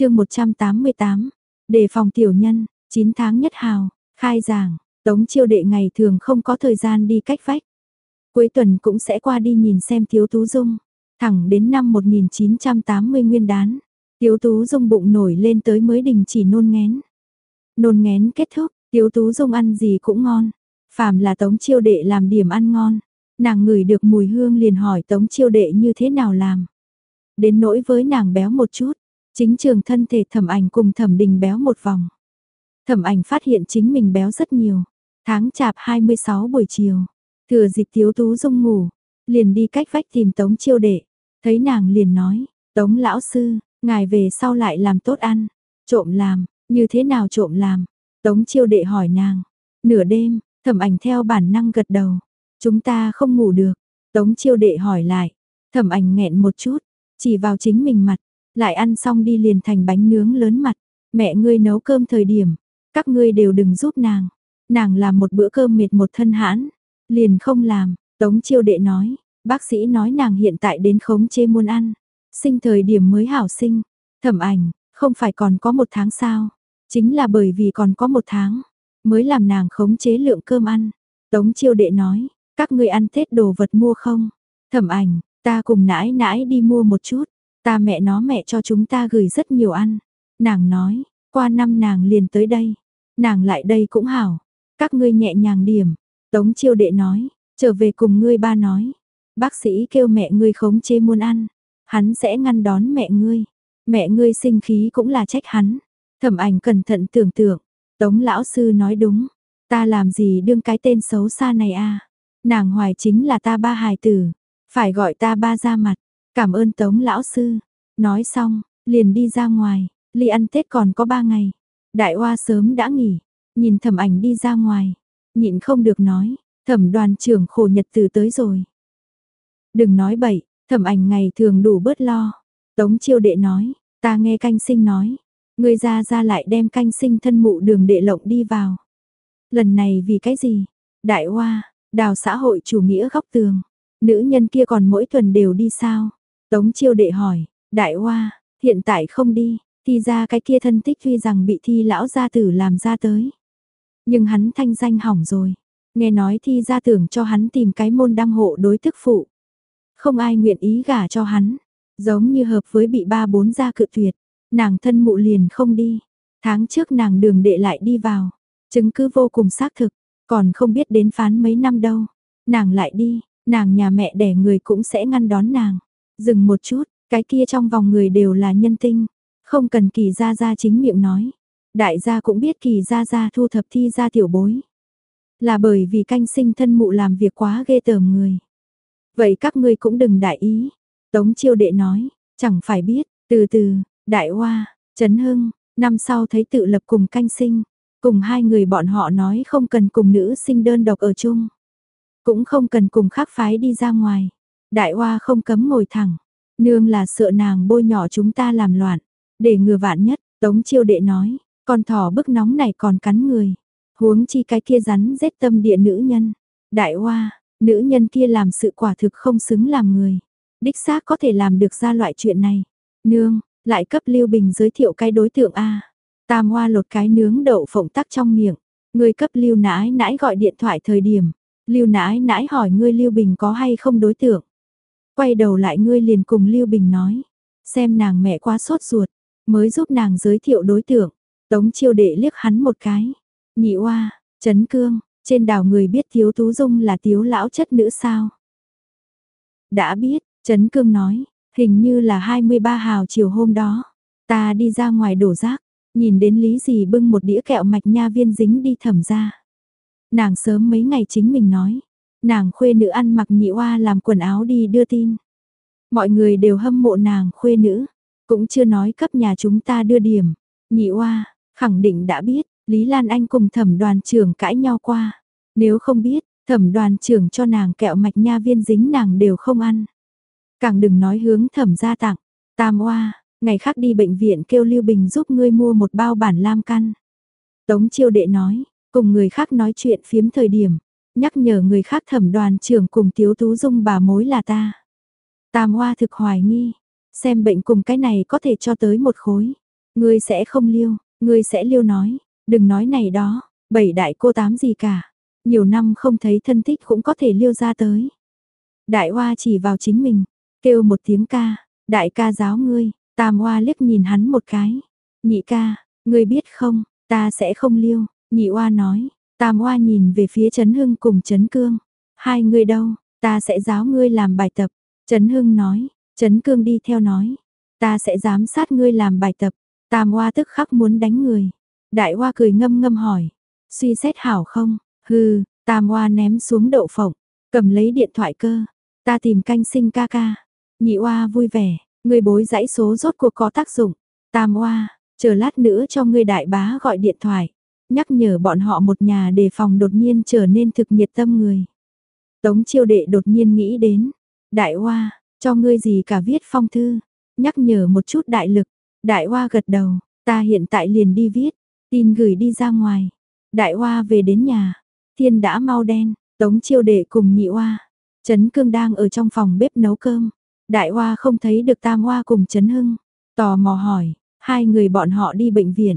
chương 188, đề phòng tiểu nhân, 9 tháng nhất hào, khai giảng, tống chiêu đệ ngày thường không có thời gian đi cách vách. Cuối tuần cũng sẽ qua đi nhìn xem thiếu tú dung, thẳng đến năm 1980 nguyên đán, thiếu tú dung bụng nổi lên tới mới đình chỉ nôn ngén. Nôn ngén kết thúc, thiếu tú dung ăn gì cũng ngon, phàm là tống chiêu đệ làm điểm ăn ngon. Nàng ngửi được mùi hương liền hỏi tống chiêu đệ như thế nào làm. Đến nỗi với nàng béo một chút, chính trường thân thể thẩm ảnh cùng thẩm đình béo một vòng. Thẩm ảnh phát hiện chính mình béo rất nhiều. Tháng chạp 26 buổi chiều, thừa dịp thiếu tú dung ngủ, liền đi cách vách tìm tống chiêu đệ. Thấy nàng liền nói, tống lão sư, ngài về sau lại làm tốt ăn. Trộm làm, như thế nào trộm làm? Tống chiêu đệ hỏi nàng. Nửa đêm, thẩm ảnh theo bản năng gật đầu. Chúng ta không ngủ được. Tống chiêu đệ hỏi lại. Thẩm ảnh nghẹn một chút, chỉ vào chính mình mặt, lại ăn xong đi liền thành bánh nướng lớn mặt. Mẹ ngươi nấu cơm thời điểm, các ngươi đều đừng giúp nàng. Nàng làm một bữa cơm mệt một thân hãn, liền không làm, Tống chiêu đệ nói, bác sĩ nói nàng hiện tại đến khống chế muôn ăn, sinh thời điểm mới hảo sinh, thẩm ảnh, không phải còn có một tháng sao, chính là bởi vì còn có một tháng, mới làm nàng khống chế lượng cơm ăn. Tống chiêu đệ nói, các ngươi ăn Tết đồ vật mua không? Thẩm ảnh, ta cùng nãi nãi đi mua một chút, ta mẹ nó mẹ cho chúng ta gửi rất nhiều ăn. Nàng nói, qua năm nàng liền tới đây, nàng lại đây cũng hảo, các ngươi nhẹ nhàng điểm. Tống chiêu đệ nói, trở về cùng ngươi ba nói, bác sĩ kêu mẹ ngươi khống chế muốn ăn, hắn sẽ ngăn đón mẹ ngươi, mẹ ngươi sinh khí cũng là trách hắn. Thẩm ảnh cẩn thận tưởng tượng, Tống lão sư nói đúng, ta làm gì đương cái tên xấu xa này a Nàng hoài chính là ta ba hài tử, phải gọi ta ba ra mặt, cảm ơn Tống lão sư. Nói xong, liền đi ra ngoài, ly ăn Tết còn có ba ngày. Đại hoa sớm đã nghỉ, nhìn thẩm ảnh đi ra ngoài, nhịn không được nói, thẩm đoàn trưởng khổ nhật từ tới rồi. Đừng nói bậy, thẩm ảnh ngày thường đủ bớt lo. Tống chiêu đệ nói, ta nghe canh sinh nói, người ra ra lại đem canh sinh thân mụ đường đệ lộng đi vào. Lần này vì cái gì? Đại hoa, đào xã hội chủ nghĩa góc tường. Nữ nhân kia còn mỗi tuần đều đi sao? Tống chiêu đệ hỏi, đại hoa, hiện tại không đi, thì ra cái kia thân tích tuy rằng bị thi lão gia tử làm ra tới. Nhưng hắn thanh danh hỏng rồi, nghe nói thi gia tưởng cho hắn tìm cái môn đăng hộ đối thức phụ. Không ai nguyện ý gả cho hắn, giống như hợp với bị ba bốn gia cự tuyệt, nàng thân mụ liền không đi. Tháng trước nàng đường đệ lại đi vào, chứng cứ vô cùng xác thực, còn không biết đến phán mấy năm đâu. Nàng lại đi, nàng nhà mẹ đẻ người cũng sẽ ngăn đón nàng. Dừng một chút, cái kia trong vòng người đều là nhân tinh, không cần kỳ gia gia chính miệng nói. Đại gia cũng biết kỳ gia gia thu thập thi gia tiểu bối. Là bởi vì canh sinh thân mụ làm việc quá ghê tởm người. Vậy các ngươi cũng đừng đại ý. Tống chiêu đệ nói, chẳng phải biết, từ từ, đại hoa, Trấn Hưng, năm sau thấy tự lập cùng canh sinh, cùng hai người bọn họ nói không cần cùng nữ sinh đơn độc ở chung. Cũng không cần cùng khác phái đi ra ngoài. Đại hoa không cấm ngồi thẳng, nương là sợ nàng bôi nhỏ chúng ta làm loạn, để ngừa vạn nhất, tống chiêu đệ nói, con thỏ bức nóng này còn cắn người, huống chi cái kia rắn rết tâm địa nữ nhân. Đại hoa, nữ nhân kia làm sự quả thực không xứng làm người, đích xác có thể làm được ra loại chuyện này. Nương, lại cấp Lưu Bình giới thiệu cái đối tượng A. Tam hoa lột cái nướng đậu phộng tắc trong miệng, người cấp Lưu nãi nãi gọi điện thoại thời điểm, Lưu nãi nãi hỏi ngươi Lưu Bình có hay không đối tượng. Quay đầu lại ngươi liền cùng Lưu Bình nói, xem nàng mẹ quá sốt ruột, mới giúp nàng giới thiệu đối tượng. Tống chiêu đệ liếc hắn một cái. Nhị oa, chấn cương, trên đảo người biết thiếu tú dung là thiếu lão chất nữ sao. Đã biết, chấn cương nói, hình như là 23 hào chiều hôm đó. Ta đi ra ngoài đổ rác, nhìn đến lý gì bưng một đĩa kẹo mạch nha viên dính đi thẩm ra. Nàng sớm mấy ngày chính mình nói, nàng khuê nữ ăn mặc nhị oa làm quần áo đi đưa tin. Mọi người đều hâm mộ nàng khuê nữ, cũng chưa nói cấp nhà chúng ta đưa điểm. Nhị oa, khẳng định đã biết, Lý Lan Anh cùng thẩm đoàn trưởng cãi nhau qua. Nếu không biết, thẩm đoàn trưởng cho nàng kẹo mạch nha viên dính nàng đều không ăn. Càng đừng nói hướng thẩm ra tặng. Tam oa, ngày khác đi bệnh viện kêu Lưu Bình giúp ngươi mua một bao bản lam căn. Tống chiêu đệ nói, cùng người khác nói chuyện phiếm thời điểm, nhắc nhở người khác thẩm đoàn trưởng cùng tiếu tú dung bà mối là ta. Tam hoa thực hoài nghi, xem bệnh cùng cái này có thể cho tới một khối. ngươi sẽ không liêu, ngươi sẽ liêu nói, đừng nói này đó, bảy đại cô tám gì cả. Nhiều năm không thấy thân thích cũng có thể liêu ra tới. Đại Hoa chỉ vào chính mình, kêu một tiếng ca, đại ca giáo ngươi, Tam Hoa liếc nhìn hắn một cái. Nhị ca, ngươi biết không, ta sẽ không liêu, nhị Hoa nói, Tam Hoa nhìn về phía Trấn Hưng cùng Trấn Cương. Hai người đâu, ta sẽ giáo ngươi làm bài tập. Trấn Hưng nói, Trấn Cương đi theo nói, ta sẽ giám sát ngươi làm bài tập. Tam Hoa tức khắc muốn đánh người. Đại Hoa cười ngâm ngâm hỏi, suy xét hảo không? Hừ, Tam Hoa ném xuống đậu phộng, cầm lấy điện thoại cơ. Ta tìm canh sinh ca ca. Nhị Hoa vui vẻ, người bối dãy số rốt cuộc có tác dụng. Tam Hoa, chờ lát nữa cho ngươi đại bá gọi điện thoại. Nhắc nhở bọn họ một nhà đề phòng đột nhiên trở nên thực nhiệt tâm người. Tống chiêu đệ đột nhiên nghĩ đến. Đại Hoa, cho ngươi gì cả viết phong thư. Nhắc nhở một chút đại lực. Đại Hoa gật đầu, ta hiện tại liền đi viết. Tin gửi đi ra ngoài. Đại Hoa về đến nhà. Thiên đã mau đen, Tống chiêu đệ cùng nhị Hoa. Trấn Cương đang ở trong phòng bếp nấu cơm. Đại Hoa không thấy được Tam Hoa cùng Trấn Hưng. Tò mò hỏi, hai người bọn họ đi bệnh viện.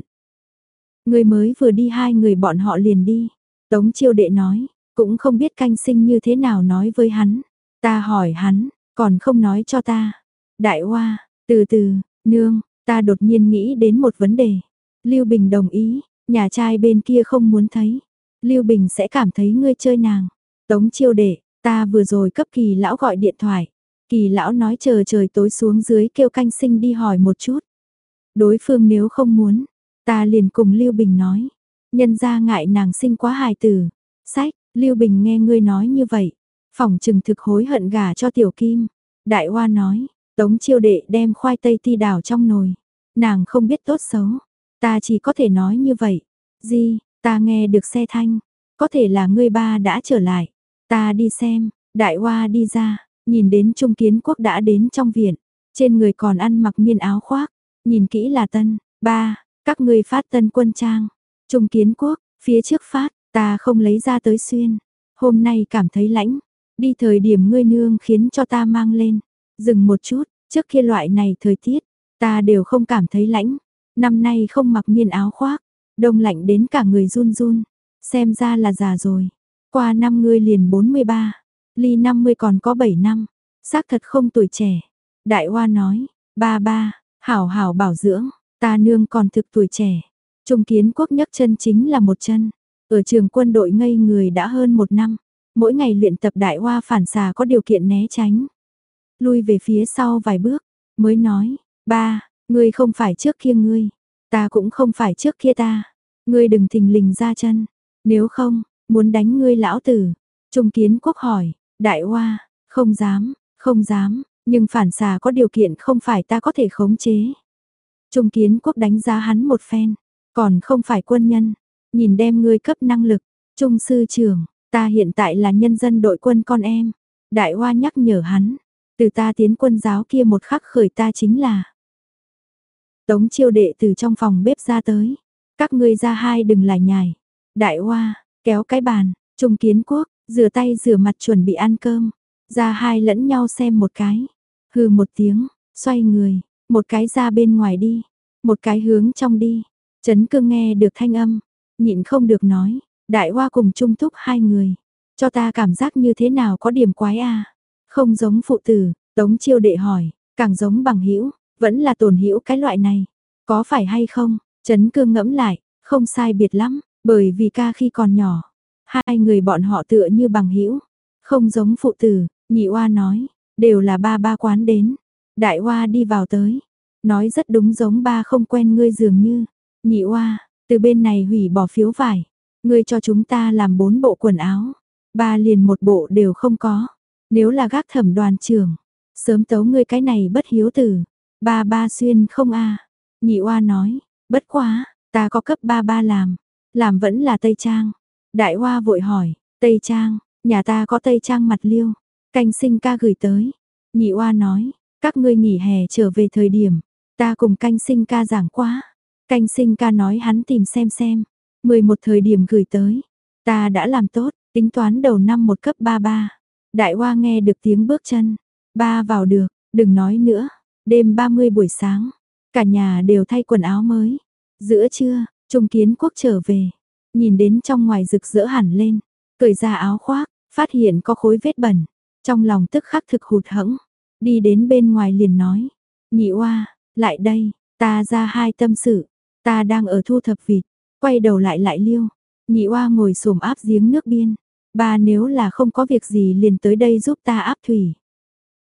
Người mới vừa đi hai người bọn họ liền đi. Tống chiêu đệ nói, cũng không biết canh sinh như thế nào nói với hắn. Ta hỏi hắn, còn không nói cho ta. Đại Hoa, từ từ, nương, ta đột nhiên nghĩ đến một vấn đề. Lưu Bình đồng ý, nhà trai bên kia không muốn thấy. Lưu Bình sẽ cảm thấy ngươi chơi nàng. Tống chiêu đệ, ta vừa rồi cấp kỳ lão gọi điện thoại. Kỳ lão nói chờ trời tối xuống dưới kêu canh sinh đi hỏi một chút. Đối phương nếu không muốn, ta liền cùng Lưu Bình nói. Nhân ra ngại nàng sinh quá hài tử. Sách, Lưu Bình nghe ngươi nói như vậy. Phòng trừng thực hối hận gà cho tiểu kim. Đại Hoa nói, tống chiêu đệ đem khoai tây ti đào trong nồi. Nàng không biết tốt xấu. Ta chỉ có thể nói như vậy. Di, ta nghe được xe thanh. Có thể là ngươi ba đã trở lại. Ta đi xem, đại hoa đi ra, nhìn đến Trung Kiến Quốc đã đến trong viện. Trên người còn ăn mặc miên áo khoác. Nhìn kỹ là tân, ba, các ngươi phát tân quân trang. Trung Kiến Quốc, phía trước phát, ta không lấy ra tới xuyên. Hôm nay cảm thấy lãnh, đi thời điểm ngươi nương khiến cho ta mang lên. Dừng một chút, trước kia loại này thời tiết, ta đều không cảm thấy lãnh. Năm nay không mặc miên áo khoác, đông lạnh đến cả người run run. Xem ra là già rồi. Qua năm ngươi liền 43, ly 50 còn có 7 năm. Xác thật không tuổi trẻ. Đại Hoa nói, ba ba, hảo hảo bảo dưỡng, ta nương còn thực tuổi trẻ. Trung kiến quốc nhấc chân chính là một chân. Ở trường quân đội ngây người đã hơn một năm. Mỗi ngày luyện tập đại hoa phản xà có điều kiện né tránh. Lui về phía sau vài bước, mới nói, ba, ngươi không phải trước kia ngươi, ta cũng không phải trước kia ta. Ngươi đừng thình lình ra chân, nếu không, muốn đánh ngươi lão tử. Trung kiến quốc hỏi, đại hoa, không dám, không dám, nhưng phản xà có điều kiện không phải ta có thể khống chế. Trung kiến quốc đánh giá hắn một phen, còn không phải quân nhân, nhìn đem ngươi cấp năng lực, trung sư trưởng, ta hiện tại là nhân dân đội quân con em. Đại hoa nhắc nhở hắn, từ ta tiến quân giáo kia một khắc khởi ta chính là. Tống chiêu đệ từ trong phòng bếp ra tới, các ngươi ra hai đừng lại nhài. Đại hoa, kéo cái bàn, trung kiến quốc, rửa tay rửa mặt chuẩn bị ăn cơm, ra hai lẫn nhau xem một cái. Hừ một tiếng, xoay người, một cái ra bên ngoài đi, một cái hướng trong đi. Trấn cương nghe được thanh âm, nhịn không được nói, đại hoa cùng trung thúc hai người. Cho ta cảm giác như thế nào có điểm quái à? Không giống phụ tử, tống chiêu đệ hỏi, càng giống bằng hữu vẫn là tổn hữu cái loại này. Có phải hay không? Trấn cương ngẫm lại, không sai biệt lắm, bởi vì ca khi còn nhỏ. Hai người bọn họ tựa như bằng hữu không giống phụ tử, nhị oa nói, đều là ba ba quán đến. Đại Hoa đi vào tới, nói rất đúng giống ba không quen ngươi dường như. Nhị Hoa từ bên này hủy bỏ phiếu vải, ngươi cho chúng ta làm bốn bộ quần áo, ba liền một bộ đều không có. Nếu là gác thẩm đoàn trưởng, sớm tấu ngươi cái này bất hiếu tử. Ba ba xuyên không a Nhị Hoa nói, bất quá, ta có cấp ba ba làm, làm vẫn là Tây Trang. Đại Hoa vội hỏi, Tây Trang, nhà ta có Tây Trang mặt liêu, canh sinh ca gửi tới. Nhị oa nói, các ngươi nghỉ hè trở về thời điểm, ta cùng canh sinh ca giảng quá. Canh sinh ca nói hắn tìm xem xem, 11 thời điểm gửi tới. Ta đã làm tốt, tính toán đầu năm một cấp ba ba. Đại Hoa nghe được tiếng bước chân. Ba vào được, đừng nói nữa. Đêm 30 buổi sáng, Cả nhà đều thay quần áo mới. Giữa trưa, Trung Kiến Quốc trở về, nhìn đến trong ngoài rực rỡ hẳn lên, cởi ra áo khoác, phát hiện có khối vết bẩn, trong lòng tức khắc thực hụt hẫng, đi đến bên ngoài liền nói, nhị oa, lại đây, ta ra hai tâm sự, ta đang ở thu thập vịt, quay đầu lại lại liêu, nhị oa ngồi xổm áp giếng nước biên, ba nếu là không có việc gì liền tới đây giúp ta áp thủy.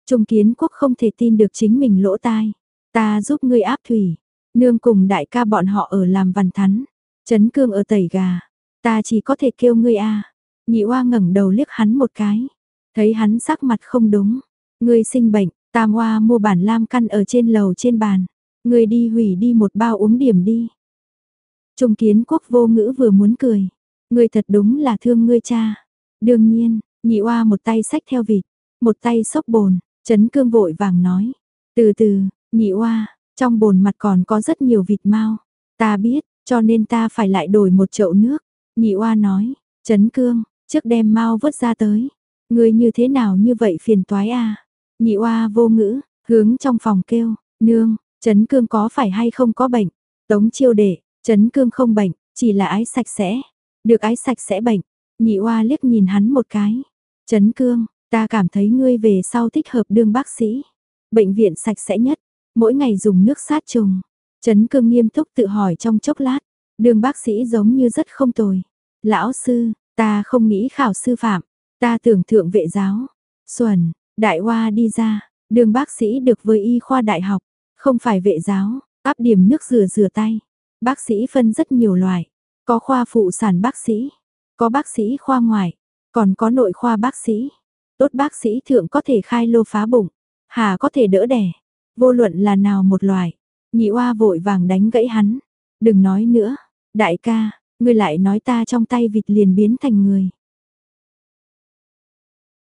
Trung kiến quốc không thể tin được chính mình lỗ tai, ta giúp ngươi áp thủy, nương cùng đại ca bọn họ ở làm văn thắn, chấn cương ở tẩy gà, ta chỉ có thể kêu ngươi a. Nhị oa ngẩng đầu liếc hắn một cái, thấy hắn sắc mặt không đúng, ngươi sinh bệnh, tam Hoa mua bản lam căn ở trên lầu trên bàn, ngươi đi hủy đi một bao uống điểm đi. Trung kiến quốc vô ngữ vừa muốn cười, ngươi thật đúng là thương ngươi cha. Đương nhiên, nhị oa một tay sách theo vịt, một tay xốc bồn, chấn cương vội vàng nói, từ từ, nhị oa, trong bồn mặt còn có rất nhiều vịt mau. Ta biết, cho nên ta phải lại đổi một chậu nước. Nhị oa nói, chấn cương, trước đem mau vớt ra tới. Người như thế nào như vậy phiền toái à? Nhị oa vô ngữ, hướng trong phòng kêu, nương, chấn cương có phải hay không có bệnh? Tống chiêu đệ, chấn cương không bệnh, chỉ là ái sạch sẽ. Được ái sạch sẽ bệnh. Nhị oa liếc nhìn hắn một cái. Chấn cương, ta cảm thấy ngươi về sau thích hợp đương bác sĩ. Bệnh viện sạch sẽ nhất, mỗi ngày dùng nước sát trùng. Trấn cương nghiêm túc tự hỏi trong chốc lát, đường bác sĩ giống như rất không tồi. Lão sư, ta không nghĩ khảo sư phạm, ta tưởng thượng vệ giáo. Xuân, đại hoa đi ra, đường bác sĩ được với y khoa đại học, không phải vệ giáo, áp điểm nước rửa rửa tay. Bác sĩ phân rất nhiều loại, có khoa phụ sản bác sĩ, có bác sĩ khoa ngoài, còn có nội khoa bác sĩ. Tốt bác sĩ thượng có thể khai lô phá bụng, hà có thể đỡ đẻ, vô luận là nào một loại. Nhị oa vội vàng đánh gãy hắn. Đừng nói nữa, đại ca, ngươi lại nói ta trong tay vịt liền biến thành người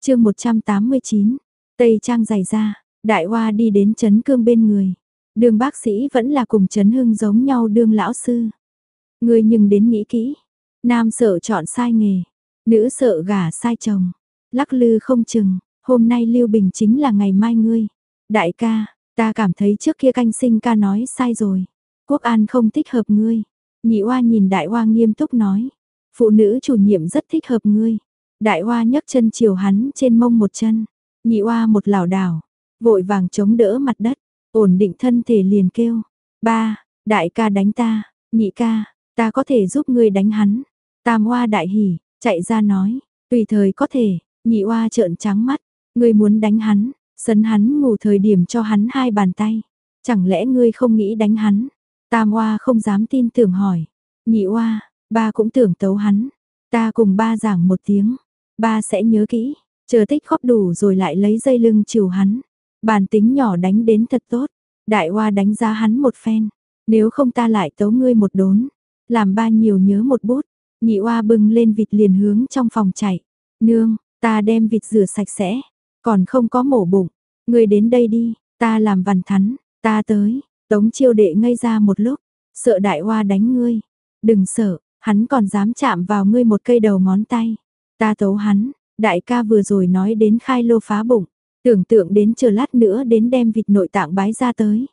chương 189, Tây Trang giày ra, đại hoa đi đến chấn cương bên người. Đường bác sĩ vẫn là cùng chấn hưng giống nhau đương lão sư. Người nhưng đến nghĩ kỹ, nam sợ chọn sai nghề, nữ sợ gả sai chồng, lắc lư không chừng, hôm nay Lưu Bình chính là ngày mai ngươi. Đại ca, Ta cảm thấy trước kia canh sinh ca nói sai rồi. Quốc an không thích hợp ngươi. Nhị oa nhìn đại oa nghiêm túc nói. Phụ nữ chủ nhiệm rất thích hợp ngươi. Đại oa nhấc chân chiều hắn trên mông một chân. Nhị oa một lảo đảo. Vội vàng chống đỡ mặt đất. Ổn định thân thể liền kêu. Ba, đại ca đánh ta. Nhị ca, ta có thể giúp ngươi đánh hắn. Tam oa đại hỉ, chạy ra nói. Tùy thời có thể. Nhị oa trợn trắng mắt. Ngươi muốn đánh hắn. Sấn hắn ngủ thời điểm cho hắn hai bàn tay. Chẳng lẽ ngươi không nghĩ đánh hắn? Tam oa không dám tin tưởng hỏi. Nhị oa, ba cũng tưởng tấu hắn. Ta cùng ba giảng một tiếng. Ba sẽ nhớ kỹ. Chờ tích góp đủ rồi lại lấy dây lưng chiều hắn. Bàn tính nhỏ đánh đến thật tốt. Đại oa đánh giá hắn một phen. Nếu không ta lại tấu ngươi một đốn. Làm ba nhiều nhớ một bút. Nhị oa bưng lên vịt liền hướng trong phòng chạy. Nương, ta đem vịt rửa sạch sẽ. Còn không có mổ bụng, ngươi đến đây đi, ta làm vằn thắn, ta tới, tống chiêu đệ ngây ra một lúc, sợ đại hoa đánh ngươi, đừng sợ, hắn còn dám chạm vào ngươi một cây đầu ngón tay, ta tấu hắn, đại ca vừa rồi nói đến khai lô phá bụng, tưởng tượng đến chờ lát nữa đến đem vịt nội tạng bái ra tới.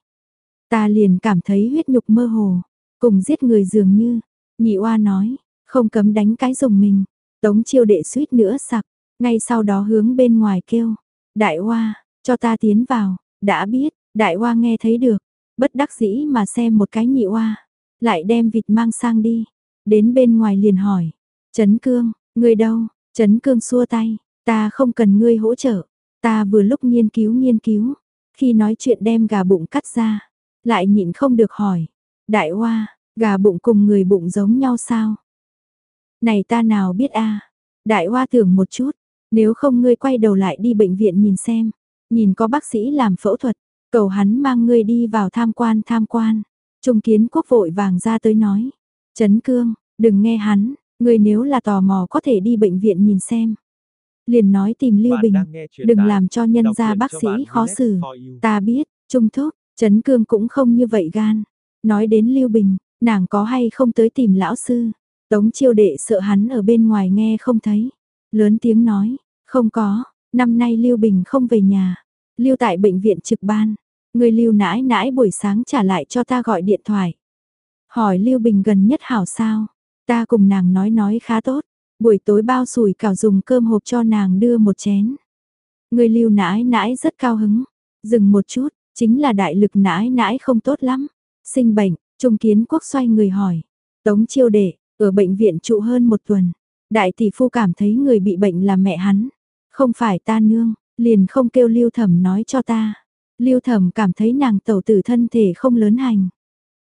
Ta liền cảm thấy huyết nhục mơ hồ, cùng giết người dường như, nhị oa nói, không cấm đánh cái dùng mình, tống chiêu đệ suýt nữa sặc, ngay sau đó hướng bên ngoài kêu, đại oa cho ta tiến vào, đã biết, đại oa nghe thấy được, bất đắc dĩ mà xem một cái nhị oa lại đem vịt mang sang đi, đến bên ngoài liền hỏi, Trấn Cương, người đâu, Trấn Cương xua tay, ta không cần ngươi hỗ trợ, ta vừa lúc nghiên cứu nghiên cứu, khi nói chuyện đem gà bụng cắt ra, lại nhịn không được hỏi, đại hoa, gà bụng cùng người bụng giống nhau sao? Này ta nào biết a Đại hoa tưởng một chút, nếu không ngươi quay đầu lại đi bệnh viện nhìn xem, nhìn có bác sĩ làm phẫu thuật, cầu hắn mang ngươi đi vào tham quan tham quan. Trung kiến quốc vội vàng ra tới nói, Trấn Cương, đừng nghe hắn, ngươi nếu là tò mò có thể đi bệnh viện nhìn xem. Liền nói tìm Lưu Bình, đừng làm cho nhân gia bác sĩ khó xử. Ta biết, Trung Thúc, Trấn Cương cũng không như vậy gan. Nói đến Lưu Bình, nàng có hay không tới tìm lão sư. Tống chiêu đệ sợ hắn ở bên ngoài nghe không thấy. Lớn tiếng nói, không có, năm nay Lưu Bình không về nhà, lưu tại bệnh viện trực ban. Người lưu nãi nãi buổi sáng trả lại cho ta gọi điện thoại. Hỏi Lưu Bình gần nhất hảo sao? Ta cùng nàng nói nói khá tốt. Buổi tối bao sủi cảo dùng cơm hộp cho nàng đưa một chén. Người lưu nãi nãi rất cao hứng. Dừng một chút, chính là đại lực nãi nãi không tốt lắm. Sinh bệnh, Trung Kiến Quốc xoay người hỏi. Tống chiêu đệ, ở bệnh viện trụ hơn một tuần. Đại tỷ phu cảm thấy người bị bệnh là mẹ hắn. Không phải ta nương, liền không kêu lưu thẩm nói cho ta. Lưu thẩm cảm thấy nàng tẩu tử thân thể không lớn hành.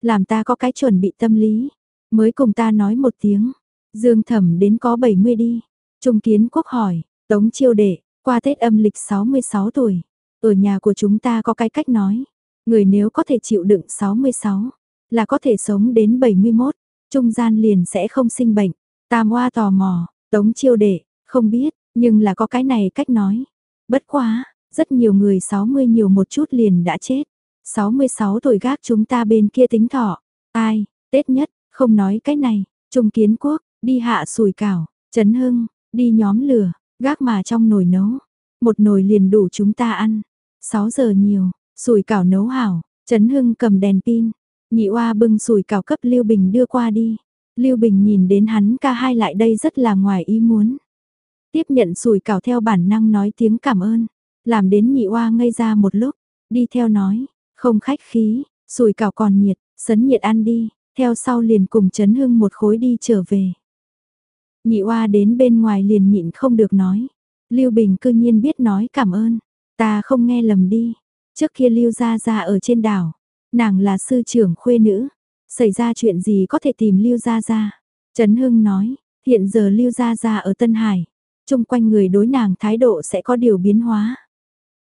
Làm ta có cái chuẩn bị tâm lý. Mới cùng ta nói một tiếng. Dương thẩm đến có 70 đi. Trung kiến quốc hỏi, tống chiêu đệ, qua Tết âm lịch 66 tuổi. Ở nhà của chúng ta có cái cách nói. Người nếu có thể chịu đựng 66, là có thể sống đến 71. Trung gian liền sẽ không sinh bệnh. Tam Hoa tò mò, tống chiêu đệ, không biết, nhưng là có cái này cách nói. Bất quá, rất nhiều người 60 nhiều một chút liền đã chết. 66 tuổi gác chúng ta bên kia tính thọ. Ai, Tết nhất, không nói cái này. Trung kiến quốc, đi hạ sùi cảo, chấn hưng, đi nhóm lửa, gác mà trong nồi nấu. Một nồi liền đủ chúng ta ăn. 6 giờ nhiều, sùi cảo nấu hảo, chấn hưng cầm đèn pin. Nhị oa bưng sùi cảo cấp Lưu Bình đưa qua đi. Lưu Bình nhìn đến hắn ca hai lại đây rất là ngoài ý muốn. Tiếp nhận sùi cảo theo bản năng nói tiếng cảm ơn, làm đến nhị oa ngây ra một lúc, đi theo nói, không khách khí, sùi cảo còn nhiệt, sấn nhiệt ăn đi, theo sau liền cùng Trấn hưng một khối đi trở về. Nhị oa đến bên ngoài liền nhịn không được nói, Lưu Bình cư nhiên biết nói cảm ơn, ta không nghe lầm đi, trước kia Lưu Gia Gia ở trên đảo, nàng là sư trưởng khuê nữ, Xảy ra chuyện gì có thể tìm Lưu Gia Gia? Trấn Hưng nói, hiện giờ Lưu Gia Gia ở Tân Hải, chung quanh người đối nàng thái độ sẽ có điều biến hóa.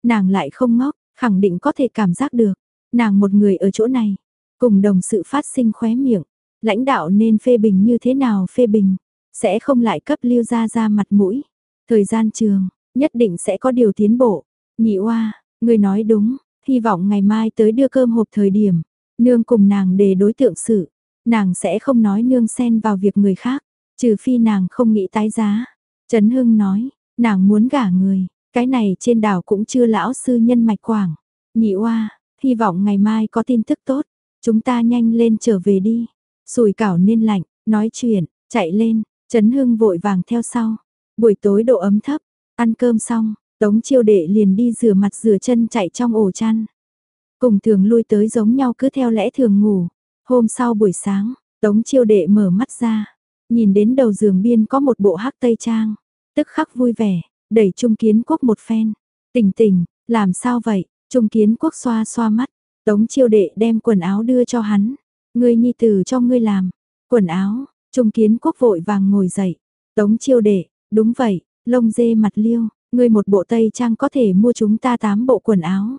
Nàng lại không ngốc, khẳng định có thể cảm giác được, nàng một người ở chỗ này, cùng đồng sự phát sinh khóe miệng, lãnh đạo nên phê bình như thế nào phê bình, sẽ không lại cấp Lưu ra ra mặt mũi. Thời gian trường, nhất định sẽ có điều tiến bộ. Nhị oa, người nói đúng, hy vọng ngày mai tới đưa cơm hộp thời điểm, Nương cùng nàng để đối tượng sự, nàng sẽ không nói nương xen vào việc người khác, trừ phi nàng không nghĩ tái giá. Trấn Hưng nói, nàng muốn gả người, cái này trên đảo cũng chưa lão sư nhân mạch quảng. Nhị oa, hy vọng ngày mai có tin tức tốt, chúng ta nhanh lên trở về đi. Sùi cảo nên lạnh, nói chuyện, chạy lên, Trấn Hưng vội vàng theo sau. Buổi tối độ ấm thấp, ăn cơm xong, Tống chiêu đệ liền đi rửa mặt rửa chân chạy trong ổ chăn. Cùng thường lui tới giống nhau cứ theo lẽ thường ngủ. Hôm sau buổi sáng, Tống chiêu đệ mở mắt ra, nhìn đến đầu giường biên có một bộ hắc tây trang, tức khắc vui vẻ, đẩy Trung Kiến Quốc một phen. Tỉnh tỉnh, làm sao vậy? Trung Kiến Quốc xoa xoa mắt, Tống chiêu đệ đem quần áo đưa cho hắn. Ngươi nhi tử cho ngươi làm. Quần áo, Trung Kiến Quốc vội vàng ngồi dậy. Tống chiêu đệ, đúng vậy, lông dê mặt liêu, ngươi một bộ tây trang có thể mua chúng ta tám bộ quần áo.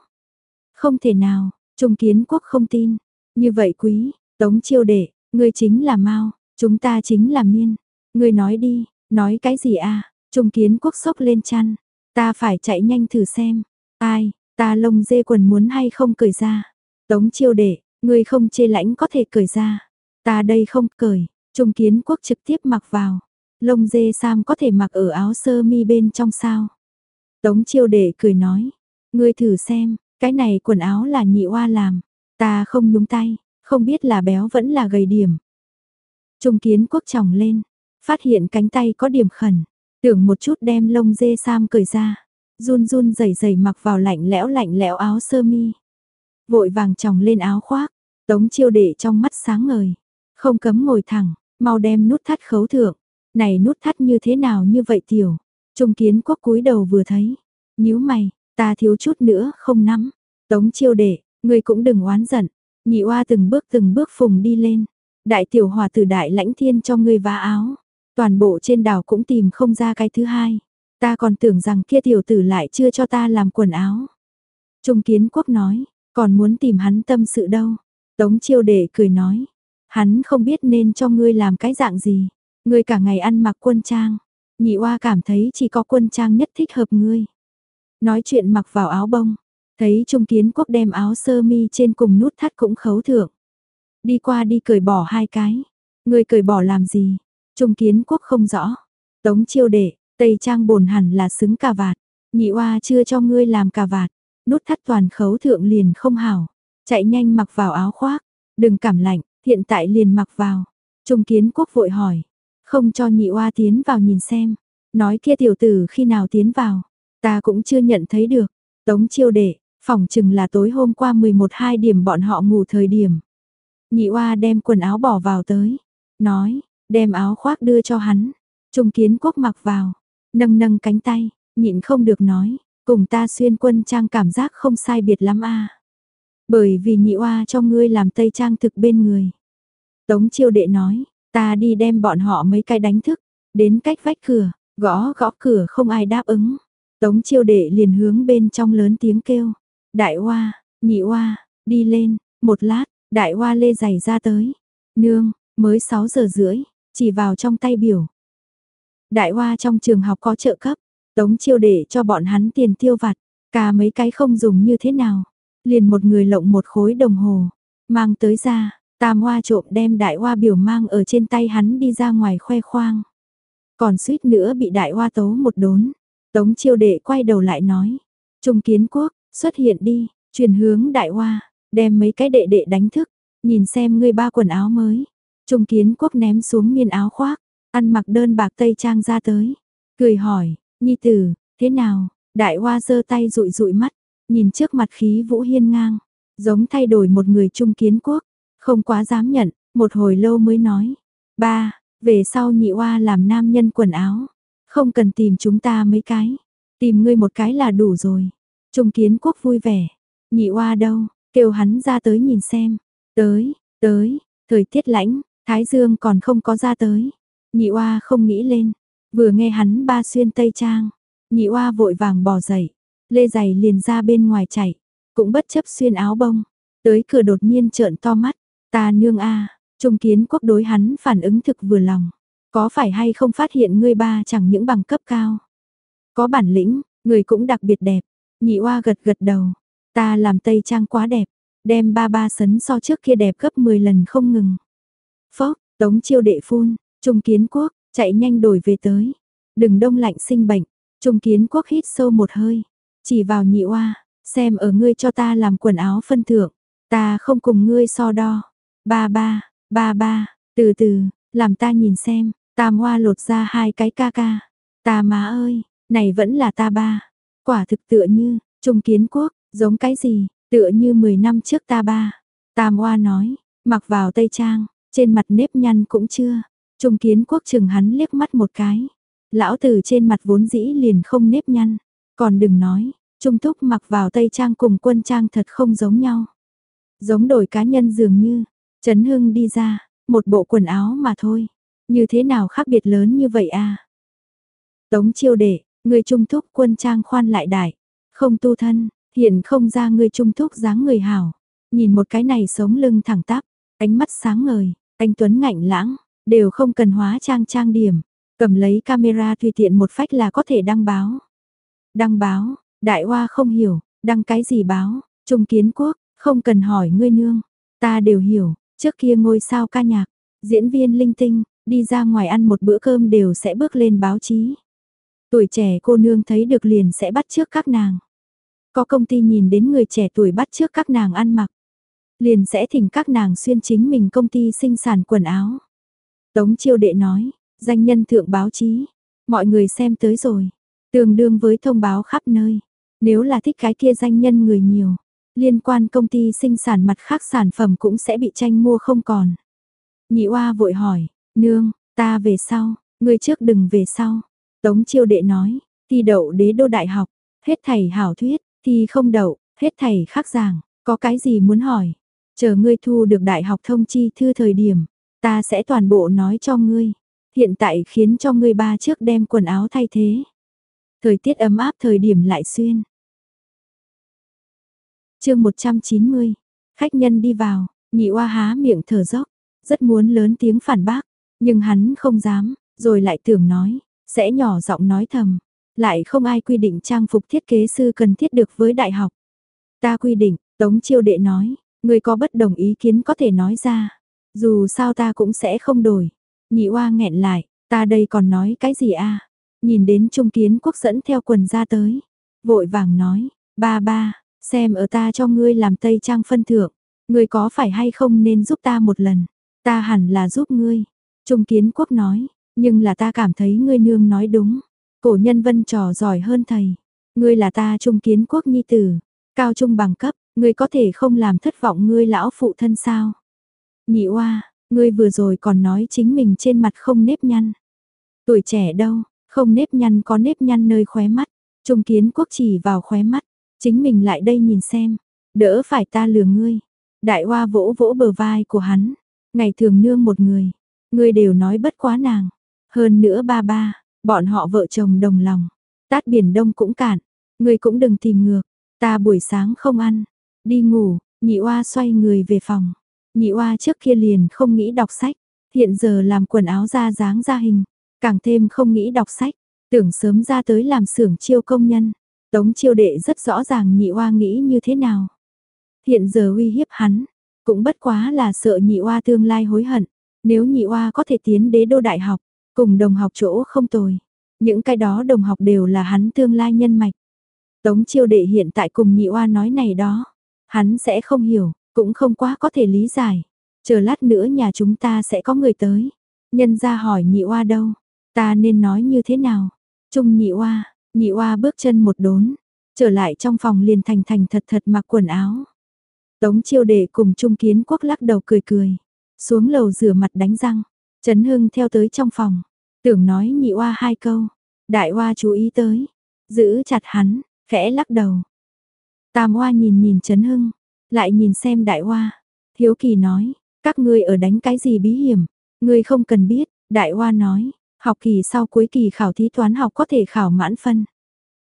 Không thể nào, Trung Kiến Quốc không tin. Như vậy quý, Tống Chiêu Đệ, ngươi chính là Mao, chúng ta chính là Miên. Ngươi nói đi, nói cái gì? À? Trung Kiến Quốc sốc lên chăn, ta phải chạy nhanh thử xem. Ai, ta lông dê quần muốn hay không cởi ra. Tống Chiêu Đệ, ngươi không chê lãnh có thể cởi ra. Ta đây không cởi, Trung Kiến Quốc trực tiếp mặc vào. Lông dê sam có thể mặc ở áo sơ mi bên trong sao? Tống Chiêu Đệ cười nói, ngươi thử xem, cái này quần áo là nhị oa làm, ta không nhúng tay, không biết là béo vẫn là gầy điểm. Trung kiến quốc chồng lên, phát hiện cánh tay có điểm khẩn, tưởng một chút đem lông dê sam cởi ra, run run rẩy rẩy mặc vào lạnh lẽo lạnh lẽo áo sơ mi. Vội vàng tròng lên áo khoác, tống chiêu đệ trong mắt sáng ngời, không cấm ngồi thẳng, mau đem nút thắt khấu thượng, này nút thắt như thế nào như vậy tiểu, trung kiến quốc cúi đầu vừa thấy, nhíu mày, Ta thiếu chút nữa không nắm. Tống chiêu đệ, ngươi cũng đừng oán giận. Nhị oa từng bước từng bước phùng đi lên. Đại tiểu hòa tử đại lãnh thiên cho ngươi vá áo. Toàn bộ trên đảo cũng tìm không ra cái thứ hai. Ta còn tưởng rằng kia tiểu tử lại chưa cho ta làm quần áo. Trung kiến quốc nói, còn muốn tìm hắn tâm sự đâu. Tống chiêu đệ cười nói, hắn không biết nên cho ngươi làm cái dạng gì. Ngươi cả ngày ăn mặc quân trang. Nhị oa cảm thấy chỉ có quân trang nhất thích hợp ngươi. Nói chuyện mặc vào áo bông, thấy Trung Kiến Quốc đem áo sơ mi trên cùng nút thắt cũng khấu thượng. Đi qua đi cởi bỏ hai cái. ngươi cởi bỏ làm gì? Trung Kiến Quốc không rõ. Tống chiêu đệ, Tây Trang bồn hẳn là xứng cà vạt. Nhị oa chưa cho ngươi làm cà vạt nút thắt toàn khấu thượng liền không hảo, chạy nhanh mặc vào áo khoác, đừng cảm lạnh, hiện tại liền mặc vào. Trung kiến quốc vội hỏi, không cho nhị oa tiến vào nhìn xem, nói kia tiểu tử khi nào tiến vào, ta cũng chưa nhận thấy được, tống chiêu đệ, phòng chừng là tối hôm qua 11-2 điểm bọn họ ngủ thời điểm. Nhị oa đem quần áo bỏ vào tới, nói, đem áo khoác đưa cho hắn, trung kiến quốc mặc vào, nâng nâng cánh tay, nhịn không được nói, cùng ta xuyên quân trang cảm giác không sai biệt lắm a. Bởi vì nhị oa cho ngươi làm tây trang thực bên người. Tống chiêu đệ nói, ta đi đem bọn họ mấy cái đánh thức, đến cách vách cửa, gõ gõ cửa không ai đáp ứng. Tống chiêu đệ liền hướng bên trong lớn tiếng kêu, đại oa, nhị oa, đi lên, một lát, đại oa lê giày ra tới. Nương, mới 6 giờ rưỡi, chỉ vào trong tay biểu. Đại oa trong trường học có trợ cấp, tống chiêu để cho bọn hắn tiền tiêu vặt, cả mấy cái không dùng như thế nào liền một người lộng một khối đồng hồ, mang tới ra, tam hoa trộm đem đại hoa biểu mang ở trên tay hắn đi ra ngoài khoe khoang. Còn suýt nữa bị đại hoa tố một đốn, tống chiêu đệ quay đầu lại nói, trung kiến quốc, xuất hiện đi, truyền hướng đại hoa, đem mấy cái đệ đệ đánh thức, nhìn xem ngươi ba quần áo mới. Trung kiến quốc ném xuống miên áo khoác, ăn mặc đơn bạc tây trang ra tới, cười hỏi, nhi tử, thế nào, đại hoa giơ tay rụi rụi mắt, Nhìn trước mặt khí vũ hiên ngang, giống thay đổi một người trung kiến quốc, không quá dám nhận, một hồi lâu mới nói. Ba, về sau nhị oa làm nam nhân quần áo, không cần tìm chúng ta mấy cái, tìm ngươi một cái là đủ rồi. Trung kiến quốc vui vẻ, nhị oa đâu, kêu hắn ra tới nhìn xem, tới, tới, thời tiết lãnh, thái dương còn không có ra tới. Nhị oa không nghĩ lên, vừa nghe hắn ba xuyên tây trang, nhị oa vội vàng bỏ dậy, Lê giày liền ra bên ngoài chạy, cũng bất chấp xuyên áo bông, tới cửa đột nhiên trợn to mắt, ta nương a, Trung Kiến Quốc đối hắn phản ứng thực vừa lòng, có phải hay không phát hiện ngươi ba chẳng những bằng cấp cao, có bản lĩnh, người cũng đặc biệt đẹp, nhị oa gật gật đầu, ta làm tây trang quá đẹp, đem ba ba sấn so trước kia đẹp gấp 10 lần không ngừng. Phốc, tống chiêu đệ phun, Trung Kiến Quốc, chạy nhanh đổi về tới, đừng đông lạnh sinh bệnh, Trung Kiến Quốc hít sâu một hơi, chỉ vào nhị oa, xem ở ngươi cho ta làm quần áo phân thượng, ta không cùng ngươi so đo. Ba ba, ba ba, từ từ, làm ta nhìn xem, tam hoa lột ra hai cái ca ca. Ta má ơi, này vẫn là ta ba. Quả thực tựa như, trung kiến quốc, giống cái gì, tựa như 10 năm trước ta ba. Tam hoa nói, mặc vào tây trang, trên mặt nếp nhăn cũng chưa. Trung kiến quốc chừng hắn liếc mắt một cái. Lão tử trên mặt vốn dĩ liền không nếp nhăn. Còn đừng nói, Trung Thúc mặc vào tây trang cùng quân trang thật không giống nhau. Giống đổi cá nhân dường như, Trấn Hưng đi ra, một bộ quần áo mà thôi. Như thế nào khác biệt lớn như vậy à? Tống chiêu đệ, người Trung Thúc quân trang khoan lại đại, không tu thân, hiện không ra người Trung Thúc dáng người hảo. Nhìn một cái này sống lưng thẳng tắp, ánh mắt sáng ngời, anh Tuấn ngạnh lãng, đều không cần hóa trang trang điểm. Cầm lấy camera tùy tiện một phách là có thể đăng báo. Đăng báo, đại hoa không hiểu, đăng cái gì báo, trung kiến quốc, không cần hỏi ngươi nương, ta đều hiểu, trước kia ngôi sao ca nhạc, diễn viên linh tinh, đi ra ngoài ăn một bữa cơm đều sẽ bước lên báo chí. Tuổi trẻ cô nương thấy được liền sẽ bắt trước các nàng. Có công ty nhìn đến người trẻ tuổi bắt trước các nàng ăn mặc. Liền sẽ thỉnh các nàng xuyên chính mình công ty sinh sản quần áo. Tống chiêu đệ nói, danh nhân thượng báo chí, mọi người xem tới rồi. Tương đương với thông báo khắp nơi. Nếu là thích cái kia danh nhân người nhiều, liên quan công ty sinh sản mặt khác sản phẩm cũng sẽ bị tranh mua không còn. Nhị oa vội hỏi, nương, ta về sau, người trước đừng về sau. Tống chiêu đệ nói, thi đậu đế đô đại học, hết thầy hảo thuyết, thi không đậu, hết thầy khác giảng, có cái gì muốn hỏi. Chờ ngươi thu được đại học thông chi thư thời điểm, ta sẽ toàn bộ nói cho ngươi. Hiện tại khiến cho ngươi ba trước đem quần áo thay thế. Thời tiết ấm áp thời điểm lại xuyên. chương 190, khách nhân đi vào, nhị oa há miệng thở dốc, rất muốn lớn tiếng phản bác, nhưng hắn không dám, rồi lại tưởng nói, sẽ nhỏ giọng nói thầm, lại không ai quy định trang phục thiết kế sư cần thiết được với đại học. Ta quy định, Tống Chiêu Đệ nói, người có bất đồng ý kiến có thể nói ra, dù sao ta cũng sẽ không đổi. Nhị oa nghẹn lại, ta đây còn nói cái gì a? Nhìn đến Trung Kiến Quốc dẫn theo quần ra tới, vội vàng nói, ba ba, Xem ở ta cho ngươi làm tây trang phân thượng, ngươi có phải hay không nên giúp ta một lần, ta hẳn là giúp ngươi. Trung kiến quốc nói, nhưng là ta cảm thấy ngươi nương nói đúng, cổ nhân vân trò giỏi hơn thầy, ngươi là ta trung kiến quốc nhi tử, cao trung bằng cấp, ngươi có thể không làm thất vọng ngươi lão phụ thân sao. Nhị oa, ngươi vừa rồi còn nói chính mình trên mặt không nếp nhăn. Tuổi trẻ đâu, không nếp nhăn có nếp nhăn nơi khóe mắt, trung kiến quốc chỉ vào khóe mắt, chính mình lại đây nhìn xem, đỡ phải ta lừa ngươi. Đại hoa vỗ vỗ bờ vai của hắn, ngày thường nương một người, ngươi đều nói bất quá nàng. Hơn nữa ba ba, bọn họ vợ chồng đồng lòng, tát biển đông cũng cạn, ngươi cũng đừng tìm ngược, ta buổi sáng không ăn, đi ngủ, nhị oa xoay người về phòng. Nhị oa trước kia liền không nghĩ đọc sách, hiện giờ làm quần áo ra dáng ra hình, càng thêm không nghĩ đọc sách, tưởng sớm ra tới làm xưởng chiêu công nhân. Tống chiêu đệ rất rõ ràng nhị oa nghĩ như thế nào. Hiện giờ uy hiếp hắn, cũng bất quá là sợ nhị oa tương lai hối hận. Nếu nhị oa có thể tiến đế đô đại học, cùng đồng học chỗ không tồi. Những cái đó đồng học đều là hắn tương lai nhân mạch. Tống chiêu đệ hiện tại cùng nhị oa nói này đó. Hắn sẽ không hiểu, cũng không quá có thể lý giải. Chờ lát nữa nhà chúng ta sẽ có người tới. Nhân ra hỏi nhị oa đâu, ta nên nói như thế nào? Trung nhị oa, nhị oa bước chân một đốn, trở lại trong phòng liền thành thành thật thật mặc quần áo. Tống chiêu đệ cùng Trung Kiến Quốc lắc đầu cười cười, xuống lầu rửa mặt đánh răng, Trấn Hưng theo tới trong phòng, tưởng nói nhị oa hai câu, đại oa chú ý tới, giữ chặt hắn, khẽ lắc đầu. Tam oa nhìn nhìn Trấn Hưng, lại nhìn xem đại hoa hiếu kỳ nói, các ngươi ở đánh cái gì bí hiểm, ngươi không cần biết, đại hoa nói, học kỳ sau cuối kỳ khảo thí toán học có thể khảo mãn phân.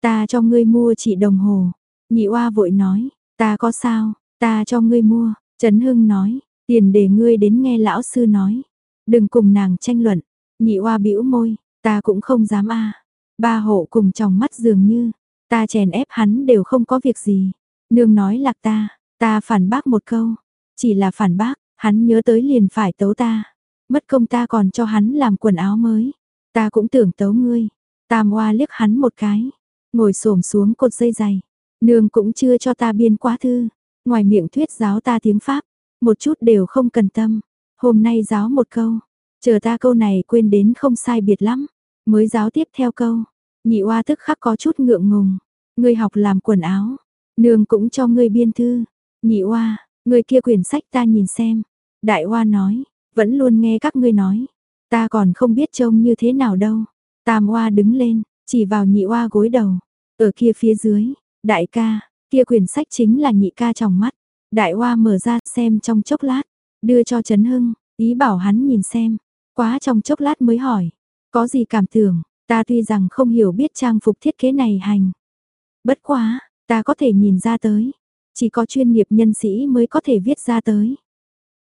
Ta cho ngươi mua chỉ đồng hồ, nhị hoa vội nói, ta có sao, ta cho ngươi mua, Trấn Hưng nói, tiền để ngươi đến nghe lão sư nói, đừng cùng nàng tranh luận, nhị hoa bĩu môi, ta cũng không dám a. Ba hộ cùng trong mắt dường như, ta chèn ép hắn đều không có việc gì. Nương nói lạc ta, ta phản bác một câu, chỉ là phản bác, hắn nhớ tới liền phải tấu ta. Mất công ta còn cho hắn làm quần áo mới. Ta cũng tưởng tấu ngươi. Tam oa liếc hắn một cái, ngồi xổm xuống cột dây dày. Nương cũng chưa cho ta biên quá thư, ngoài miệng thuyết giáo ta tiếng Pháp, một chút đều không cần tâm. Hôm nay giáo một câu, chờ ta câu này quên đến không sai biệt lắm, mới giáo tiếp theo câu. Nhị oa tức khắc có chút ngượng ngùng, ngươi học làm quần áo, nương cũng cho ngươi biên thư. Nhị oa, người kia quyển sách ta nhìn xem. Đại oa nói, vẫn luôn nghe các ngươi nói, ta còn không biết trông như thế nào đâu. Tam oa đứng lên, chỉ vào nhị oa gối đầu, ở kia phía dưới, đại ca, kia quyển sách chính là nhị ca trong mắt. Đại oa mở ra xem trong chốc lát, đưa cho Trấn Hưng, ý bảo hắn nhìn xem. Quá trong chốc lát mới hỏi, có gì cảm tưởng, ta tuy rằng không hiểu biết trang phục thiết kế này hành. Bất quá, ta có thể nhìn ra tới, chỉ có chuyên nghiệp nhân sĩ mới có thể viết ra tới.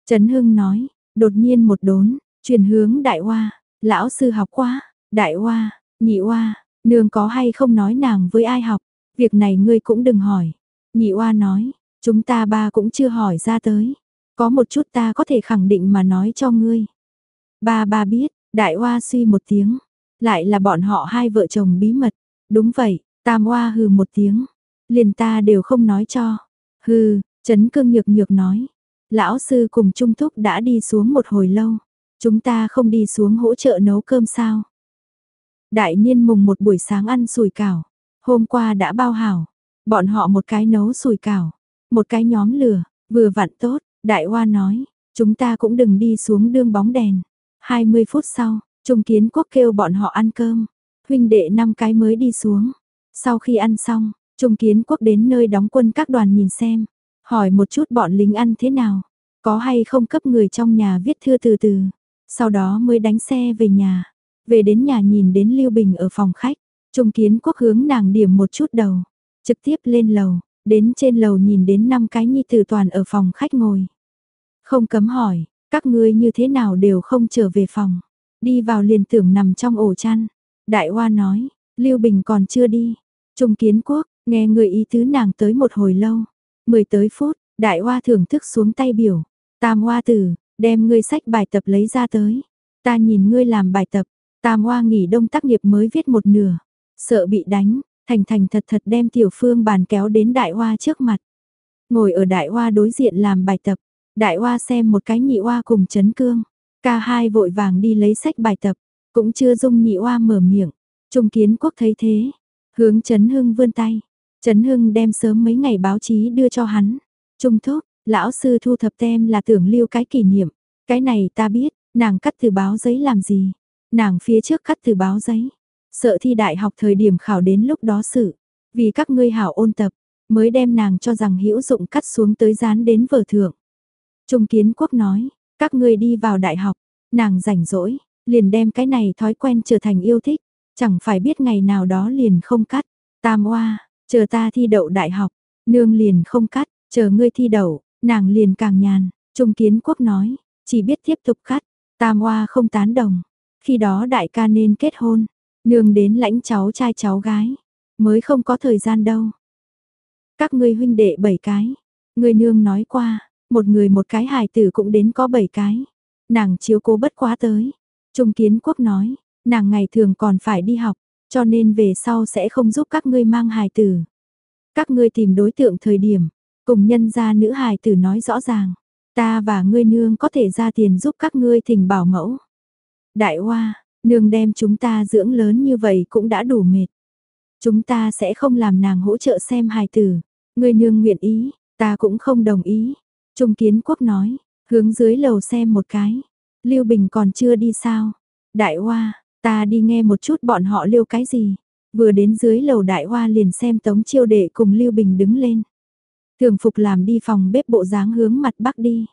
Trấn Hưng nói, đột nhiên một đốn, truyền hướng đại hoa, lão sư học quá, đại hoa, nhị hoa, nương có hay không nói nàng với ai học, việc này ngươi cũng đừng hỏi. Nhị hoa nói, chúng ta ba cũng chưa hỏi ra tới, có một chút ta có thể khẳng định mà nói cho ngươi. Ba ba biết, đại hoa suy một tiếng, lại là bọn họ hai vợ chồng bí mật, đúng vậy, tam hoa hừ một tiếng, liền ta đều không nói cho. Hừ, Trấn Cương Nhược Nhược nói, lão sư cùng Trung Thúc đã đi xuống một hồi lâu, chúng ta không đi xuống hỗ trợ nấu cơm sao? Đại niên mùng một buổi sáng ăn sùi cảo, hôm qua đã bao hảo, bọn họ một cái nấu sùi cảo, một cái nhóm lửa, vừa vặn tốt, đại hoa nói, chúng ta cũng đừng đi xuống đương bóng đèn. 20 phút sau, Trung Kiến Quốc kêu bọn họ ăn cơm, huynh đệ năm cái mới đi xuống. Sau khi ăn xong, Trung Kiến Quốc đến nơi đóng quân các đoàn nhìn xem, hỏi một chút bọn lính ăn thế nào, có hay không cấp người trong nhà viết thư từ từ, sau đó mới đánh xe về nhà. Về đến nhà nhìn đến Lưu Bình ở phòng khách, Trung Kiến Quốc hướng nàng điểm một chút đầu, trực tiếp lên lầu, đến trên lầu nhìn đến năm cái nhi tử toàn ở phòng khách ngồi. Không cấm hỏi, các ngươi như thế nào đều không trở về phòng, đi vào liền tưởng nằm trong ổ chăn. Đại Hoa nói, Lưu Bình còn chưa đi. Trung Kiến Quốc, nghe người ý tứ nàng tới một hồi lâu, mười tới phút, Đại Hoa thưởng thức xuống tay biểu, Tam Hoa tử, đem ngươi sách bài tập lấy ra tới. Ta nhìn ngươi làm bài tập, Tam Hoa nghỉ đông tác nghiệp mới viết một nửa, sợ bị đánh, Thành thành thật thật đem tiểu phương bàn kéo đến đại hoa trước mặt. Ngồi ở đại hoa đối diện làm bài tập, đại hoa xem một cái nhị hoa cùng chấn cương. Ca hai vội vàng đi lấy sách bài tập, cũng chưa dung nhị hoa mở miệng. Trung kiến quốc thấy thế, hướng chấn hưng vươn tay. Trấn Hưng đem sớm mấy ngày báo chí đưa cho hắn. Trung thúc, lão sư thu thập tem là tưởng lưu cái kỷ niệm. Cái này ta biết, nàng cắt từ báo giấy làm gì? Nàng phía trước cắt từ báo giấy. Sợ thi đại học thời điểm khảo đến lúc đó sự. Vì các ngươi hảo ôn tập, mới đem nàng cho rằng hữu dụng cắt xuống tới dán đến vở thượng. Trung kiến quốc nói, các ngươi đi vào đại học, nàng rảnh rỗi, liền đem cái này thói quen trở thành yêu thích, chẳng phải biết ngày nào đó liền không cắt. Tam oa, chờ ta thi đậu đại học, nương liền không cắt, chờ ngươi thi đậu, nàng liền càng nhàn. Trung kiến quốc nói, chỉ biết tiếp tục cắt, tam Hoa không tán đồng. Khi đó đại ca nên kết hôn, nương đến lãnh cháu trai cháu gái, mới không có thời gian đâu. Các ngươi huynh đệ bảy cái, người nương nói qua, một người một cái hài tử cũng đến có bảy cái. Nàng chiếu cố bất quá tới. Trung kiến quốc nói, nàng ngày thường còn phải đi học, cho nên về sau sẽ không giúp các ngươi mang hài tử. Các ngươi tìm đối tượng thời điểm, cùng nhân gia nữ hài tử nói rõ ràng, ta và ngươi nương có thể ra tiền giúp các ngươi thỉnh bảo mẫu. Đại hoa, nương đem chúng ta dưỡng lớn như vậy cũng đã đủ mệt. Chúng ta sẽ không làm nàng hỗ trợ xem hài tử. Ngươi nương nguyện ý, ta cũng không đồng ý. Trung kiến quốc nói, hướng dưới lầu xem một cái. Lưu Bình còn chưa đi sao? Đại hoa, ta đi nghe một chút bọn họ liêu cái gì. Vừa đến dưới lầu đại hoa liền xem tống chiêu đệ cùng Lưu Bình đứng lên. Thường phục làm đi phòng bếp bộ dáng hướng mặt bắc đi.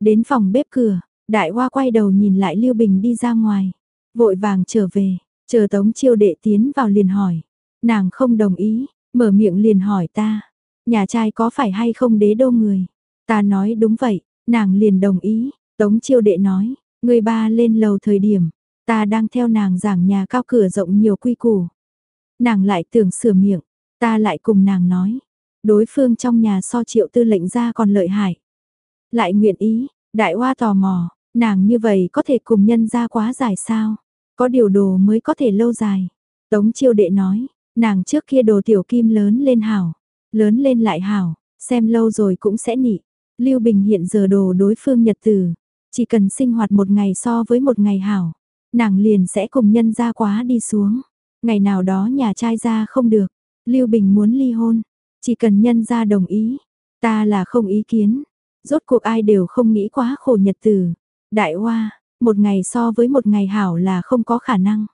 Đến phòng bếp cửa, đại hoa quay đầu nhìn lại Lưu Bình đi ra ngoài. Vội vàng trở về, chờ tống chiêu đệ tiến vào liền hỏi. Nàng không đồng ý, mở miệng liền hỏi ta. Nhà trai có phải hay không đế đô người? Ta nói đúng vậy, nàng liền đồng ý. Tống chiêu đệ nói, người ba lên lầu thời điểm, ta đang theo nàng giảng nhà cao cửa rộng nhiều quy củ. Nàng lại tưởng sửa miệng, ta lại cùng nàng nói, đối phương trong nhà so triệu tư lệnh ra còn lợi hại. Lại nguyện ý, đại hoa tò mò, nàng như vậy có thể cùng nhân ra quá dài sao? Có điều đồ mới có thể lâu dài. Tống chiêu đệ nói, nàng trước kia đồ tiểu kim lớn lên hảo, lớn lên lại hảo, xem lâu rồi cũng sẽ nị. Lưu Bình hiện giờ đồ đối phương nhật tử, chỉ cần sinh hoạt một ngày so với một ngày hảo, nàng liền sẽ cùng nhân ra quá đi xuống. Ngày nào đó nhà trai ra không được, Lưu Bình muốn ly hôn, chỉ cần nhân ra đồng ý, ta là không ý kiến. Rốt cuộc ai đều không nghĩ quá khổ nhật tử. Đại hoa, một ngày so với một ngày hảo là không có khả năng.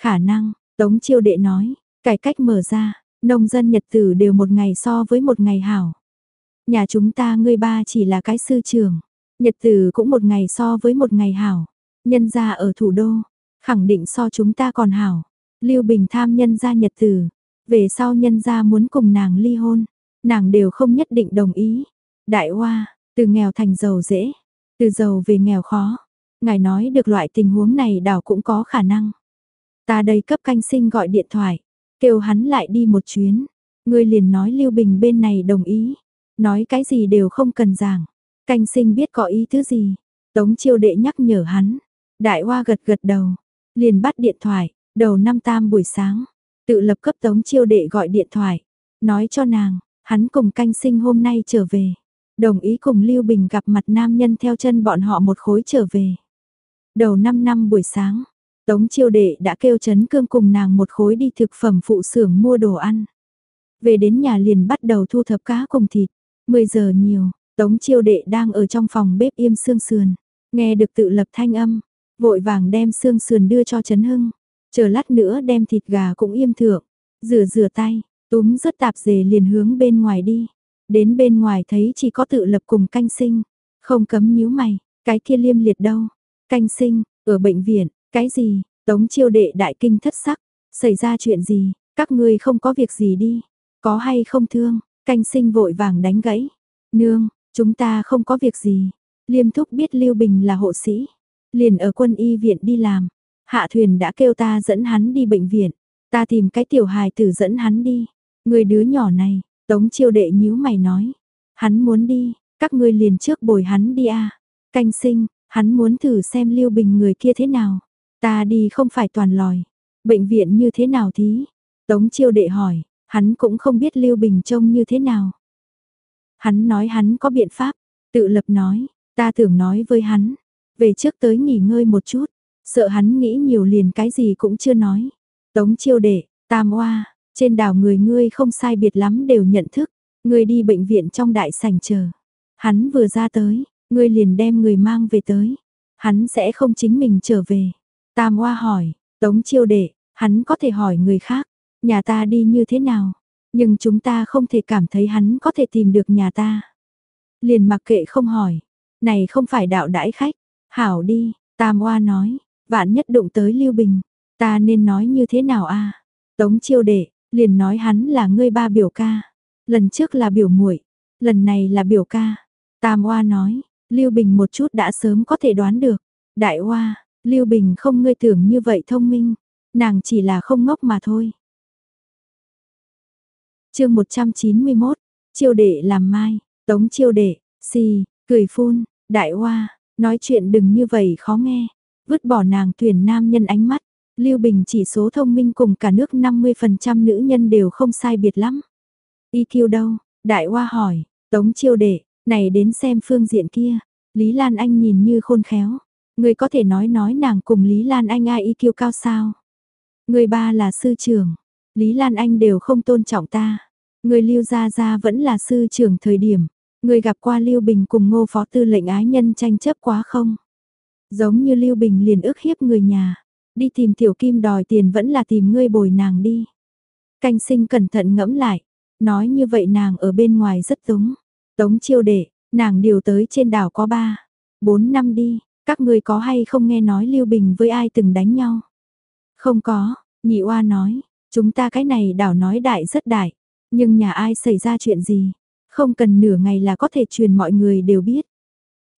Khả năng, Tống Chiêu Đệ nói, cải cách mở ra, nông dân nhật tử đều một ngày so với một ngày hảo. Nhà chúng ta ngươi ba chỉ là cái sư trưởng nhật tử cũng một ngày so với một ngày hảo. Nhân gia ở thủ đô, khẳng định so chúng ta còn hảo. Lưu Bình tham nhân gia nhật tử, về sau nhân gia muốn cùng nàng ly hôn, nàng đều không nhất định đồng ý. Đại Hoa, từ nghèo thành giàu dễ, từ giàu về nghèo khó. Ngài nói được loại tình huống này đảo cũng có khả năng. Ta đây cấp canh sinh gọi điện thoại, kêu hắn lại đi một chuyến. Ngươi liền nói Lưu Bình bên này đồng ý, nói cái gì đều không cần giảng. Canh sinh biết có ý thứ gì. Tống chiêu đệ nhắc nhở hắn. Đại hoa gật gật đầu, liền bắt điện thoại, đầu năm tam buổi sáng, tự lập cấp tống chiêu đệ gọi điện thoại, nói cho nàng, hắn cùng canh sinh hôm nay trở về. Đồng ý cùng Lưu Bình gặp mặt nam nhân theo chân bọn họ một khối trở về. Đầu năm năm buổi sáng, Tống chiêu đệ đã kêu chấn cương cùng nàng một khối đi thực phẩm phụ xưởng mua đồ ăn. Về đến nhà liền bắt đầu thu thập cá cùng thịt. 10 giờ nhiều, Tống chiêu đệ đang ở trong phòng bếp im sương sườn. Nghe được tự lập thanh âm, vội vàng đem xương sườn đưa cho Trấn Hưng. Chờ lát nữa đem thịt gà cũng im thượng. Rửa rửa tay, túm rất tạp dề liền hướng bên ngoài đi. Đến bên ngoài thấy chỉ có tự lập cùng canh sinh. Không cấm nhíu mày, cái kia liêm liệt đâu. Canh sinh, ở bệnh viện, cái gì, tống chiêu đệ đại kinh thất sắc, xảy ra chuyện gì, các ngươi không có việc gì đi, có hay không thương, canh sinh vội vàng đánh gãy. Nương, chúng ta không có việc gì, liêm thúc biết Lưu Bình là hộ sĩ, liền ở quân y viện đi làm, hạ thuyền đã kêu ta dẫn hắn đi bệnh viện, ta tìm cái tiểu hài tử dẫn hắn đi, người đứa nhỏ này, tống chiêu đệ nhíu mày nói, hắn muốn đi, các ngươi liền trước bồi hắn đi à, canh sinh, hắn muốn thử xem Lưu Bình người kia thế nào. Ta đi không phải toàn lòi. Bệnh viện như thế nào thí? Tống chiêu đệ hỏi, hắn cũng không biết Lưu Bình trông như thế nào. Hắn nói hắn có biện pháp, tự lập nói, ta tưởng nói với hắn, về trước tới nghỉ ngơi một chút, sợ hắn nghĩ nhiều liền cái gì cũng chưa nói. Tống chiêu đệ, tam oa, trên đảo người ngươi không sai biệt lắm đều nhận thức, ngươi đi bệnh viện trong đại sảnh chờ. Hắn vừa ra tới, ngươi liền đem người mang về tới, hắn sẽ không chính mình trở về. Tam oa hỏi, tống chiêu đệ, hắn có thể hỏi người khác, nhà ta đi như thế nào, nhưng chúng ta không thể cảm thấy hắn có thể tìm được nhà ta. Liền mặc kệ không hỏi, này không phải đạo đãi khách, hảo đi, Tam Oa nói, vạn nhất đụng tới Lưu Bình, ta nên nói như thế nào a? Tống Chiêu Đệ, liền nói hắn là ngươi ba biểu ca, lần trước là biểu muội, lần này là biểu ca. Tam Oa nói, Lưu Bình một chút đã sớm có thể đoán được. Đại Oa, Lưu Bình không ngươi tưởng như vậy thông minh, nàng chỉ là không ngốc mà thôi. Chương 191, Chiêu Đệ làm mai, Tống Chiêu Đệ, xì, cười phun, Đại Oa, nói chuyện đừng như vậy khó nghe, vứt bỏ nàng tuyển nam nhân ánh mắt. Lưu Bình chỉ số thông minh cùng cả nước 50% nữ nhân đều không sai biệt lắm. EQ đâu? Đại Hoa hỏi, Tống Chiêu Đệ, này đến xem phương diện kia. Lý Lan Anh nhìn như khôn khéo. Người có thể nói nói nàng cùng Lý Lan Anh ai EQ cao sao? Người ba là sư trưởng. Lý Lan Anh đều không tôn trọng ta. Người Lưu Gia Gia vẫn là sư trưởng thời điểm. Người gặp qua Lưu Bình cùng ngô phó tư lệnh ái nhân tranh chấp quá không? Giống như Lưu Bình liền ước hiếp người nhà. Đi tìm tiểu kim đòi tiền vẫn là tìm ngươi bồi nàng đi. Canh sinh cẩn thận ngẫm lại. Nói như vậy nàng ở bên ngoài rất túng. Tống chiêu đệ, nàng điều tới trên đảo có ba, bốn năm đi, các người có hay không nghe nói Lưu Bình với ai từng đánh nhau? Không có, nhị oa nói, chúng ta cái này đảo nói đại rất đại, nhưng nhà ai xảy ra chuyện gì, không cần nửa ngày là có thể truyền mọi người đều biết.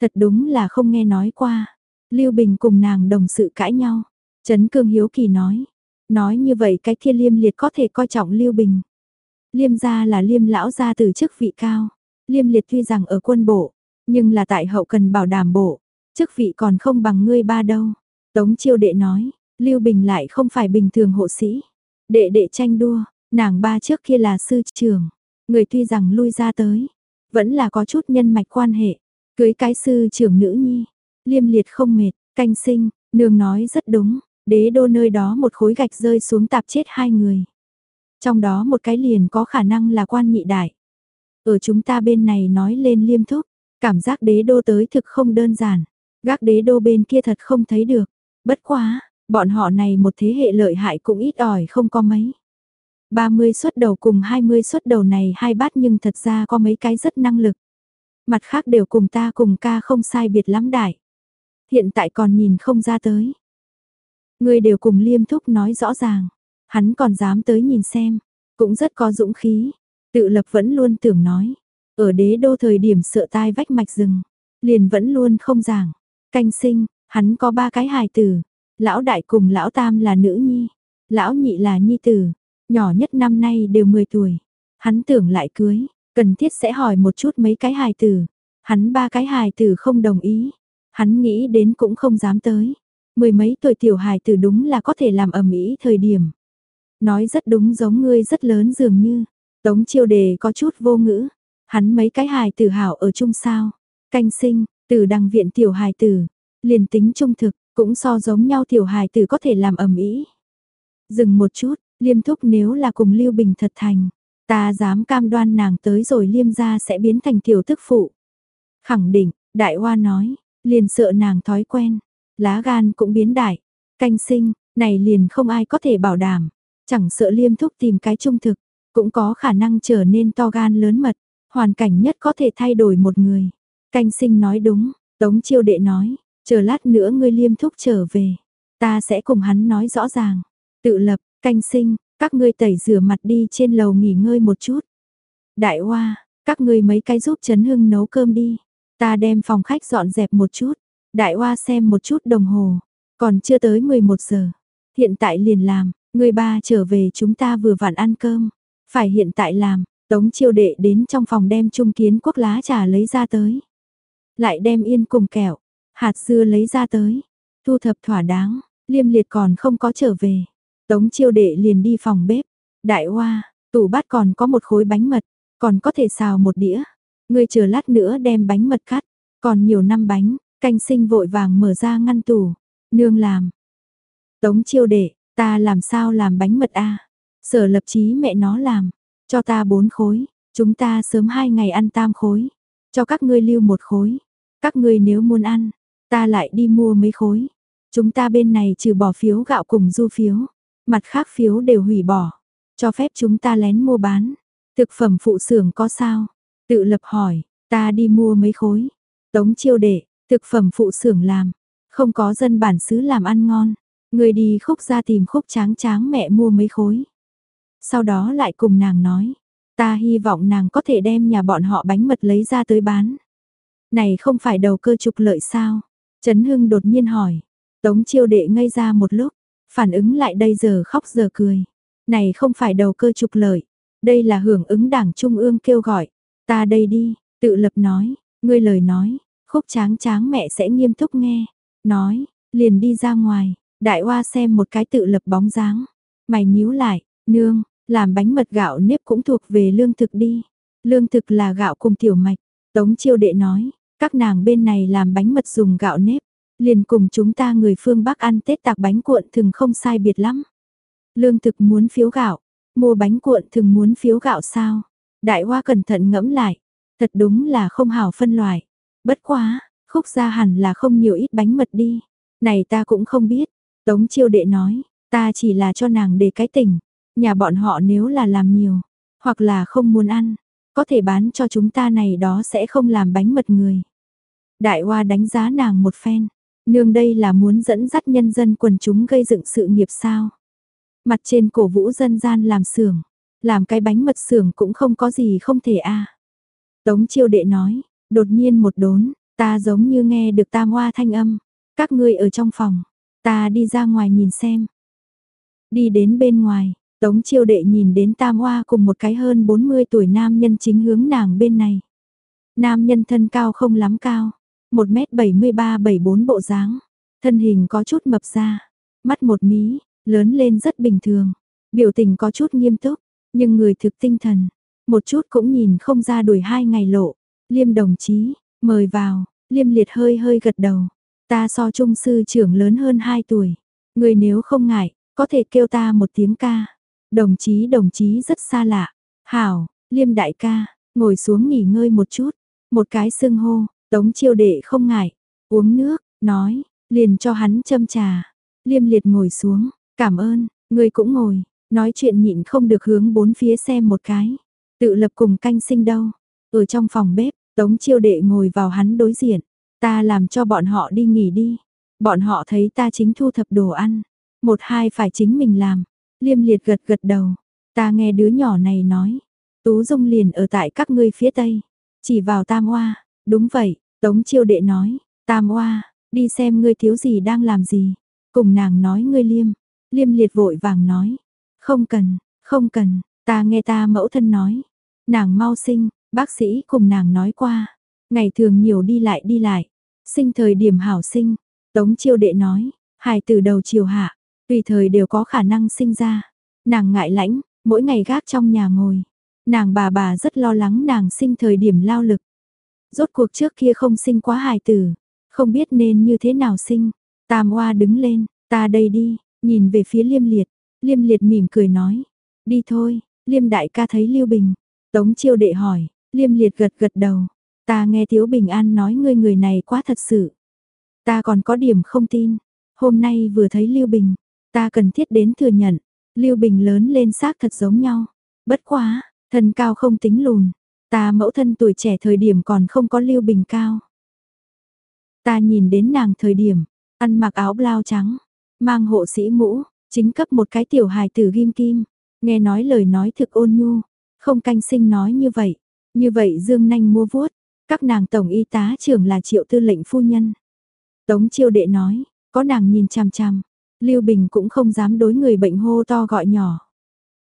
Thật đúng là không nghe nói qua, Lưu Bình cùng nàng đồng sự cãi nhau, Trấn Cương Hiếu Kỳ nói, nói như vậy cái Thiên liêm liệt có thể coi trọng Lưu Bình. Liêm gia là liêm lão gia từ chức vị cao, liêm liệt tuy rằng ở quân bộ, nhưng là tại hậu cần bảo đảm bộ, chức vị còn không bằng ngươi ba đâu. Tống chiêu đệ nói, Lưu Bình lại không phải bình thường hộ sĩ. Đệ đệ tranh đua, nàng ba trước kia là sư trưởng, người tuy rằng lui ra tới, vẫn là có chút nhân mạch quan hệ, cưới cái sư trưởng nữ nhi, liêm liệt không mệt, canh sinh, nương nói rất đúng, đế đô nơi đó một khối gạch rơi xuống tạp chết hai người. Trong đó một cái liền có khả năng là quan nhị đại. Ở chúng ta bên này nói lên liêm thúc, cảm giác đế đô tới thực không đơn giản, gác đế đô bên kia thật không thấy được. Bất quá, bọn họ này một thế hệ lợi hại cũng ít ỏi không có mấy. 30 xuất đầu cùng 20 xuất đầu này hai bát nhưng thật ra có mấy cái rất năng lực. Mặt khác đều cùng ta cùng ca không sai biệt lắm đại. Hiện tại còn nhìn không ra tới. Người đều cùng liêm thúc nói rõ ràng. Hắn còn dám tới nhìn xem. Cũng rất có dũng khí. Tự lập vẫn luôn tưởng nói. Ở đế đô thời điểm sợ tai vách mạch rừng. Liền vẫn luôn không giảng. Canh sinh, hắn có ba cái hài tử. Lão đại cùng lão tam là nữ nhi. Lão nhị là nhi tử. Nhỏ nhất năm nay đều 10 tuổi. Hắn tưởng lại cưới. Cần thiết sẽ hỏi một chút mấy cái hài tử. Hắn ba cái hài tử không đồng ý. Hắn nghĩ đến cũng không dám tới. Mười mấy tuổi tiểu hài tử đúng là có thể làm ẩm ý thời điểm. Nói rất đúng giống ngươi rất lớn dường như. Tống chiêu đề có chút vô ngữ. Hắn mấy cái hài tử hảo ở chung sao. Canh sinh, từ đăng viện tiểu hài tử. Liền tính trung thực, cũng so giống nhau tiểu hài tử có thể làm ẩm ý. Dừng một chút, liêm thúc nếu là cùng Lưu Bình thật thành. Ta dám cam đoan nàng tới rồi liêm gia sẽ biến thành tiểu tức phụ. Khẳng định, đại hoa nói, liền sợ nàng thói quen, lá gan cũng biến đại, canh sinh, này liền không ai có thể bảo đảm, chẳng sợ liêm thúc tìm cái trung thực, cũng có khả năng trở nên to gan lớn mật, hoàn cảnh nhất có thể thay đổi một người. Canh sinh nói đúng, Tống chiêu đệ nói, chờ lát nữa ngươi liêm thúc trở về, ta sẽ cùng hắn nói rõ ràng, tự lập, canh sinh, các ngươi tẩy rửa mặt đi trên lầu nghỉ ngơi một chút. Đại hoa, các ngươi mấy cái giúp Trấn Hưng nấu cơm đi. Ta đem phòng khách dọn dẹp một chút, đại hoa xem một chút đồng hồ, còn chưa tới 11 giờ. Hiện tại liền làm, người ba trở về chúng ta vừa vặn ăn cơm, phải hiện tại làm, tống chiêu đệ đến trong phòng đem trung kiến quốc lá trà lấy ra tới. Lại đem yên cùng kẹo, hạt dưa lấy ra tới, thu thập thỏa đáng, liêm liệt còn không có trở về. Tống chiêu đệ liền đi phòng bếp, Đại Hoa, tủ bát còn có một khối bánh mật, còn có thể xào một đĩa. Ngươi chờ lát nữa đem bánh mật cắt, còn nhiều năm bánh, canh sinh vội vàng mở ra ngăn tủ. Nương làm. Tống chiêu đệ, ta làm sao làm bánh mật a? Sở lập chí mẹ nó làm, cho ta bốn khối, chúng ta sớm hai ngày ăn tam khối, cho các ngươi lưu một khối. Các ngươi nếu muốn ăn, ta lại đi mua mấy khối. Chúng ta bên này trừ bỏ phiếu gạo cùng du phiếu, mặt khác phiếu đều hủy bỏ, cho phép chúng ta lén mua bán. Thực phẩm phụ xưởng có sao? Tự lập hỏi, ta đi mua mấy khối. Tống chiêu đệ, thực phẩm phụ xưởng làm, không có dân bản xứ làm ăn ngon. Người đi khúc ra tìm khúc tráng tráng mẹ mua mấy khối. Sau đó lại cùng nàng nói, ta hy vọng nàng có thể đem nhà bọn họ bánh mật lấy ra tới bán. Này không phải đầu cơ trục lợi sao? Trấn Hưng đột nhiên hỏi. Tống chiêu đệ ngây ra một lúc, phản ứng lại đây giờ khóc giờ cười. Này không phải đầu cơ trục lợi, đây là hưởng ứng đảng Trung ương kêu gọi. Ta đây đi, tự lập nói, ngươi lời nói, khúc tráng tráng mẹ sẽ nghiêm túc nghe. Nói, liền đi ra ngoài, đại hoa xem một cái tự lập bóng dáng. Mày nhíu lại, nương, làm bánh mật gạo nếp cũng thuộc về lương thực đi. Lương thực là gạo cùng tiểu mạch. Tống chiêu đệ nói, các nàng bên này làm bánh mật dùng gạo nếp. Liền cùng chúng ta người phương Bắc ăn Tết tạc bánh cuộn thường không sai biệt lắm. Lương thực muốn phiếu gạo, mua bánh cuộn thường muốn phiếu gạo sao? Đại hoa cẩn thận ngẫm lại, thật đúng là không hảo phân loại. Bất quá, khúc gia hẳn là không nhiều ít bánh mật đi. Này ta cũng không biết. Tống chiêu đệ nói, ta chỉ là cho nàng để cái tỉnh. Nhà bọn họ nếu là làm nhiều, hoặc là không muốn ăn, có thể bán cho chúng ta này đó sẽ không làm bánh mật người. Đại Hoa đánh giá nàng một phen, nương đây là muốn dẫn dắt nhân dân quần chúng gây dựng sự nghiệp sao. Mặt trên cổ vũ dân gian làm xưởng, làm cái bánh mật xưởng cũng không có gì không thể a. Tống chiêu đệ nói, đột nhiên một đốn, ta giống như nghe được tam hoa thanh âm, các ngươi ở trong phòng, ta đi ra ngoài nhìn xem. Đi đến bên ngoài, Tống chiêu đệ nhìn đến tam hoa cùng một cái hơn 40 tuổi nam nhân chính hướng nàng bên này. Nam nhân thân cao không lắm cao, 1m73-74 bộ dáng, thân hình có chút mập ra, mắt một mí, lớn lên rất bình thường, biểu tình có chút nghiêm túc, nhưng người thực tinh thần, một chút cũng nhìn không ra đuổi hai ngày lộ. Liêm đồng chí, mời vào, Liêm liệt hơi hơi gật đầu, ta so trung sư trưởng lớn hơn 2 tuổi, người nếu không ngại, có thể kêu ta một tiếng ca. Đồng chí đồng chí rất xa lạ. Hảo, liêm đại ca, ngồi xuống nghỉ ngơi một chút. Một cái sưng hô, tống chiêu đệ không ngại. Uống nước, nói, liền cho hắn châm trà. Liêm liệt ngồi xuống, cảm ơn, người cũng ngồi. Nói chuyện nhịn không được hướng bốn phía xem một cái. Tự lập cùng canh sinh đâu. Ở trong phòng bếp, tống chiêu đệ ngồi vào hắn đối diện. Ta làm cho bọn họ đi nghỉ đi. Bọn họ thấy ta chính thu thập đồ ăn. Một hai phải chính mình làm. Liêm liệt gật gật đầu. Ta nghe đứa nhỏ này nói. Tú Dung liền ở tại các ngươi phía tây. Chỉ vào Tam Hoa. Đúng vậy, Tống Chiêu Đệ nói. Tam oa, đi xem ngươi thiếu gì đang làm gì. Cùng nàng nói ngươi liêm. Liêm liệt vội vàng nói. Không cần, không cần, ta nghe ta mẫu thân nói. Nàng mau sinh, bác sĩ cùng nàng nói qua. Ngày thường nhiều đi lại đi lại. Sinh thời điểm hảo sinh. Tống Chiêu Đệ nói. Hài từ đầu chiều hạ, Tùy thời đều có khả năng sinh ra. Nàng ngại lãnh, mỗi ngày gác trong nhà ngồi. Nàng bà bà rất lo lắng nàng sinh thời điểm lao lực. Rốt cuộc trước kia không sinh quá hài tử, không biết nên như thế nào sinh. Tam Hoa đứng lên, ta đây đi, nhìn về phía Liêm Liệt. Liêm Liệt mỉm cười nói, đi thôi, Liêm đại ca thấy Lưu Bình. Tống chiêu đệ hỏi, Liêm Liệt gật gật đầu. Ta nghe Tiếu Bình An nói ngươi người này quá thật sự. Ta còn có điểm không tin. Hôm nay vừa thấy Lưu Bình, Ta cần thiết đến thừa nhận, Lưu Bình lớn lên xác thật giống nhau. Bất quá, thân cao không tính lùn. Ta mẫu thân tuổi trẻ thời điểm còn không có Lưu Bình cao. Ta nhìn đến nàng thời điểm, ăn mặc áo blau trắng, mang hộ sĩ mũ, chính cấp một cái tiểu hài tử ghim kim, nghe nói lời nói thực ôn nhu, không canh sinh nói như vậy, như vậy dương nanh mua vuốt, các nàng tổng y tá trưởng là triệu tư lệnh phu nhân. Tống chiêu đệ nói, có nàng nhìn chằm chằm, Lưu Bình cũng không dám đối người bệnh hô to gọi nhỏ.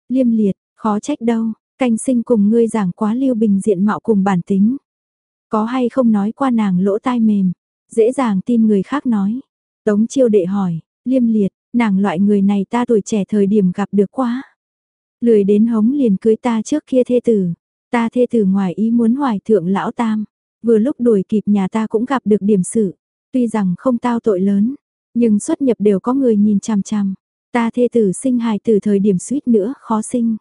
Liêm liệt, khó trách đâu, canh sinh cùng ngươi giảng quá Lưu Bình diện mạo cùng bản tính. Có hay không nói qua nàng lỗ tai mềm, dễ dàng tin người khác nói. Tống chiêu đệ hỏi, liêm liệt, nàng loại người này ta tuổi trẻ thời điểm gặp được quá. Lười đến hống liền cưới ta trước kia thê tử. Ta thê tử ngoài ý muốn hoài thượng lão tam. Vừa lúc đuổi kịp nhà ta cũng gặp được điểm sự. Tuy rằng không tao tội lớn, nhưng xuất nhập đều có người nhìn chằm chằm. Ta thê tử sinh hài từ thời điểm suýt nữa khó sinh.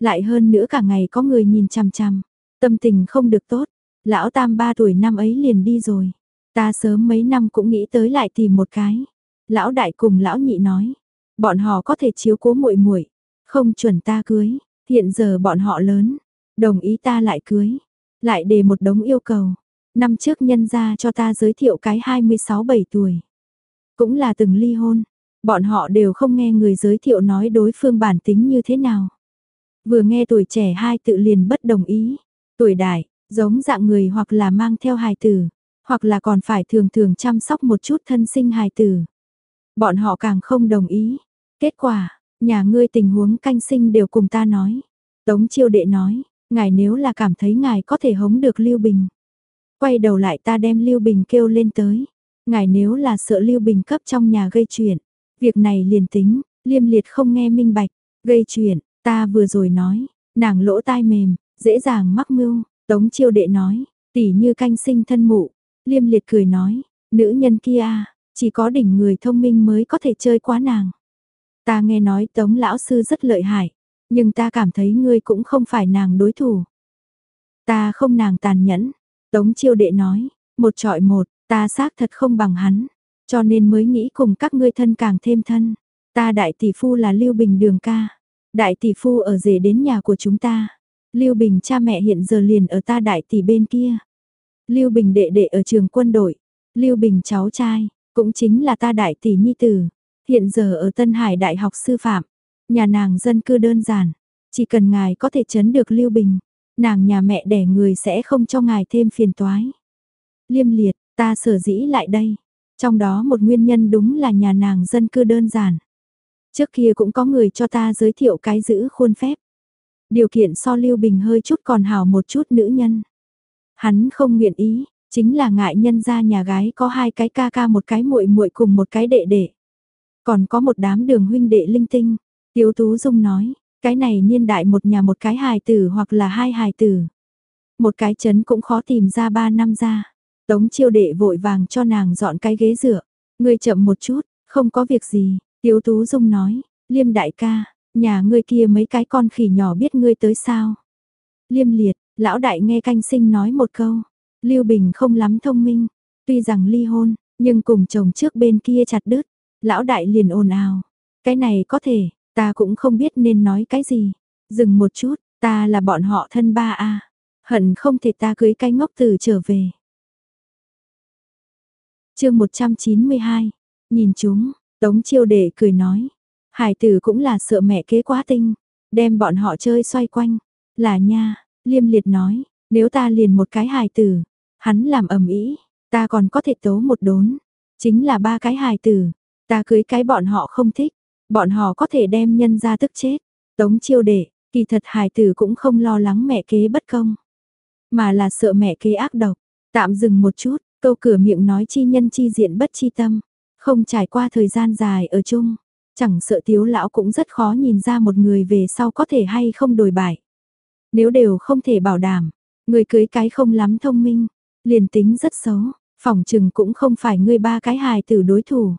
Lại hơn nữa cả ngày có người nhìn chằm chằm. Tâm tình không được tốt. Lão tam ba tuổi năm ấy liền đi rồi. Ta sớm mấy năm cũng nghĩ tới lại tìm một cái. Lão đại cùng lão nhị nói, bọn họ có thể chiếu cố muội muội, không chuẩn ta cưới, hiện giờ bọn họ lớn, đồng ý ta lại cưới, lại đề một đống yêu cầu. Năm trước nhân gia cho ta giới thiệu cái 26-7 tuổi. Cũng là từng ly hôn, bọn họ đều không nghe người giới thiệu nói đối phương bản tính như thế nào. Vừa nghe tuổi trẻ hai tự liền bất đồng ý, tuổi đại, giống dạng người hoặc là mang theo hài tử, hoặc là còn phải thường thường chăm sóc một chút thân sinh hài tử. Bọn họ càng không đồng ý. Kết quả, nhà ngươi tình huống canh sinh đều cùng ta nói. Tống chiêu đệ nói, ngài nếu là cảm thấy ngài có thể hống được Lưu Bình. Quay đầu lại ta đem Lưu Bình kêu lên tới. Ngài nếu là sợ Lưu Bình cấp trong nhà gây chuyện. Việc này liền tính, liêm liệt không nghe minh bạch. Gây chuyện, ta vừa rồi nói, nàng lỗ tai mềm, dễ dàng mắc mưu. Tống chiêu đệ nói, tỉ như canh sinh thân mụ. Liêm liệt cười nói, nữ nhân kia à, chỉ có đỉnh người thông minh mới có thể chơi quá nàng. Ta nghe nói tống lão sư rất lợi hại, nhưng ta cảm thấy ngươi cũng không phải nàng đối thủ. Ta không nàng tàn nhẫn, tống chiêu đệ nói, một trọi một, ta xác thật không bằng hắn, cho nên mới nghĩ cùng các ngươi thân càng thêm thân. Ta đại tỷ phu là Lưu Bình Đường ca, đại tỷ phu ở rể đến nhà của chúng ta. Lưu Bình cha mẹ hiện giờ liền ở ta đại tỷ bên kia. Lưu Bình đệ đệ ở trường quân đội, Lưu Bình cháu trai, cũng chính là ta đại tỷ nhi tử, hiện giờ ở Tân Hải Đại học sư phạm, nhà nàng dân cư đơn giản, chỉ cần ngài có thể chấn được Lưu Bình, nàng nhà mẹ đẻ người sẽ không cho ngài thêm phiền toái. Liêm liệt, ta sở dĩ lại đây, trong đó một nguyên nhân đúng là nhà nàng dân cư đơn giản. Trước kia cũng có người cho ta giới thiệu cái giữ khuôn phép. Điều kiện so Lưu Bình hơi chút còn hào một chút nữ nhân. Hắn không nguyện ý, chính là ngại nhân ra nhà gái có hai cái ca ca một cái muội muội cùng một cái đệ đệ. Còn có một đám đường huynh đệ linh tinh, Tiếu Tú Dung nói, cái này niên đại một nhà một cái hài tử hoặc là hai hài tử. Một cái chấn cũng khó tìm ra ba năm ra. Tống chiêu đệ vội vàng cho nàng dọn cái ghế dựa. Ngươi chậm một chút, không có việc gì, Tiếu Tú Dung nói, liêm đại ca, nhà ngươi kia mấy cái con khỉ nhỏ biết ngươi tới sao. Liêm liệt, lão đại nghe canh sinh nói một câu, Lưu Bình không lắm thông minh, tuy rằng ly hôn, nhưng cùng chồng trước bên kia chặt đứt, lão đại liền ồn ào, cái này có thể, ta cũng không biết nên nói cái gì, dừng một chút, ta là bọn họ thân ba a, hận không thể ta cưới cái ngốc từ trở về. Chương 192. Nhìn chúng, Tống Chiêu Đệ cười nói, hải tử cũng là sợ mẹ kế quá tinh, đem bọn họ chơi xoay quanh. Là nha, Liêm Liệt nói, nếu ta liền một cái hài tử, Hắn làm ầm ĩ, ta còn có thể tố một đốn. Chính là ba cái hài tử, ta cưới cái bọn họ không thích, bọn họ có thể đem nhân ra tức chết. Tống chiêu đệ, kỳ thật hài tử cũng không lo lắng mẹ kế bất công, mà là sợ mẹ kế ác độc. Tạm dừng một chút, câu cửa miệng nói chi nhân chi diện bất chi tâm, không trải qua thời gian dài ở chung, chẳng sợ tiếu lão cũng rất khó nhìn ra một người về sau có thể hay không đổi bại. Nếu đều không thể bảo đảm, người cưới cái không lắm thông minh, Liền tính rất xấu, phòng trừng cũng không phải người ba cái hài tử đối thủ.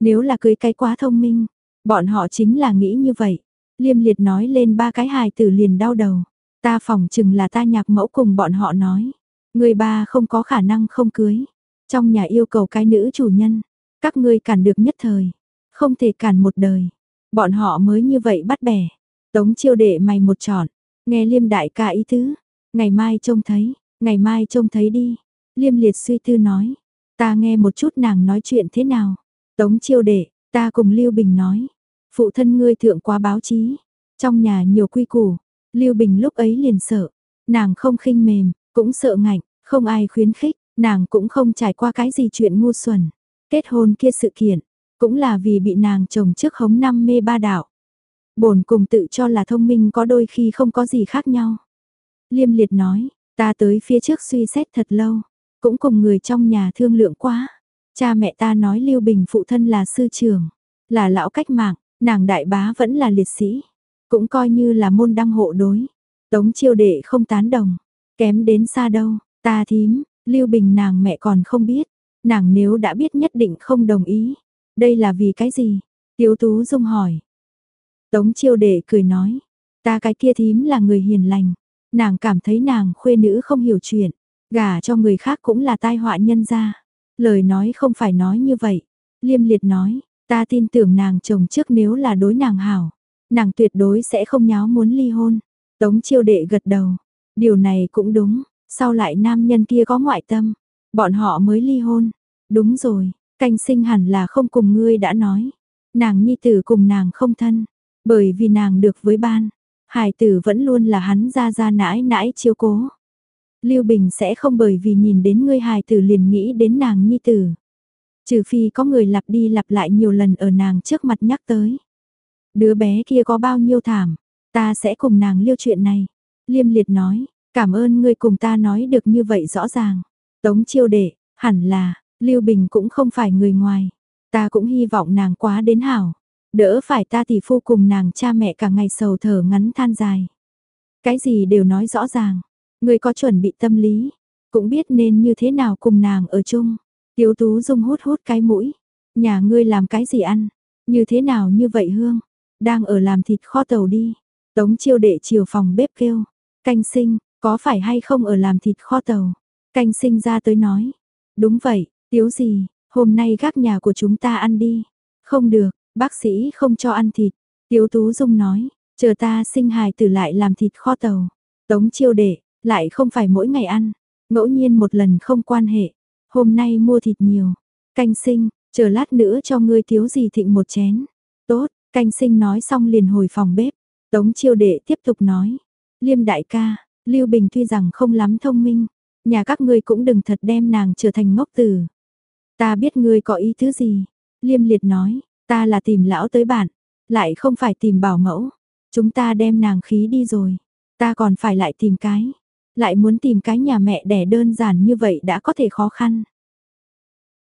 Nếu là cưới cái quá thông minh, bọn họ chính là nghĩ như vậy. Liêm liệt nói lên ba cái hài tử liền đau đầu. Ta phòng chừng là ta nhạc mẫu cùng bọn họ nói. Người ba không có khả năng không cưới. Trong nhà yêu cầu cái nữ chủ nhân. Các ngươi cản được nhất thời. Không thể cản một đời. Bọn họ mới như vậy bắt bẻ. Tống chiêu đệ mày một trọn. Nghe liêm đại ca ý tứ. Ngày mai trông thấy. Ngày mai trông thấy đi. Liêm liệt suy tư nói. Ta nghe một chút nàng nói chuyện thế nào. Tống chiêu đệ, ta cùng Lưu Bình nói. Phụ thân ngươi thượng quá báo chí. Trong nhà nhiều quy củ. Lưu Bình lúc ấy liền sợ. Nàng không khinh mềm, cũng sợ ngạnh, không ai khuyến khích. Nàng cũng không trải qua cái gì chuyện ngu xuẩn. Kết hôn kia sự kiện. Cũng là vì bị nàng chồng trước hống năm mê ba đạo. Bổn cùng tự cho là thông minh có đôi khi không có gì khác nhau. Liêm liệt nói, Ta tới phía trước suy xét thật lâu, cũng cùng người trong nhà thương lượng quá. Cha mẹ ta nói Lưu Bình phụ thân là sư trưởng, là lão cách mạng, nàng đại bá vẫn là liệt sĩ. cũng coi như là môn đăng hộ đối. Tống chiêu đệ không tán đồng, kém đến xa đâu, ta thím, Lưu Bình nàng mẹ còn không biết, nàng nếu đã biết nhất định không đồng ý. Đây là vì cái gì? Tiếu Tú Dung hỏi. Tống chiêu đệ cười nói, ta cái kia thím là người hiền lành, nàng cảm thấy nàng khuê nữ không hiểu chuyện, gả cho người khác cũng là tai họa nhân gia. Lời nói không phải nói như vậy. Liêm liệt nói, ta tin tưởng nàng chồng trước nếu là đối nàng hảo, nàng tuyệt đối sẽ không nháo muốn ly hôn. Tống chiêu đệ gật đầu, điều này cũng đúng, sau lại nam nhân kia có ngoại tâm, bọn họ mới ly hôn. Đúng rồi, canh sinh hẳn là không cùng ngươi đã nói. Nàng nhi tử cùng nàng không thân, bởi vì nàng được với ban. Hải tử vẫn luôn là hắn ra ra nãi nãi chiếu cố. Lưu Bình sẽ không bởi vì nhìn đến ngươi hài tử liền nghĩ đến nàng nhi tử. Trừ phi có người lặp đi lặp lại nhiều lần ở nàng trước mặt nhắc tới. Đứa bé kia có bao nhiêu thảm, ta sẽ cùng nàng liêu chuyện này. Liêm liệt nói, cảm ơn ngươi cùng ta nói được như vậy rõ ràng. Tống chiêu đệ, hẳn là, Lưu Bình cũng không phải người ngoài. Ta cũng hy vọng nàng quá đến hảo. Đỡ phải ta tỷ phu cùng nàng cha mẹ cả ngày sầu thở ngắn than dài. Cái gì đều nói rõ ràng. Ngươi có chuẩn bị tâm lý, cũng biết nên như thế nào cùng nàng ở chung. Tiếu Tú Dung hút hút cái mũi. Nhà ngươi làm cái gì ăn? Như thế nào như vậy Hương? Đang ở làm thịt kho tàu đi. Tống chiêu đệ chiều phòng bếp kêu. Canh sinh, có phải hay không ở làm thịt kho tàu? Canh sinh ra tới nói. Đúng vậy, tiếu gì, hôm nay gác nhà của chúng ta ăn đi. Không được, bác sĩ không cho ăn thịt. Tiếu Tú Dung nói, chờ ta sinh hài tử lại làm thịt kho tàu. Tống chiêu đệ, lại không phải mỗi ngày ăn, ngẫu nhiên một lần không quan hệ. Hôm nay mua thịt nhiều, canh sinh, chờ lát nữa cho ngươi thiếu gì thịnh một chén. Tốt, canh sinh nói xong liền hồi phòng bếp. Tống chiêu đệ tiếp tục nói. Liêm đại ca, Lưu Bình tuy rằng không lắm thông minh, nhà các ngươi cũng đừng thật đem nàng trở thành ngốc tử. Ta biết ngươi có ý thứ gì. Liêm liệt nói, ta là tìm lão tới bạn, lại không phải tìm bảo mẫu. Chúng ta đem nàng khí đi rồi, ta còn phải lại tìm cái lại muốn tìm cái nhà mẹ đẻ đơn giản như vậy đã có thể khó khăn.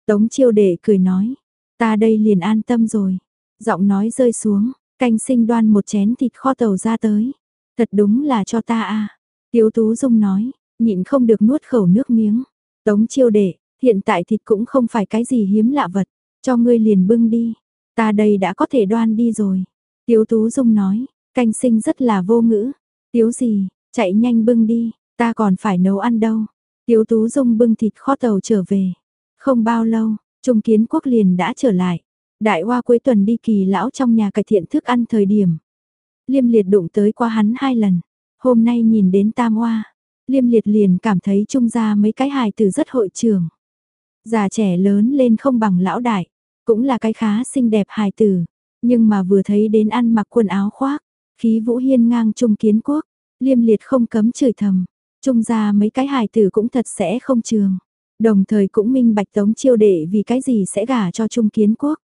Tống chiêu đệ cười nói, ta đây liền an tâm rồi. Giọng nói rơi xuống, canh sinh đoan một chén thịt kho tàu ra tới. Thật đúng là cho ta a à. Tiếu Tú Dung nói, nhịn không được nuốt khẩu nước miếng. Tống chiêu đệ, hiện tại thịt cũng không phải cái gì hiếm lạ vật, cho ngươi liền bưng đi. Ta đây đã có thể đoan đi rồi. Tiếu Tú Dung nói, canh sinh rất là vô ngữ. Tiếu gì, chạy nhanh bưng đi, Ta còn phải nấu ăn đâu. Tiếu Tú Dung bưng thịt kho tàu trở về. Không bao lâu, Trung Kiến Quốc liền đã trở lại. Đại hoa cuối tuần đi kỳ lão trong nhà cải thiện thức ăn thời điểm. Liêm liệt đụng tới qua hắn hai lần. Hôm nay nhìn đến tam hoa. Liêm liệt liền cảm thấy trung gia mấy cái hài từ rất hội trường. Già trẻ lớn lên không bằng lão đại. Cũng là cái khá xinh đẹp hài tử. Nhưng mà vừa thấy đến ăn mặc quần áo khoác. Khí vũ hiên ngang Trung Kiến Quốc. Liêm liệt không cấm chửi thầm. Trung ra mấy cái hài tử cũng thật sẽ không trường. Đồng thời cũng minh bạch tống chiêu đệ vì cái gì sẽ gả cho Trung Kiến Quốc.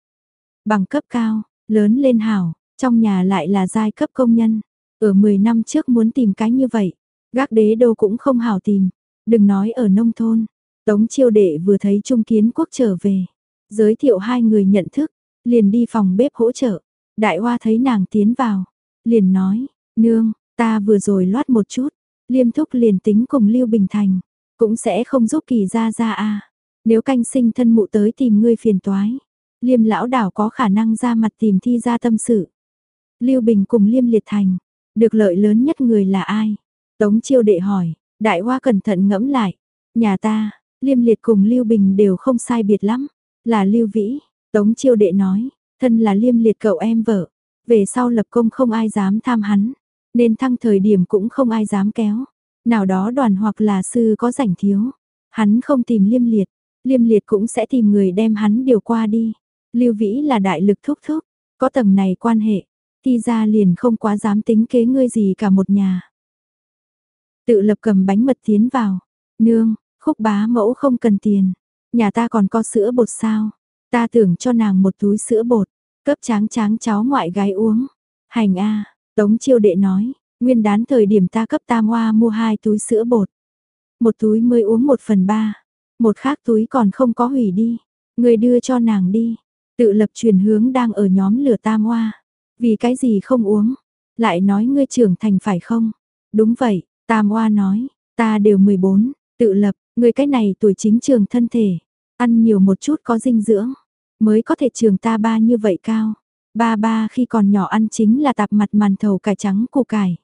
Bằng cấp cao, lớn lên hảo, trong nhà lại là giai cấp công nhân. Ở 10 năm trước muốn tìm cái như vậy, gác đế đô cũng không hảo tìm. Đừng nói ở nông thôn, tống chiêu đệ vừa thấy Trung Kiến Quốc trở về. Giới thiệu hai người nhận thức, liền đi phòng bếp hỗ trợ. Đại hoa thấy nàng tiến vào, liền nói, nương, ta vừa rồi loát một chút, Liêm thúc liền tính cùng Lưu Bình Thành, cũng sẽ không giúp kỳ ra ra a. Nếu canh sinh thân mụ tới tìm ngươi phiền toái, Liêm lão đảo có khả năng ra mặt tìm thi ra tâm sự. Lưu Bình cùng Liêm Liệt Thành, được lợi lớn nhất người là ai? Tống Chiêu đệ hỏi, Đại Hoa cẩn thận ngẫm lại, nhà ta, Liêm Liệt cùng Lưu Bình đều không sai biệt lắm, là Lưu Vĩ, Tống Chiêu đệ nói, thân là Liêm Liệt cậu em vợ, về sau lập công không ai dám tham hắn, nên thăng thời điểm cũng không ai dám kéo. Nào đó đoàn hoặc là sư có rảnh thiếu. Hắn không tìm liêm liệt. Liêm liệt cũng sẽ tìm người đem hắn điều qua đi. Lưu Vĩ là đại lực thúc thúc. Có tầng này quan hệ. Ti ra liền không quá dám tính kế ngươi gì cả một nhà. Tự lập cầm bánh mật tiến vào. Nương, khúc bá mẫu không cần tiền. Nhà ta còn có sữa bột sao. Ta tưởng cho nàng một túi sữa bột. Cấp tráng tráng cháu ngoại gái uống. Hành a Tống chiêu đệ nói, nguyên đán thời điểm ta cấp tam hoa mua hai túi sữa bột. Một túi mới uống một phần ba, một khác túi còn không có hủy đi. Người đưa cho nàng đi, tự lập truyền hướng đang ở nhóm lửa tam hoa. Vì cái gì không uống? Lại nói ngươi trưởng thành phải không? Đúng vậy, Tam Oa nói, ta đều 14, tự lập, Người cái này tuổi chính trường thân thể, ăn nhiều một chút có dinh dưỡng, mới có thể trường ta ba như vậy cao. Ba ba khi còn nhỏ ăn chính là tạp mặt màn thầu cải trắng củ cải.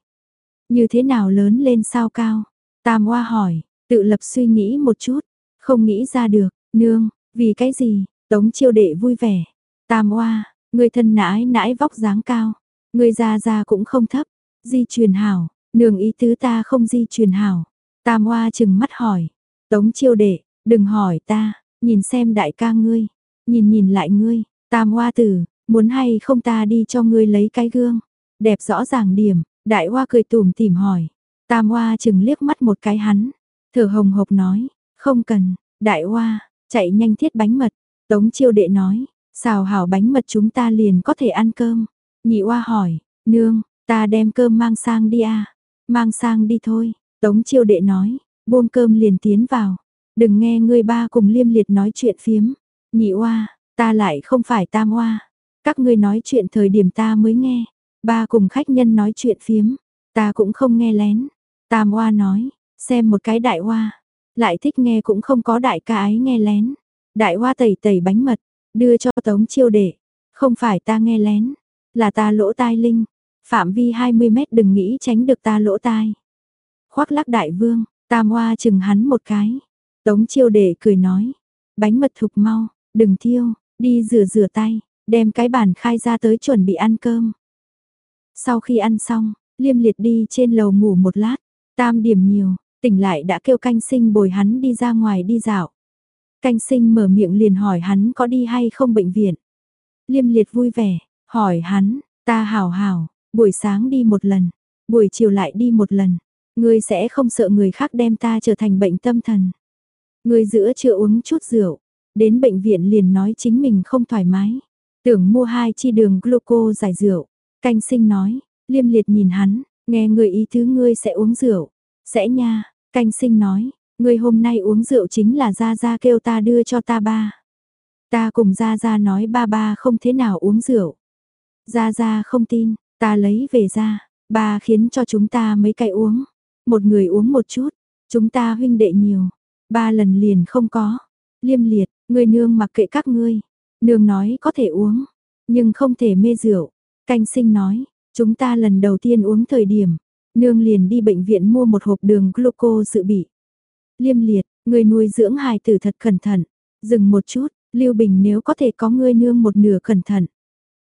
Như thế nào lớn lên sao cao? Tam Oa hỏi, tự lập suy nghĩ một chút, không nghĩ ra được, nương, vì cái gì? Tống chiêu đệ vui vẻ. Tam Oa, người thân nãi nãi vóc dáng cao, người già già cũng không thấp, di truyền hảo, nương ý tứ ta không di truyền hảo. Tam Oa chừng mắt hỏi, Tống chiêu đệ, đừng hỏi ta, nhìn xem đại ca ngươi, nhìn nhìn lại ngươi, Tam Oa tử, muốn hay không ta đi cho ngươi lấy cái gương, đẹp rõ ràng điểm, đại Oa cười tủm tỉm hỏi. Tam Oa chừng liếc mắt một cái hắn, thở hồng hộc nói, không cần, đại Oa, chạy nhanh thiết bánh mật, Tống chiêu đệ nói, xào hảo bánh mật chúng ta liền có thể ăn cơm. Nhị oa hỏi, nương, ta đem cơm mang sang đi à? Mang sang đi thôi, Tống chiêu đệ nói, buông cơm liền tiến vào. Đừng nghe ngươi ba cùng liêm liệt nói chuyện phiếm. Nhị oa, ta lại không phải tam oa. Các ngươi nói chuyện thời điểm ta mới nghe. Ba cùng khách nhân nói chuyện phiếm, ta cũng không nghe lén. Tam oa nói, xem một cái đại oa, lại thích nghe cũng không có đại ca ái nghe lén. Đại hoa tẩy tẩy bánh mật, đưa cho tống chiêu đệ. Không phải ta nghe lén, là ta lỗ tai linh. Phạm vi 20 mét đừng nghĩ tránh được ta lỗ tai. Khoác lắc đại vương, tam hoa chừng hắn một cái. Tống chiêu đệ cười nói. Bánh mật thục mau, đừng thiêu, đi rửa rửa tay, đem cái bàn khai ra tới chuẩn bị ăn cơm. Sau khi ăn xong, liêm liệt đi trên lầu ngủ một lát, tam điểm nhiều, tỉnh lại đã kêu canh sinh bồi hắn đi ra ngoài đi dạo. Canh sinh mở miệng liền hỏi hắn có đi hay không bệnh viện. Liêm liệt vui vẻ, hỏi hắn, ta hảo hảo, buổi sáng đi một lần, buổi chiều lại đi một lần. Ngươi sẽ không sợ người khác đem ta trở thành bệnh tâm thần. Ngươi giữa chưa uống chút rượu, đến bệnh viện liền nói chính mình không thoải mái. Tưởng mua hai chi đường gluco giải rượu. Canh sinh nói, liêm liệt nhìn hắn, nghe người ý thứ ngươi sẽ uống rượu. Sẽ nha, canh sinh nói, ngươi hôm nay uống rượu chính là Gia Gia kêu ta đưa cho ta ba. Ta cùng Gia Gia nói ba ba không thế nào uống rượu. Gia Gia không tin, ta lấy về ra, ba khiến cho chúng ta mấy cái uống. Một người uống một chút, chúng ta huynh đệ nhiều. Ba lần liền không có. Liêm liệt, người nương mặc kệ các ngươi. Nương nói có thể uống, nhưng không thể mê rượu. Canh sinh nói, chúng ta lần đầu tiên uống thời điểm, nương liền đi bệnh viện mua một hộp đường gluco dự bị. Liêm liệt, người nuôi dưỡng hài tử thật cẩn thận. Dừng một chút, Lưu Bình nếu có thể có ngươi nương một nửa cẩn thận.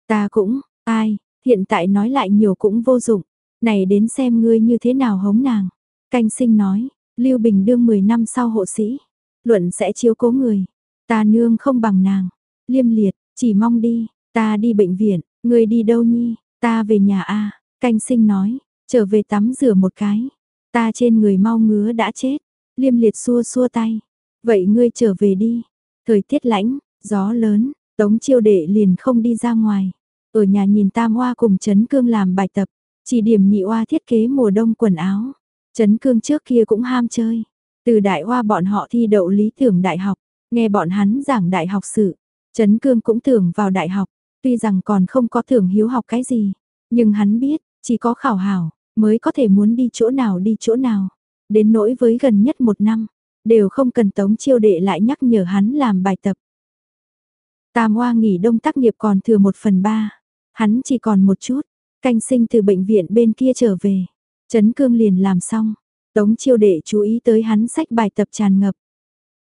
Ta cũng, ai, hiện tại nói lại nhiều cũng vô dụng. Này đến xem ngươi như thế nào hống nàng. Canh sinh nói, Lưu Bình đương 10 năm sau hộ sĩ. Luận sẽ chiếu cố người. Ta nương không bằng nàng. Liêm liệt, chỉ mong đi, ta đi bệnh viện, ngươi đi đâu nhi, ta về nhà a Canh sinh nói, trở về tắm rửa một cái. Ta trên người mau ngứa đã chết. Liêm liệt xua xua tay. Vậy ngươi trở về đi. Thời tiết lãnh, gió lớn, tống chiêu đệ liền không đi ra ngoài. Ở nhà nhìn tam hoa cùng Trấn Cương làm bài tập. Chỉ điểm nhị hoa thiết kế mùa đông quần áo. Trấn Cương trước kia cũng ham chơi. Từ đại hoa bọn họ thi đậu lý tưởng đại học. Nghe bọn hắn giảng đại học sự. Trấn Cương cũng tưởng vào đại học. Tuy rằng còn không có thưởng hiếu học cái gì. Nhưng hắn biết, chỉ có khảo hảo, mới có thể muốn đi chỗ nào đi chỗ nào. Đến nỗi với gần nhất một năm, đều không cần tống chiêu đệ lại nhắc nhở hắn làm bài tập. Tam Hoa nghỉ đông tác nghiệp còn thừa một phần ba, hắn chỉ còn một chút, canh sinh từ bệnh viện bên kia trở về. Trấn cương liền làm xong, tống chiêu đệ chú ý tới hắn sách bài tập tràn ngập.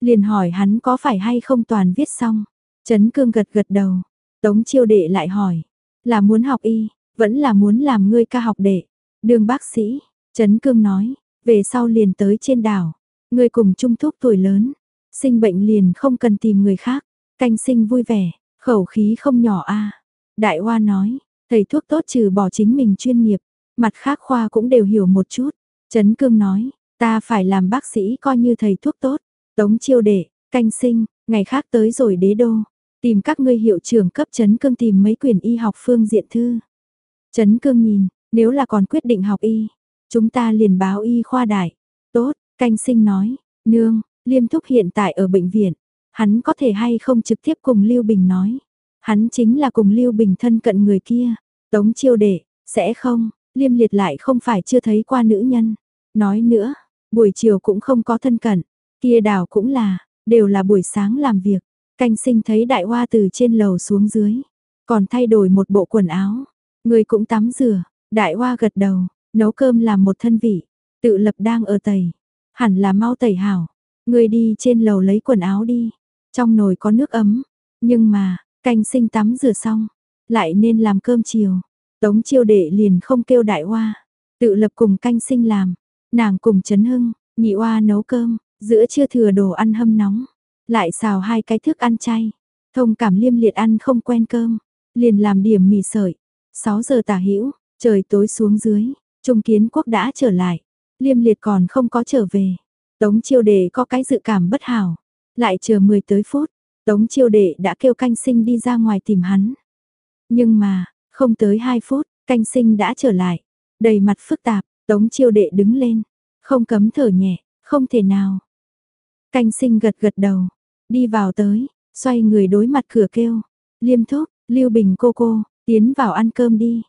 Liền hỏi hắn có phải hay không toàn viết xong. Trấn cương gật gật đầu, tống chiêu đệ lại hỏi, là muốn học y, vẫn là muốn làm ngươi ca học đệ. Đường bác sĩ, Trấn cương nói, về sau liền tới trên đảo, ngươi cùng chung thúc tuổi lớn, sinh bệnh liền không cần tìm người khác, canh sinh vui vẻ, khẩu khí không nhỏ a. Đại Hoa nói, thầy thuốc tốt trừ bỏ chính mình chuyên nghiệp, mặt khác khoa cũng đều hiểu một chút. Trấn Cương nói, ta phải làm bác sĩ coi như thầy thuốc tốt. Tống chiêu đệ, canh sinh, ngày khác tới rồi đế đô, tìm các ngươi hiệu trưởng cấp Trấn Cương tìm mấy quyền y học phương diện thư. Trấn Cương nhìn, nếu là còn quyết định học y, Chúng ta liền báo y khoa đại. Tốt, canh sinh nói, nương, liêm thúc hiện tại ở bệnh viện. Hắn có thể hay không trực tiếp cùng Lưu Bình nói. Hắn chính là cùng Lưu Bình thân cận người kia. Tống chiêu đệ, sẽ không, Liêm liệt lại không phải chưa thấy qua nữ nhân. Nói nữa, buổi chiều cũng không có thân cận, kia đảo cũng là, đều là buổi sáng làm việc. Canh sinh thấy đại hoa từ trên lầu xuống dưới, còn thay đổi một bộ quần áo. Người cũng tắm rửa, đại hoa gật đầu, nấu cơm làm một thân vị, tự lập đang ở tẩy. Hẳn là mau tẩy hảo, người đi trên lầu lấy quần áo đi, trong nồi có nước ấm. Nhưng mà, canh sinh tắm rửa xong, lại nên làm cơm chiều. Tống chiêu đệ liền không kêu đại hoa, tự lập cùng canh sinh làm, nàng cùng chấn hưng, nhị hoa nấu cơm, giữa trưa thừa đồ ăn hâm nóng, lại xào hai cái thức ăn chay, thông cảm liêm liệt ăn không quen cơm, liền làm điểm mì sợi. 6 giờ tả hữu trời tối xuống dưới, Trung Kiến Quốc đã trở lại, liêm liệt còn không có trở về. Tống chiêu đệ có cái dự cảm bất hảo, lại chờ 10 tới phút, Tống chiêu đệ đã kêu canh sinh đi ra ngoài tìm hắn. Nhưng mà, không tới 2 phút, canh sinh đã trở lại, đầy mặt phức tạp, tống chiêu đệ đứng lên, không cấm thở nhẹ, không thể nào. Canh sinh gật gật đầu, đi vào tới, xoay người đối mặt cửa kêu, liêm thúc, lưu bình cô cô, tiến vào ăn cơm đi.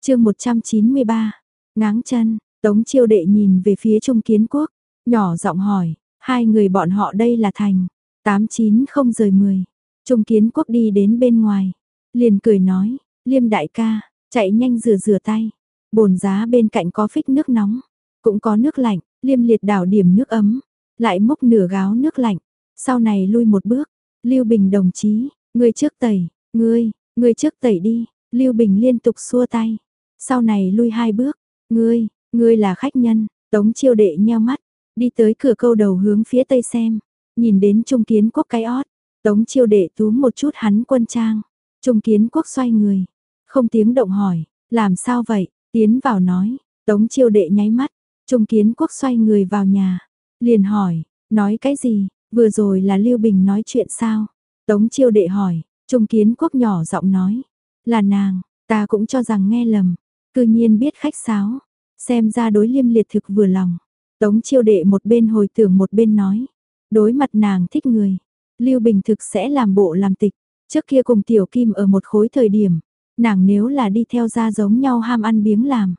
chương 193, ngáng chân, tống chiêu đệ nhìn về phía trung kiến quốc, nhỏ giọng hỏi, hai người bọn họ đây là thành, 89 không rời 10. Trung kiến quốc đi đến bên ngoài, liền cười nói, liêm đại ca, chạy nhanh rửa rửa tay. Bồn giá bên cạnh có phích nước nóng, cũng có nước lạnh, liêm liệt đảo điểm nước ấm, lại múc nửa gáo nước lạnh. Sau này lui một bước, Lưu Bình đồng chí, ngươi trước tẩy, ngươi, ngươi trước tẩy đi, Lưu Bình liên tục xua tay. Sau này lui hai bước, ngươi, ngươi là khách nhân, tống chiêu đệ nheo mắt, đi tới cửa câu đầu hướng phía tây xem, nhìn đến trung kiến quốc cái ót, tống chiêu đệ túm một chút hắn quân trang, trung kiến quốc xoay người, không tiếng động hỏi, làm sao vậy, tiến vào nói, tống chiêu đệ nháy mắt, trung kiến quốc xoay người vào nhà, liền hỏi, nói cái gì, vừa rồi là Lưu Bình nói chuyện sao, tống chiêu đệ hỏi, trung kiến quốc nhỏ giọng nói, là nàng, ta cũng cho rằng nghe lầm, cư nhiên biết khách sáo, xem ra đối liêm liệt thực vừa lòng. Tống chiêu đệ một bên hồi tưởng một bên nói. Đối mặt nàng thích người. Lưu Bình thực sẽ làm bộ làm tịch. Trước kia cùng Tiểu Kim ở một khối thời điểm. Nàng nếu là đi theo ra giống nhau ham ăn biếng làm.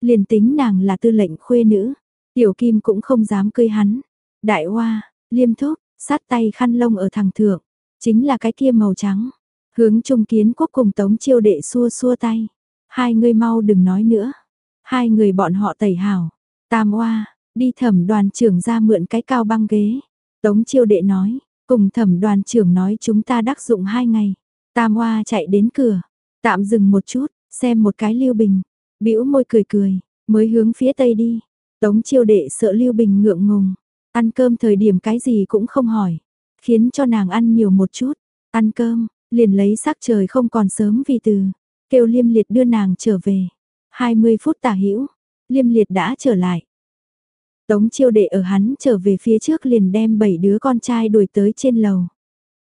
Liền tính nàng là tư lệnh khuê nữ. Tiểu Kim cũng không dám cười hắn. Đại hoa, liêm thúc, sát tay khăn lông ở thằng thượng. Chính là cái kia màu trắng. Hướng trung kiến quốc cùng tống chiêu đệ xua xua tay. Hai người mau đừng nói nữa. Hai người bọn họ tẩy hào Tam oa, Đi thẩm đoàn trưởng ra mượn cái cao băng ghế. Tống chiêu đệ nói, cùng thẩm đoàn trưởng nói chúng ta đắc dụng hai ngày. Tam Hoa chạy đến cửa, tạm dừng một chút, xem một cái Lưu Bình, bĩu môi cười cười, mới hướng phía tây đi. Tống chiêu đệ sợ Lưu Bình ngượng ngùng, ăn cơm thời điểm cái gì cũng không hỏi, khiến cho nàng ăn nhiều một chút. Ăn cơm, liền lấy sắc trời không còn sớm vì từ, kêu Liêm Liệt đưa nàng trở về. 20 phút tả hữu, Liêm Liệt đã trở lại, Tống chiêu đệ ở hắn trở về phía trước liền đem bảy đứa con trai đuổi tới trên lầu.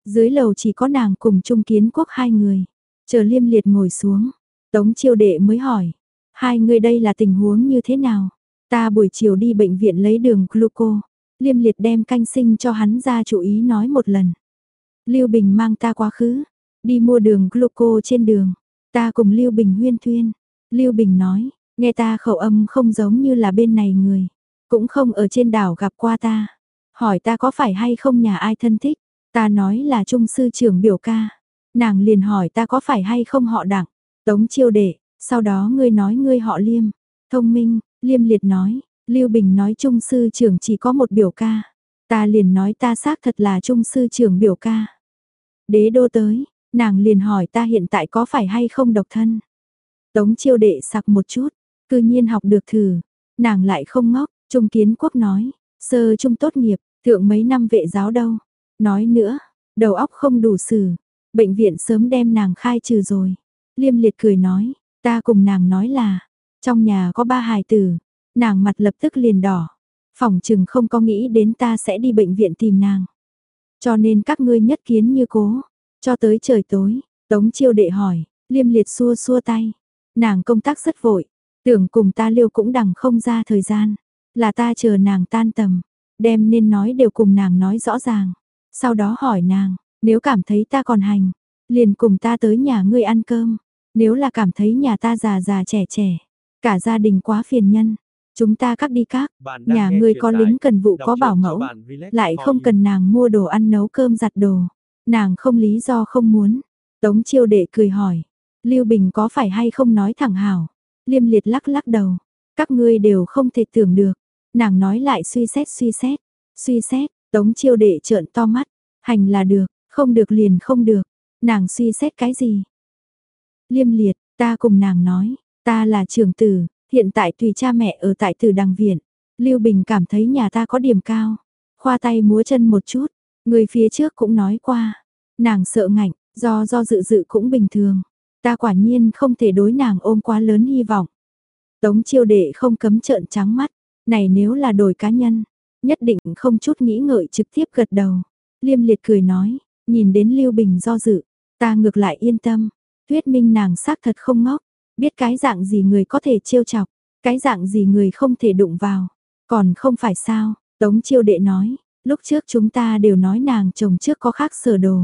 Dưới lầu chỉ có nàng cùng Trung Kiến Quốc hai người. Chờ liêm liệt ngồi xuống. Tống chiêu đệ mới hỏi. Hai người đây là tình huống như thế nào? Ta buổi chiều đi bệnh viện lấy đường gluco. Liêm liệt đem canh sinh cho hắn ra chủ ý nói một lần. Lưu Bình mang ta quá khứ. Đi mua đường gluco trên đường. Ta cùng Lưu Bình huyên thuyên. Lưu Bình nói, nghe ta khẩu âm không giống như là bên này người. Cũng không ở trên đảo gặp qua ta. Hỏi ta có phải hay không nhà ai thân thích. Ta nói là trung sư trưởng biểu ca. Nàng liền hỏi ta có phải hay không họ đặng. Tống chiêu đệ, sau đó ngươi nói ngươi họ liêm. Thông minh, liêm liệt nói. Lưu Bình nói trung sư trưởng chỉ có một biểu ca. Ta liền nói ta xác thật là trung sư trưởng biểu ca. Đế đô tới, nàng liền hỏi ta hiện tại có phải hay không độc thân. Tống chiêu đệ sặc một chút, cư nhiên học được thử. Nàng lại không ngốc, Trung Kiến Quốc nói, sơ trung tốt nghiệp, thượng mấy năm vệ giáo đâu. Nói nữa, đầu óc không đủ xử, bệnh viện sớm đem nàng khai trừ rồi. Liêm liệt cười nói, ta cùng nàng nói là, trong nhà có ba hài tử, nàng mặt lập tức liền đỏ. Phòng chừng không có nghĩ đến ta sẽ đi bệnh viện tìm nàng. Cho nên các ngươi nhất kiến như cố, cho tới trời tối, tống chiêu đệ hỏi, liêm liệt xua xua tay. Nàng công tác rất vội, tưởng cùng ta liêu cũng đằng không ra thời gian. Là ta chờ nàng tan tầm, đem nên nói đều cùng nàng nói rõ ràng. Sau đó hỏi nàng, nếu cảm thấy ta còn hành, liền cùng ta tới nhà ngươi ăn cơm. Nếu là cảm thấy nhà ta già già trẻ trẻ, cả gia đình quá phiền nhân, chúng ta cắt đi các, nhà ngươi có lính cần vụ có bảo mẫu, lại không cần nàng mua đồ ăn nấu cơm giặt đồ, nàng không lý do không muốn. Tống chiêu đệ cười hỏi, Lưu Bình có phải hay không nói thẳng hảo, liêm liệt lắc lắc đầu, các ngươi đều không thể tưởng được, nàng nói lại suy xét suy xét, suy xét, tống chiêu đệ trợn to mắt, hành là được, không được liền không được, nàng suy xét cái gì. Liêm liệt, ta cùng nàng nói, ta là trưởng tử, hiện tại tùy cha mẹ ở tại tử đằng viện, Lưu Bình cảm thấy nhà ta có điểm cao, khoa tay múa chân một chút, người phía trước cũng nói qua, nàng sợ ngạnh, do do dự dự cũng bình thường, ta quả nhiên không thể đối nàng ôm quá lớn hy vọng. Tống chiêu đệ không cấm trợn trắng mắt, này nếu là đổi cá nhân, nhất định không chút nghĩ ngợi trực tiếp gật đầu. Liêm liệt cười nói, nhìn đến Lưu Bình do dự, ta ngược lại yên tâm, tuyết minh nàng xác thật không ngốc, biết cái dạng gì người có thể trêu chọc, cái dạng gì người không thể đụng vào, còn không phải sao, Tống chiêu đệ nói, lúc trước chúng ta đều nói nàng chồng trước có khác sở đồ.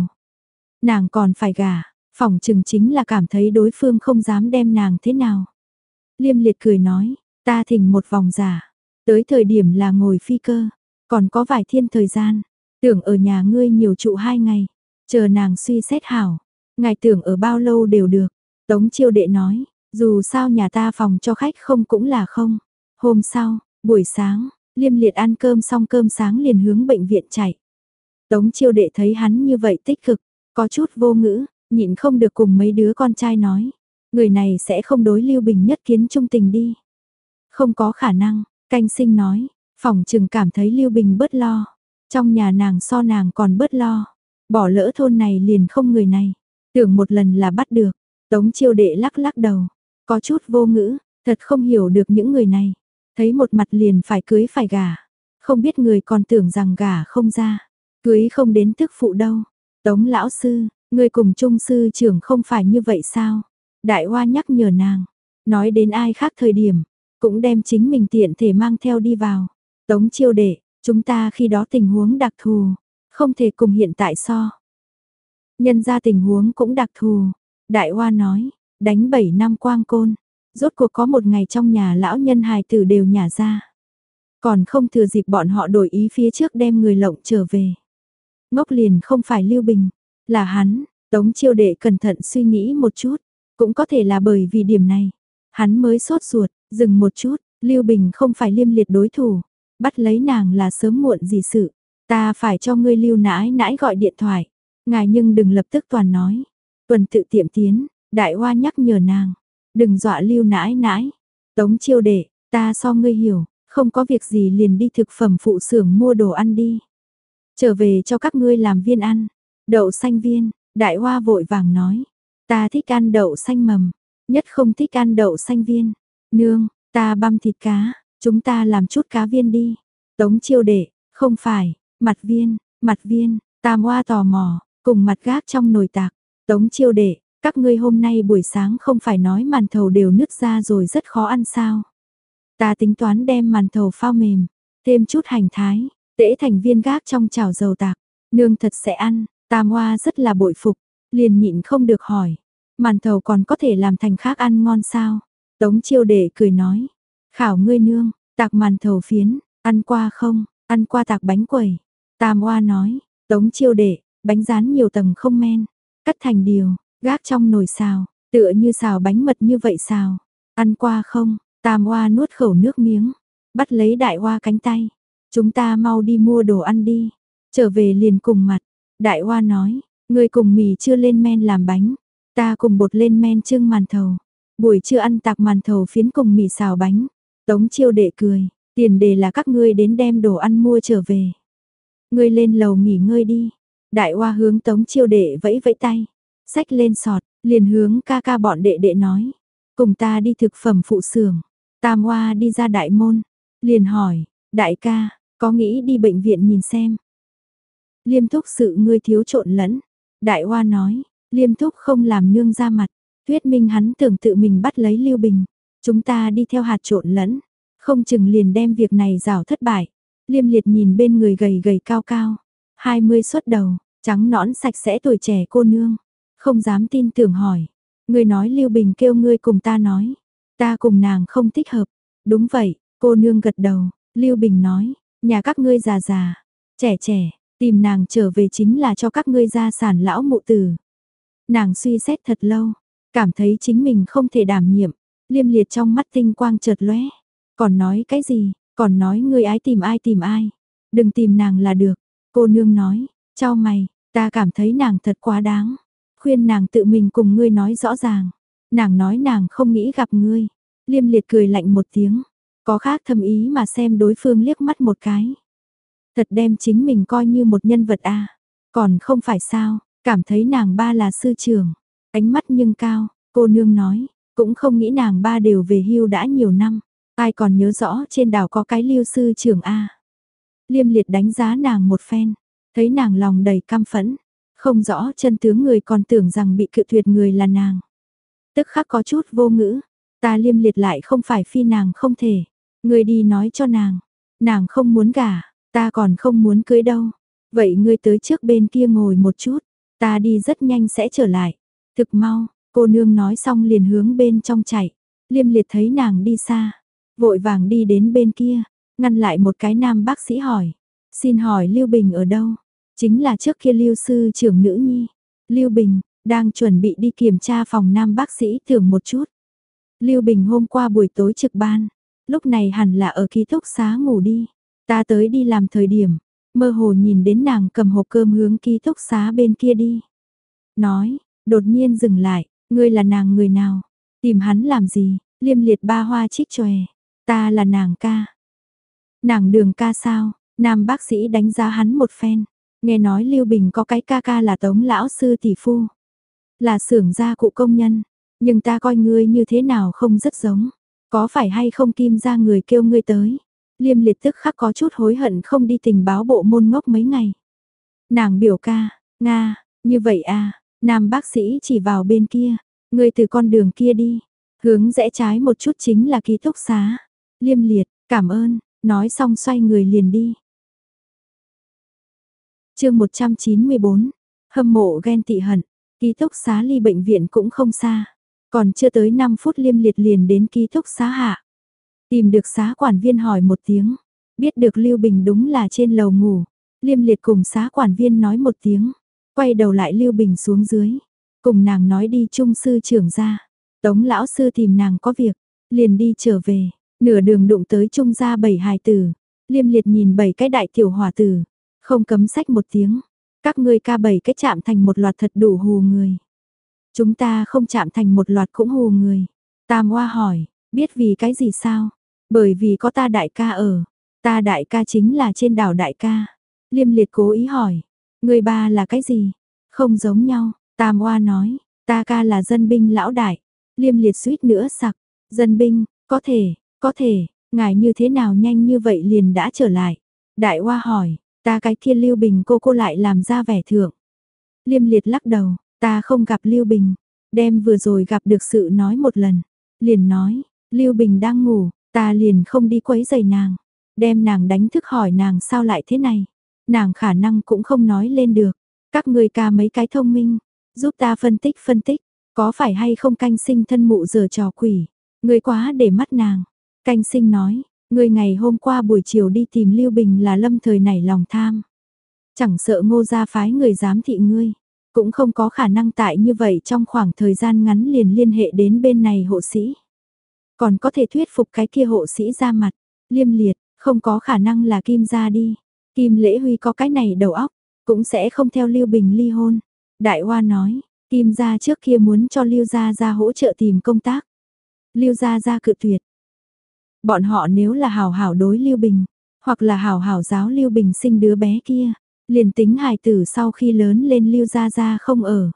Nàng còn phải gả, phòng chừng chính là cảm thấy đối phương không dám đem nàng thế nào. Liêm liệt cười nói, ta thỉnh một vòng giả, tới thời điểm là ngồi phi cơ, còn có vài thiên thời gian, tưởng ở nhà ngươi nhiều trụ hai ngày, chờ nàng suy xét hảo, ngài tưởng ở bao lâu đều được. Tống chiêu đệ nói, dù sao nhà ta phòng cho khách không cũng là không. Hôm sau, buổi sáng, liêm liệt ăn cơm xong cơm sáng liền hướng bệnh viện chạy. Tống chiêu đệ thấy hắn như vậy tích cực, có chút vô ngữ, nhịn không được cùng mấy đứa con trai nói. Người này sẽ không đối Lưu Bình nhất kiến trung tình đi. Không có khả năng, canh sinh nói, phòng trừng cảm thấy Lưu Bình bớt lo. Trong nhà nàng so nàng còn bớt lo. Bỏ lỡ thôn này liền không người này. Tưởng một lần là bắt được. Tống chiêu đệ lắc lắc đầu. Có chút vô ngữ, thật không hiểu được những người này. Thấy một mặt liền phải cưới phải gả. Không biết người còn tưởng rằng gả không ra. Cưới không đến tức phụ đâu. Tống lão sư, người cùng trung sư trưởng không phải như vậy sao? Đại hoa nhắc nhở nàng, nói đến ai khác thời điểm, cũng đem chính mình tiện thể mang theo đi vào. Tống chiêu đệ, chúng ta khi đó tình huống đặc thù, không thể cùng hiện tại so. Nhân ra tình huống cũng đặc thù, đại hoa nói, đánh 7 năm quang côn, rốt cuộc có một ngày trong nhà lão nhân hài tử đều nhả ra. Còn không thừa dịp bọn họ đổi ý phía trước đem người lộng trở về. Ngốc liền không phải Lưu Bình, là hắn, Tống chiêu đệ cẩn thận suy nghĩ một chút, cũng có thể là bởi vì điểm này. Hắn mới sốt ruột, dừng một chút, Lưu Bình không phải liêm liệt đối thủ, bắt lấy nàng là sớm muộn gì sự. Ta phải cho ngươi lưu nãi nãi gọi điện thoại. Ngài nhưng đừng lập tức toàn nói. Tuần tự tiệm tiến, đại hoa nhắc nhở nàng. Đừng dọa lưu nãi nãi. Tống chiêu đệ, ta so ngươi hiểu, không có việc gì liền đi thực phẩm phụ xưởng mua đồ ăn đi. Trở về cho các ngươi làm viên ăn. Đậu xanh viên, đại hoa vội vàng nói. Ta thích ăn đậu xanh mầm, nhất không thích ăn đậu xanh viên. Nương, ta băm thịt cá, chúng ta làm chút cá viên đi. Tống chiêu đệ, không phải, mặt viên, mặt viên, tam hoa tò mò, cùng mặt gác trong nồi tạc. Tống chiêu đệ, các ngươi hôm nay buổi sáng không phải nói màn thầu đều nứt ra rồi rất khó ăn sao. Ta tính toán đem màn thầu phao mềm, thêm chút hành thái, tễ thành viên gác trong chảo dầu tạc. Nương thật sẽ ăn, tam hoa rất là bội phục, liền nhịn không được hỏi, màn thầu còn có thể làm thành khác ăn ngon sao? Tống chiêu đệ cười nói, khảo ngươi nương, tạc màn thầu phiến, ăn qua không, ăn qua tạc bánh quẩy. Tam oa nói, tống chiêu đệ, bánh rán nhiều tầng không men, cắt thành điều, gác trong nồi xào, tựa như xào bánh mật như vậy xào. Ăn qua không, tam oa nuốt khẩu nước miếng, bắt lấy đại oa cánh tay. Chúng ta mau đi mua đồ ăn đi, trở về liền cùng mặt. Đại oa nói, Người cùng mì chưa lên men làm bánh, ta cùng bột lên men trưng màn thầu. Buổi trưa ăn tạc màn thầu phiến cùng mì xào bánh. Tống chiêu đệ cười, tiền đề là các ngươi đến đem đồ ăn mua trở về. Ngươi lên lầu nghỉ ngơi đi. Đại hoa hướng tống chiêu đệ vẫy vẫy tay. Xách lên sọt, liền hướng ca ca bọn đệ đệ nói. Cùng ta đi thực phẩm phụ xưởng. Tam hoa đi ra đại môn. Liền hỏi, đại ca, có nghĩ đi bệnh viện nhìn xem. Liêm thúc sự ngươi thiếu trộn lẫn. Đại Hoa nói, liêm thúc không làm nương ra mặt, thuyết minh hắn tưởng tự mình bắt lấy Lưu Bình. Chúng ta đi theo hạt trộn lẫn, không chừng liền đem việc này rào thất bại. Liêm liệt nhìn bên người gầy gầy cao cao, 20 xuất đầu, trắng nõn sạch sẽ tuổi trẻ cô nương, không dám tin tưởng hỏi. người nói Lưu Bình kêu ngươi cùng ta nói, ta cùng nàng không thích hợp. Đúng vậy, cô nương gật đầu, Lưu Bình nói, nhà các ngươi già già, trẻ trẻ, tìm nàng trở về chính là cho các ngươi gia sản lão mụ tử. Nàng suy xét thật lâu, cảm thấy chính mình không thể đảm nhiệm, liêm liệt trong mắt tinh quang chợt lóe. Còn nói cái gì, còn nói ngươi ái tìm ai tìm ai, đừng tìm nàng là được. Cô nương nói, cho mày, ta cảm thấy nàng thật quá đáng. Khuyên nàng tự mình cùng ngươi nói rõ ràng. Nàng nói nàng không nghĩ gặp ngươi. Liêm liệt cười lạnh một tiếng. Có khác thâm ý mà xem đối phương liếc mắt một cái. Thật đem chính mình coi như một nhân vật a Còn không phải sao, cảm thấy nàng ba là sư trưởng. Ánh mắt nhưng cao, cô nương nói, cũng không nghĩ nàng ba đều về hưu đã nhiều năm. Ai còn nhớ rõ trên đảo có cái lưu sư trưởng A. Liêm liệt đánh giá nàng một phen, thấy nàng lòng đầy cam phẫn, không rõ chân tướng người còn tưởng rằng bị cự tuyệt người là nàng. Tức khắc có chút vô ngữ, ta liêm liệt lại không phải phi nàng không thể. Người đi nói cho nàng, nàng không muốn gả, ta còn không muốn cưới đâu. Vậy ngươi tới trước bên kia ngồi một chút, ta đi rất nhanh sẽ trở lại. Thực mau, cô nương nói xong liền hướng bên trong chạy. Liêm liệt thấy nàng đi xa, vội vàng đi đến bên kia, ngăn lại một cái nam bác sĩ hỏi. Xin hỏi Lưu Bình ở đâu? Chính là trước kia Lưu sư trưởng nữ nhi. Lưu Bình, đang chuẩn bị đi kiểm tra phòng nam bác sĩ thưởng một chút. Lưu Bình hôm qua buổi tối trực ban, lúc này hẳn là ở ký túc xá ngủ đi. Ta tới đi làm thời điểm, mơ hồ nhìn đến nàng cầm hộp cơm hướng ký túc xá bên kia đi. Nói, đột nhiên dừng lại, ngươi là nàng người nào? Tìm hắn làm gì? Liêm liệt ba hoa chích chòe. Ta là nàng ca. Nàng đường ca sao? Nam bác sĩ đánh giá hắn một phen. Nghe nói Lưu Bình có cái ca ca là tống lão sư tỷ phu. Là xưởng gia cụ công nhân. Nhưng ta coi ngươi như thế nào không rất giống. Có phải hay không kim ra người kêu ngươi tới. Liêm liệt tức khắc có chút hối hận không đi tình báo bộ môn ngốc mấy ngày. Nàng biểu ca, Nga, như vậy à, nam bác sĩ chỉ vào bên kia, người từ con đường kia đi, hướng rẽ trái một chút chính là ký túc xá. Liêm liệt, cảm ơn, nói xong xoay người liền đi. chương 194, hâm mộ ghen tị hận, ký túc xá ly bệnh viện cũng không xa. Còn chưa tới 5 phút liêm liệt liền đến ký túc xá hạ. Tìm được xá quản viên hỏi một tiếng, biết được Lưu Bình đúng là trên lầu ngủ. Liêm liệt cùng xá quản viên nói một tiếng, quay đầu lại Lưu Bình xuống dưới. Cùng nàng nói đi trung sư trưởng ra. Tống lão sư tìm nàng có việc, liền đi trở về. Nửa đường đụng tới trung gia bảy hài tử, liêm liệt nhìn bảy cái đại tiểu hòa tử, không cấm sách một tiếng. Các ngươi ca bảy cái chạm thành một loạt thật đủ hù người. Chúng ta không chạm thành một loạt cũng hù người. Tam Hoa hỏi, biết vì cái gì sao? Bởi vì có ta đại ca ở. Ta đại ca chính là trên đảo đại ca. Liêm liệt cố ý hỏi, người ba là cái gì? Không giống nhau, Tam Hoa nói, ta ca là dân binh lão đại. Liêm liệt suýt nữa sặc, dân binh, có thể, có thể, ngài như thế nào nhanh như vậy liền đã trở lại. Đại Hoa hỏi, ta cái thiên Lưu Bình cô cô lại làm ra vẻ thượng. Liêm liệt lắc đầu, ta không gặp Lưu Bình, đem vừa rồi gặp được sự nói một lần. Liền nói, Lưu Bình đang ngủ, ta liền không đi quấy giày nàng. Đem nàng đánh thức hỏi nàng sao lại thế này. Nàng khả năng cũng không nói lên được. Các người ca mấy cái thông minh, giúp ta phân tích phân tích, có phải hay không canh sinh thân mụ giờ trò quỷ. Người quá để mắt nàng, Canh sinh nói, người ngày hôm qua buổi chiều đi tìm Lưu Bình là lâm thời nảy lòng tham. Chẳng sợ ngô gia phái người giám thị ngươi, cũng không có khả năng tại như vậy trong khoảng thời gian ngắn liền liên hệ đến bên này hộ sĩ. Còn có thể thuyết phục cái kia hộ sĩ ra mặt, liêm liệt, không có khả năng là Kim gia đi. Kim Lễ Huy có cái này đầu óc, cũng sẽ không theo Lưu Bình ly hôn. Đại Hoa nói, Kim gia trước kia muốn cho Lưu gia gia hỗ trợ tìm công tác. Lưu gia gia cự tuyệt, Bọn họ nếu là hảo hảo đối Lưu Bình, hoặc là hảo hảo giáo Lưu Bình sinh đứa bé kia, liền tính hài tử sau khi lớn lên Lưu Gia Gia không ở.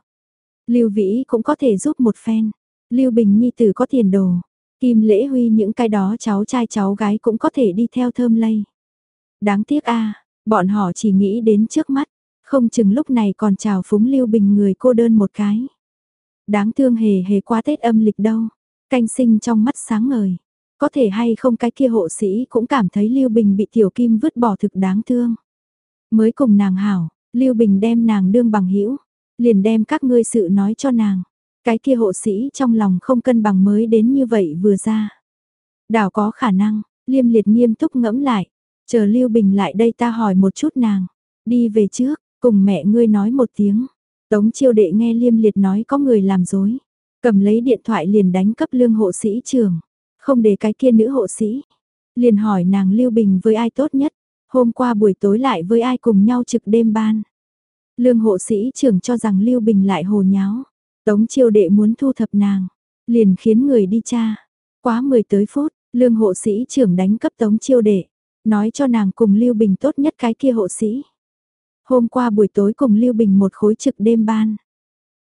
Lưu Vĩ cũng có thể giúp một phen. Lưu Bình Nhi tử có tiền đồ. Kim Lễ Huy những cái đó cháu trai cháu gái cũng có thể đi theo thơm lây. Đáng tiếc a bọn họ chỉ nghĩ đến trước mắt, không chừng lúc này còn chào phúng Lưu Bình người cô đơn một cái. Đáng thương hề hề quá Tết âm lịch đâu, canh sinh trong mắt sáng ngời. Có thể hay không cái kia hộ sĩ cũng cảm thấy Lưu Bình bị Tiểu Kim vứt bỏ thực đáng thương. Mới cùng nàng hảo, Lưu Bình đem nàng đương bằng hữu liền đem các ngươi sự nói cho nàng. Cái kia hộ sĩ trong lòng không cân bằng mới đến như vậy vừa ra. Đảo có khả năng, liêm liệt nghiêm túc ngẫm lại, chờ Lưu Bình lại đây ta hỏi một chút nàng, đi về trước, cùng mẹ ngươi nói một tiếng. Tống chiêu đệ nghe liêm liệt nói có người làm dối, cầm lấy điện thoại liền đánh cấp lương hộ sĩ trường, không để cái kia nữ hộ sĩ. Liền hỏi nàng Lưu Bình với ai tốt nhất, hôm qua buổi tối lại với ai cùng nhau trực đêm ban. Lương hộ sĩ trưởng cho rằng Lưu Bình lại hồ nháo, tống chiêu đệ muốn thu thập nàng, liền khiến người đi tra. Quá 10 tới phút, lương hộ sĩ trưởng đánh cấp tống chiêu đệ, nói cho nàng cùng Lưu Bình tốt nhất cái kia hộ sĩ. Hôm qua buổi tối cùng Lưu Bình một khối trực đêm ban.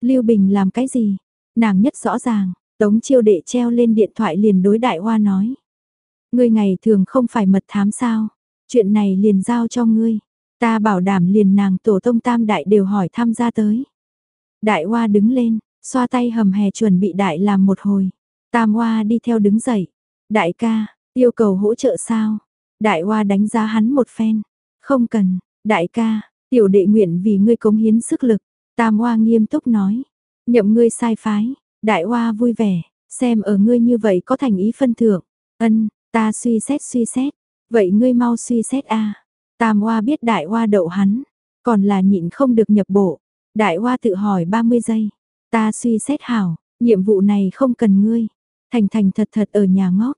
Lưu Bình làm cái gì? Nàng nhất rõ ràng, Tống chiêu đệ treo lên điện thoại liền đối đại hoa nói. Ngươi ngày thường không phải mật thám sao? Chuyện này liền giao cho ngươi. Ta bảo đảm liền nàng tổ tông tam đại đều hỏi tham gia tới. Đại hoa đứng lên, xoa tay hầm hè chuẩn bị đại làm một hồi. Tam hoa đi theo đứng dậy. Đại ca, yêu cầu hỗ trợ sao? Đại hoa đánh giá hắn một phen. Không cần, đại ca, tiểu đệ nguyện vì ngươi cống hiến sức lực. Tam hoa nghiêm túc nói. Nhậm ngươi sai phái. Đại hoa vui vẻ, xem ở ngươi như vậy có thành ý phân thưởng. Ân, ta suy xét suy xét. Vậy ngươi mau suy xét a. Tam hoa biết đại hoa đậu hắn, còn là nhịn không được nhập bộ. Đại hoa tự hỏi 30 giây. Ta suy xét hảo, nhiệm vụ này không cần ngươi. Thành thành thật thật ở nhà ngốc.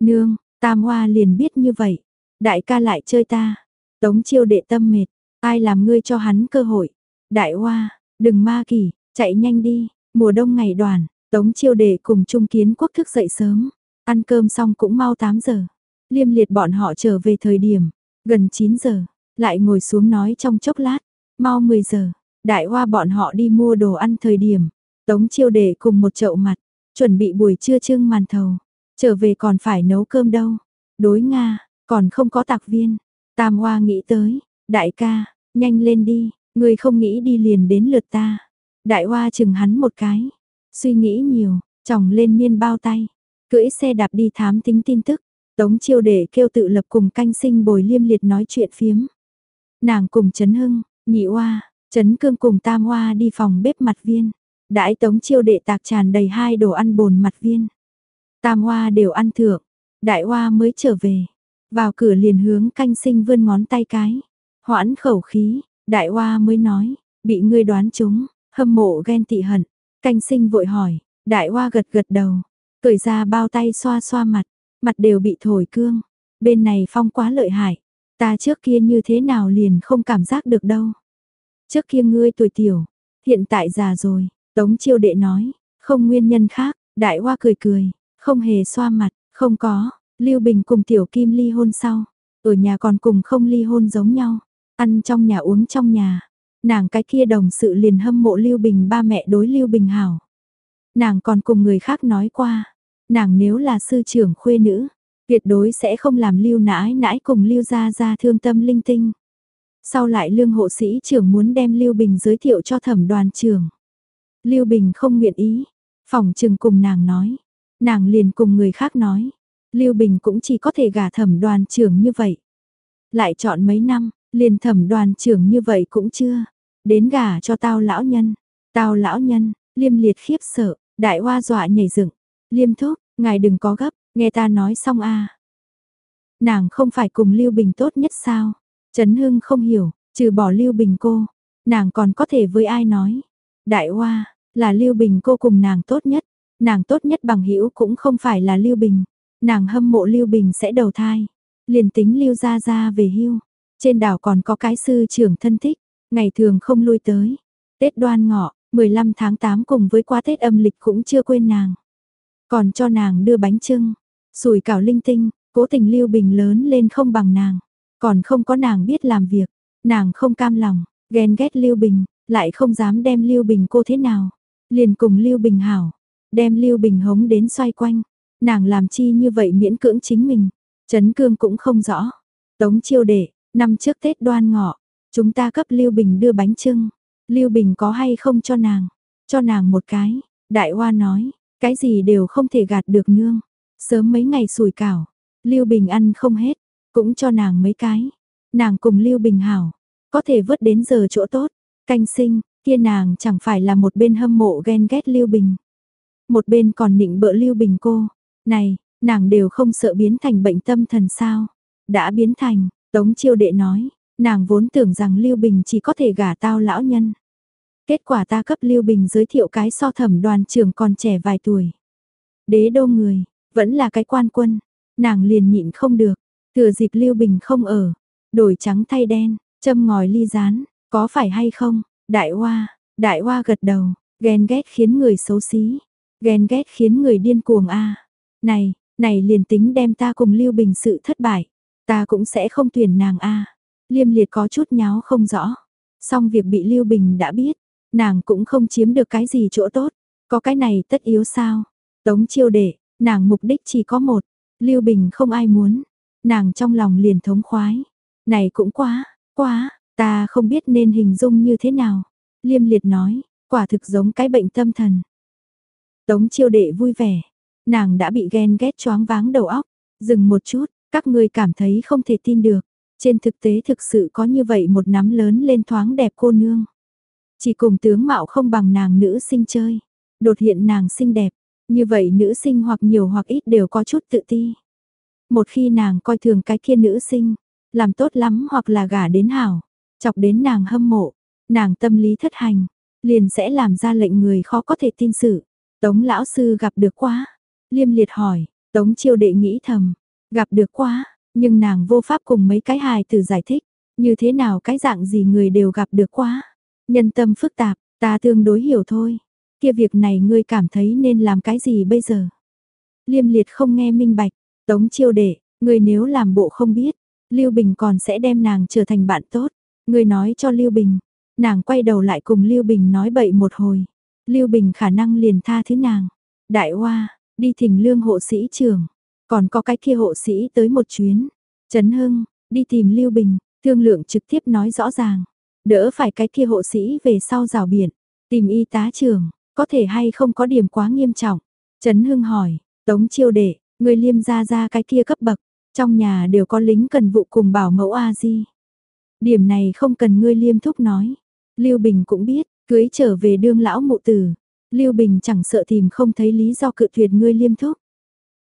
Nương, tam hoa liền biết như vậy. Đại ca lại chơi ta. Tống chiêu đệ tâm mệt. Ai làm ngươi cho hắn cơ hội. Đại hoa, đừng ma kỳ, chạy nhanh đi. Mùa đông ngày đoàn, Tống chiêu đệ cùng Trung Kiến Quốc thức dậy sớm. Ăn cơm xong cũng mau 8 giờ. Liêm liệt bọn họ trở về thời điểm, gần 9 giờ, lại ngồi xuống nói trong chốc lát, mau 10 giờ, đại hoa bọn họ đi mua đồ ăn thời điểm, tống chiêu đệ cùng một chậu mặt, chuẩn bị buổi trưa trưng màn thầu, trở về còn phải nấu cơm đâu, đối Nga, còn không có tạc viên, tam hoa nghĩ tới, đại ca, nhanh lên đi, người không nghĩ đi liền đến lượt ta, đại hoa chừng hắn một cái, suy nghĩ nhiều, chồng lên miên bao tay, cưỡi xe đạp đi thám tính tin tức, Tống chiêu để kêu tự lập cùng canh sinh bồi liêm liệt nói chuyện phiếm. Nàng cùng Trấn Hưng, Nhị hoa Trấn Cương cùng Tam hoa đi phòng bếp mặt viên. Đãi tống chiêu đệ tạc tràn đầy hai đồ ăn bồn mặt viên. Tam Hoa đều ăn thượng, Đại Hoa mới trở về. Vào cửa liền hướng canh sinh vươn ngón tay cái. Hoãn khẩu khí, Đại Hoa mới nói, bị ngươi đoán chúng, hâm mộ ghen tị hận. Canh sinh vội hỏi, Đại Hoa gật gật đầu, cởi ra bao tay xoa xoa mặt, mặt đều bị thổi cương. Bên này phong quá lợi hại, ta trước kia như thế nào liền không cảm giác được đâu. Trước kia ngươi tuổi tiểu, hiện tại già rồi, Tống chiêu đệ nói, không nguyên nhân khác, đại hoa cười cười, không hề xoa mặt, không có, Lưu Bình cùng Tiểu Kim ly hôn sau, ở nhà còn cùng không ly hôn giống nhau, ăn trong nhà uống trong nhà. Nàng cái kia đồng sự liền hâm mộ Lưu Bình ba mẹ đối Lưu Bình hảo. Nàng còn cùng người khác nói qua, Nàng nếu là sư trưởng khuê nữ, tuyệt đối sẽ không làm lưu nãi nãi cùng lưu gia gia thương tâm linh tinh. Sau lại lương hộ sĩ trưởng muốn đem Lưu Bình giới thiệu cho thẩm đoàn trưởng. Lưu Bình không nguyện ý, phòng trừng cùng nàng nói, nàng liền cùng người khác nói, Lưu Bình cũng chỉ có thể gả thẩm đoàn trưởng như vậy. Lại chọn mấy năm, liền thẩm đoàn trưởng như vậy cũng chưa, đến gả cho tao lão nhân, tao lão nhân, liêm liệt khiếp sợ, đại hoa dọa nhảy dựng, Liêm thúc, ngài đừng có gấp, nghe ta nói xong a. Nàng không phải cùng Lưu Bình tốt nhất sao? Trấn Hưng không hiểu, trừ bỏ Lưu Bình cô, nàng còn có thể với ai nói? Đại Hoa, là Lưu Bình cô cùng nàng tốt nhất, nàng tốt nhất bằng hữu cũng không phải là Lưu Bình, nàng hâm mộ Lưu Bình sẽ đầu thai, liền tính Lưu gia gia về hưu. Trên đảo còn có cái sư trưởng thân thích, ngày thường không lui tới. Tết đoan ngọ, 15 tháng 8 cùng với qua Tết âm lịch cũng chưa quên nàng. Còn cho nàng đưa bánh trưng, sủi cảo linh tinh, cố tình Lưu Bình lớn lên không bằng nàng. Còn không có nàng biết làm việc, nàng không cam lòng, ghen ghét Lưu Bình, lại không dám đem Lưu Bình cô thế nào. Liền cùng Lưu Bình hảo, đem Lưu Bình hống đến xoay quanh. Nàng làm chi như vậy miễn cưỡng chính mình. Trấn Cương cũng không rõ. Tống chiêu đệ, năm trước Tết đoan ngọ, chúng ta cấp Lưu Bình đưa bánh trưng. Lưu Bình có hay không cho nàng? Cho nàng một cái. Đại Hoa nói, cái gì đều không thể gạt được nương. Sớm mấy ngày sủi cảo, Lưu Bình ăn không hết, cũng cho nàng mấy cái. Nàng cùng Lưu Bình hảo, có thể vớt đến giờ chỗ tốt. Canh sinh, Kia nàng chẳng phải là một bên hâm mộ ghen ghét Lưu Bình. Một bên còn nịnh bợ Lưu Bình cô. Này, nàng đều không sợ biến thành bệnh tâm thần sao. Đã biến thành, Tống chiêu đệ nói, nàng vốn tưởng rằng Lưu Bình chỉ có thể gả tao lão nhân. Kết quả ta cấp Lưu Bình giới thiệu cái so thẩm đoàn trưởng còn trẻ vài tuổi. Đế đô người, vẫn là cái quan quân, nàng liền nhịn không được, thừa dịp Lưu Bình không ở, đổi trắng thay đen, châm ngòi ly rán, có phải hay không? Đại Hoa, Đại Hoa gật đầu, ghen ghét khiến người xấu xí, ghen ghét khiến người điên cuồng a. Này, này liền tính đem ta cùng Lưu Bình sự thất bại, ta cũng sẽ không tuyển nàng a. Liêm Liệt có chút nháo không rõ, song việc bị Lưu Bình đã biết, nàng cũng không chiếm được cái gì chỗ tốt, có cái này tất yếu sao? Tống Chiêu Đệ, nàng mục đích chỉ có một, Lưu Bình không ai muốn, nàng trong lòng liền thống khoái. Này cũng quá, quá, ta không biết nên hình dung như thế nào. Liêm liệt nói, quả thực giống cái bệnh tâm thần. Tống chiêu đệ vui vẻ, nàng đã bị ghen ghét choáng váng đầu óc. Dừng một chút, các ngươi cảm thấy không thể tin được. Trên thực tế thực sự có như vậy một nắm lớn lên thoáng đẹp cô nương. Chỉ cùng tướng mạo không bằng nàng nữ sinh chơi. Đột hiện nàng xinh đẹp. Như vậy nữ sinh hoặc nhiều hoặc ít đều có chút tự ti. Một khi nàng coi thường cái kia nữ sinh, làm tốt lắm hoặc là gả đến hảo, chọc đến nàng hâm mộ, nàng tâm lý thất hành, liền sẽ làm ra lệnh người khó có thể tin sự. Tống lão sư gặp được quá, liêm liệt hỏi, tống chiêu đệ nghĩ thầm, gặp được quá, nhưng nàng vô pháp cùng mấy cái hài từ giải thích, như thế nào cái dạng gì người đều gặp được quá. Nhân tâm phức tạp, ta tương đối hiểu thôi. Kia việc này ngươi cảm thấy nên làm cái gì bây giờ? Liêm liệt không nghe minh bạch, tống chiêu đệ, ngươi nếu làm bộ không biết, Lưu Bình còn sẽ đem nàng trở thành bạn tốt. Ngươi nói cho Lưu Bình. Nàng quay đầu lại cùng Lưu Bình nói bậy một hồi. Lưu Bình khả năng liền tha thứ nàng. Đại Hoa, đi thỉnh lương hộ sĩ trưởng. Còn có cái kia hộ sĩ tới một chuyến. Trấn Hưng, đi tìm Lưu Bình, thương lượng trực tiếp nói rõ ràng. Đỡ phải cái kia hộ sĩ về sau rào biển. Tìm y tá trưởng, có thể hay không có điểm quá nghiêm trọng. Trấn Hưng hỏi, Tống chiêu đệ, người liêm ra ra cái kia cấp bậc, trong nhà đều có lính cần vụ cùng bảo mẫu A Di. Điểm này không cần ngươi liêm thúc nói. Lưu Bình cũng biết, cưới trở về đương lão mụ tử. Lưu Bình chẳng sợ tìm không thấy lý do cự tuyệt ngươi liêm thúc.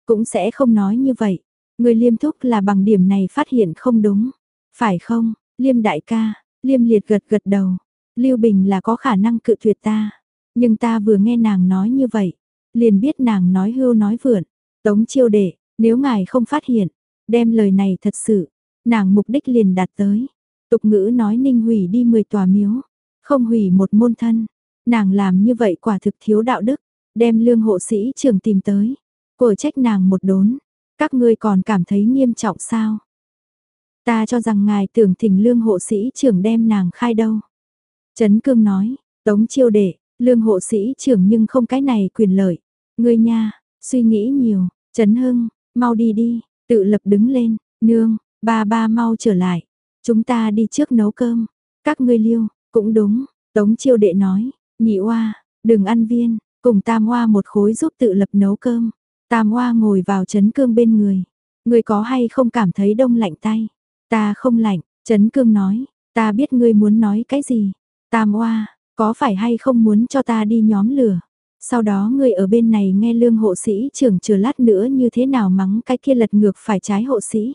Cũng sẽ không nói như vậy. Ngươi liêm thúc là bằng điểm này phát hiện không đúng. Phải không, liêm đại ca, liêm liệt gật gật đầu. Lưu Bình là có khả năng cự tuyệt ta. Nhưng ta vừa nghe nàng nói như vậy. Liền biết nàng nói hưu nói vượn. Tống chiêu đệ, nếu ngài không phát hiện, Đem lời này thật sự, nàng mục đích liền đạt tới. Tục ngữ nói ninh hủy đi 10 tòa miếu, không hủy một môn thân. Nàng làm như vậy quả thực thiếu đạo đức, đem lương hộ sĩ trường tìm tới. Cổ trách nàng một đốn, các ngươi còn cảm thấy nghiêm trọng sao? Ta cho rằng ngài tưởng thỉnh lương hộ sĩ trưởng đem nàng khai đâu. Trấn Cương nói, tống chiêu đệ, lương hộ sĩ trưởng nhưng không cái này quyền lợi. Ngươi nha, suy nghĩ nhiều, Trấn Hưng, mau đi đi, Tự lập đứng lên, nương, ba ba mau trở lại. Chúng ta đi trước nấu cơm. Các ngươi liêu, cũng đúng. Tống chiêu đệ nói, nhị oa, đừng ăn viên, cùng tam oa một khối giúp tự lập nấu cơm. Tam oa ngồi vào chấn cương bên người. người có hay không cảm thấy đông lạnh tay? Ta không lạnh, chấn cương nói, ta biết ngươi muốn nói cái gì. Tam oa, có phải hay không muốn cho ta đi nhóm lửa? Sau đó người ở bên này nghe lương hộ sĩ trưởng chờ lát nữa như thế nào mắng cái kia lật ngược phải trái hộ sĩ.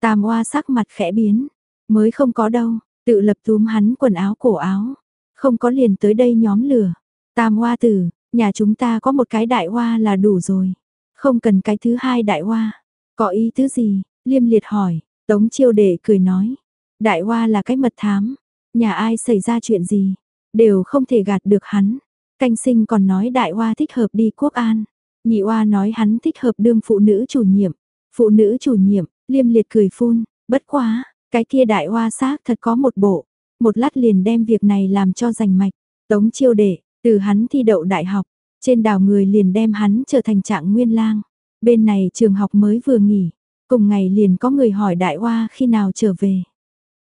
Tam oa sắc mặt khẽ biến, mới không có đâu, tự lập túm hắn quần áo cổ áo, không có liền tới đây nhóm lửa. Tam hoa tử, nhà chúng ta có một cái đại hoa là đủ rồi, không cần cái thứ hai đại hoa. Có ý tứ gì? Liêm liệt hỏi, tống chiêu đệ cười nói. Đại hoa là cái mật thám, nhà ai xảy ra chuyện gì, đều không thể gạt được hắn. Canh sinh còn nói đại hoa thích hợp đi quốc an. Nhị hoa nói hắn thích hợp đương phụ nữ chủ nhiệm. Phụ nữ chủ nhiệm, liêm liệt cười phun, bất quá, cái kia đại hoa xác thật có một bộ. Một lát liền đem việc này làm cho rành mạch. Tống chiêu đệ, từ hắn thi đậu đại học, trên đảo người liền đem hắn trở thành trạng nguyên lang. Bên này trường học mới vừa nghỉ, cùng ngày liền có người hỏi đại hoa khi nào trở về.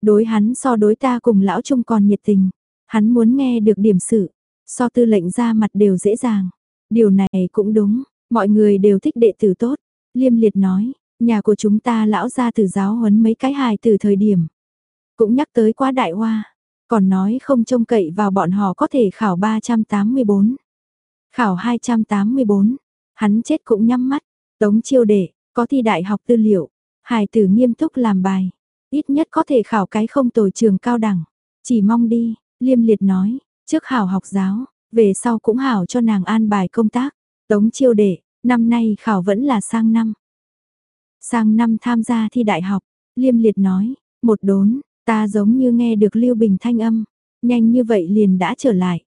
Đối hắn so đối ta cùng lão trung còn nhiệt tình, hắn muốn nghe được điểm sự, So tư lệnh ra mặt đều dễ dàng. Điều này cũng đúng, mọi người đều thích đệ tử tốt. Liêm liệt nói, nhà của chúng ta lão ra từ giáo huấn mấy cái hài từ thời điểm. Cũng nhắc tới quá đại hoa. Còn nói không trông cậy vào bọn họ có thể khảo 384. Khảo 284, hắn chết cũng nhắm mắt. Tống chiêu đệ, có thi đại học tư liệu. hài tử nghiêm túc làm bài. Ít nhất có thể khảo cái không tồi trường cao đẳng. Chỉ mong đi, liêm liệt nói, trước hảo học giáo, về sau cũng hảo cho nàng an bài công tác. Tống chiêu đệ, năm nay khảo vẫn là sang năm. Sang năm tham gia thi đại học, liêm liệt nói, một đốn, ta giống như nghe được Lưu Bình thanh âm, nhanh như vậy liền đã trở lại.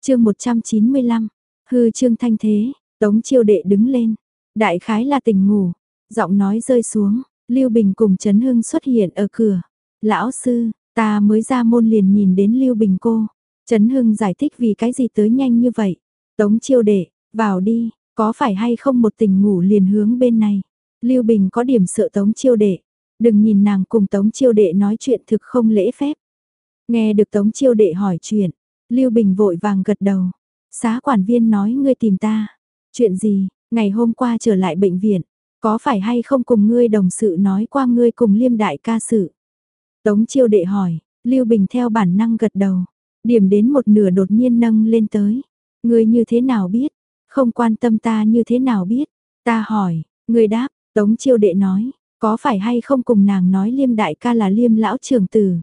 chương 195, hư trương thanh thế, tống chiêu đệ đứng lên, đại khái là tỉnh ngủ, giọng nói rơi xuống, Lưu Bình cùng Trấn Hưng xuất hiện ở cửa. Lão sư, ta mới ra môn liền nhìn đến Lưu Bình cô. Trấn Hưng giải thích vì cái gì tới nhanh như vậy. Tống chiêu đệ, vào đi, có phải hay không một tình ngủ liền hướng bên này. Lưu Bình có điểm sợ Tống chiêu đệ. Đừng nhìn nàng cùng Tống chiêu đệ nói chuyện thực không lễ phép. Nghe được Tống chiêu đệ hỏi chuyện, Lưu Bình vội vàng gật đầu. Xá quản viên nói ngươi tìm ta. Chuyện gì, ngày hôm qua trở lại bệnh viện, có phải hay không cùng ngươi đồng sự nói qua ngươi cùng liêm đại ca sự? Tống chiêu đệ hỏi, Lưu Bình theo bản năng gật đầu. Điểm đến một nửa đột nhiên nâng lên tới. Ngươi như thế nào biết? Không quan tâm ta như thế nào biết? Ta hỏi, người đáp, Tống chiêu đệ nói, có phải hay không cùng nàng nói liêm đại ca là liêm lão trưởng tử?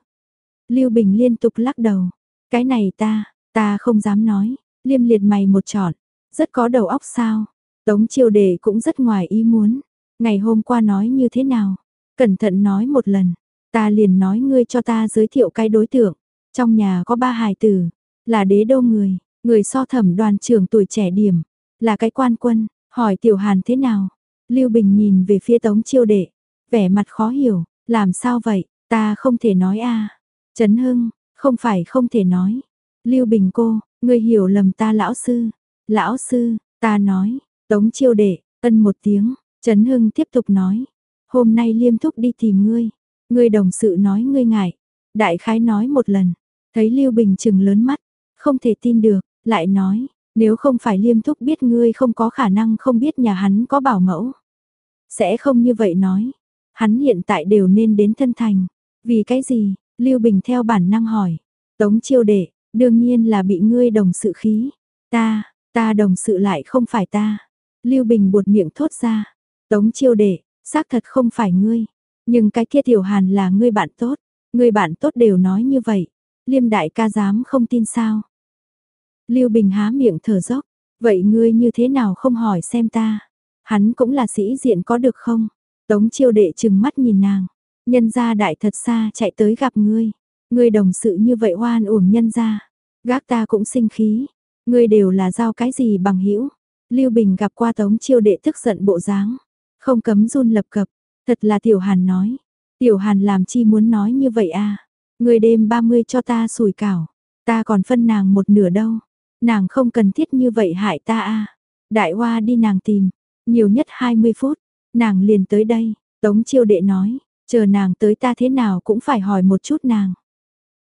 Lưu Bình liên tục lắc đầu. Cái này ta, ta không dám nói. Liêm liệt mày một trọn, rất có đầu óc sao? Tống chiêu đệ cũng rất ngoài ý muốn. Ngày hôm qua nói như thế nào? Cẩn thận nói một lần. Ta liền nói ngươi cho ta giới thiệu cái đối tượng. Trong nhà có ba hài tử. Là đế đô người. Người so thẩm đoàn trưởng tuổi trẻ điểm. Là cái quan quân. Hỏi tiểu hàn thế nào? Lưu Bình nhìn về phía tống chiêu đệ. Vẻ mặt khó hiểu. Làm sao vậy? Ta không thể nói a Trấn Hưng, không phải không thể nói. Lưu Bình cô, ngươi hiểu lầm ta lão sư. Lão sư, ta nói, Tống chiêu đệ, ân một tiếng, Trấn Hưng tiếp tục nói. Hôm nay liêm thúc đi tìm ngươi. Ngươi đồng sự nói ngươi ngại. Đại khái nói một lần. Thấy Lưu Bình chừng lớn mắt. Không thể tin được. Lại nói. Nếu không phải liêm thúc biết ngươi không có khả năng không biết nhà hắn có bảo mẫu. Sẽ không như vậy nói. Hắn hiện tại đều nên đến thân thành. Vì cái gì? Lưu Bình theo bản năng hỏi. Tống chiêu đệ, đương nhiên là bị ngươi đồng sự khí. Ta, ta đồng sự lại không phải ta. Lưu Bình buột miệng thốt ra. Tống chiêu đệ, xác thật không phải ngươi. Nhưng cái kia tiểu hàn là ngươi bạn tốt. Ngươi bạn tốt đều nói như vậy. Liêm đại ca dám không tin sao. Lưu Bình há miệng thở dốc. Vậy ngươi như thế nào không hỏi xem ta. Hắn cũng là sĩ diện có được không? Tống chiêu đệ chừng mắt nhìn nàng. Nhân gia đại thật xa chạy tới gặp ngươi. Ngươi đồng sự như vậy oan uổng nhân gia. Gác ta cũng sinh khí. Ngươi đều là giao cái gì bằng hữu Lưu Bình gặp qua Tống Chiêu đệ tức giận bộ dáng, không cấm run lập cập, thật là Tiểu Hàn nói. Tiểu Hàn làm chi muốn nói như vậy à? Ngươi đêm 30 cho ta sủi cảo, ta còn phân nàng một nửa đâu. Nàng không cần thiết như vậy hại ta à? Đại Hoa đi nàng tìm, nhiều nhất 20 phút, nàng liền tới đây, Tống Chiêu đệ nói, chờ nàng tới ta thế nào cũng phải hỏi một chút nàng.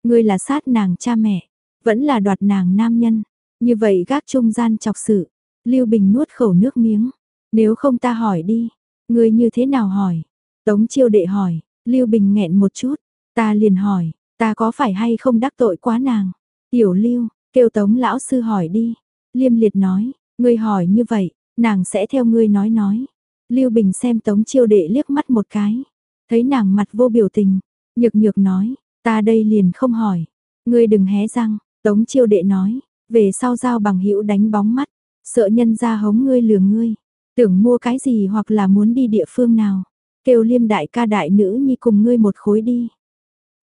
Ngươi là sát nàng cha mẹ, vẫn là đoạt nàng nam nhân, như vậy gác trung gian chọc sự, Lưu Bình nuốt khẩu nước miếng. Nếu không ta hỏi đi. Ngươi như thế nào hỏi? Tống chiêu đệ hỏi. Lưu Bình nghẹn một chút. Ta liền hỏi. Ta có phải hay không đắc tội quá nàng? Tiểu Lưu, kêu Tống lão sư hỏi đi. Liêm liệt nói. Ngươi hỏi như vậy, nàng sẽ theo ngươi nói nói. Lưu Bình xem Tống chiêu đệ liếc mắt một cái. Thấy nàng mặt vô biểu tình. Nhược nhược nói. Ta đây liền không hỏi. Ngươi đừng hé răng. Tống chiêu đệ nói. Về sau giao bằng hữu đánh bóng mắt. Sợ nhân ra hống ngươi lừa ngươi, tưởng mua cái gì hoặc là muốn đi địa phương nào, kêu liêm đại ca đại nữ nhi cùng ngươi một khối đi.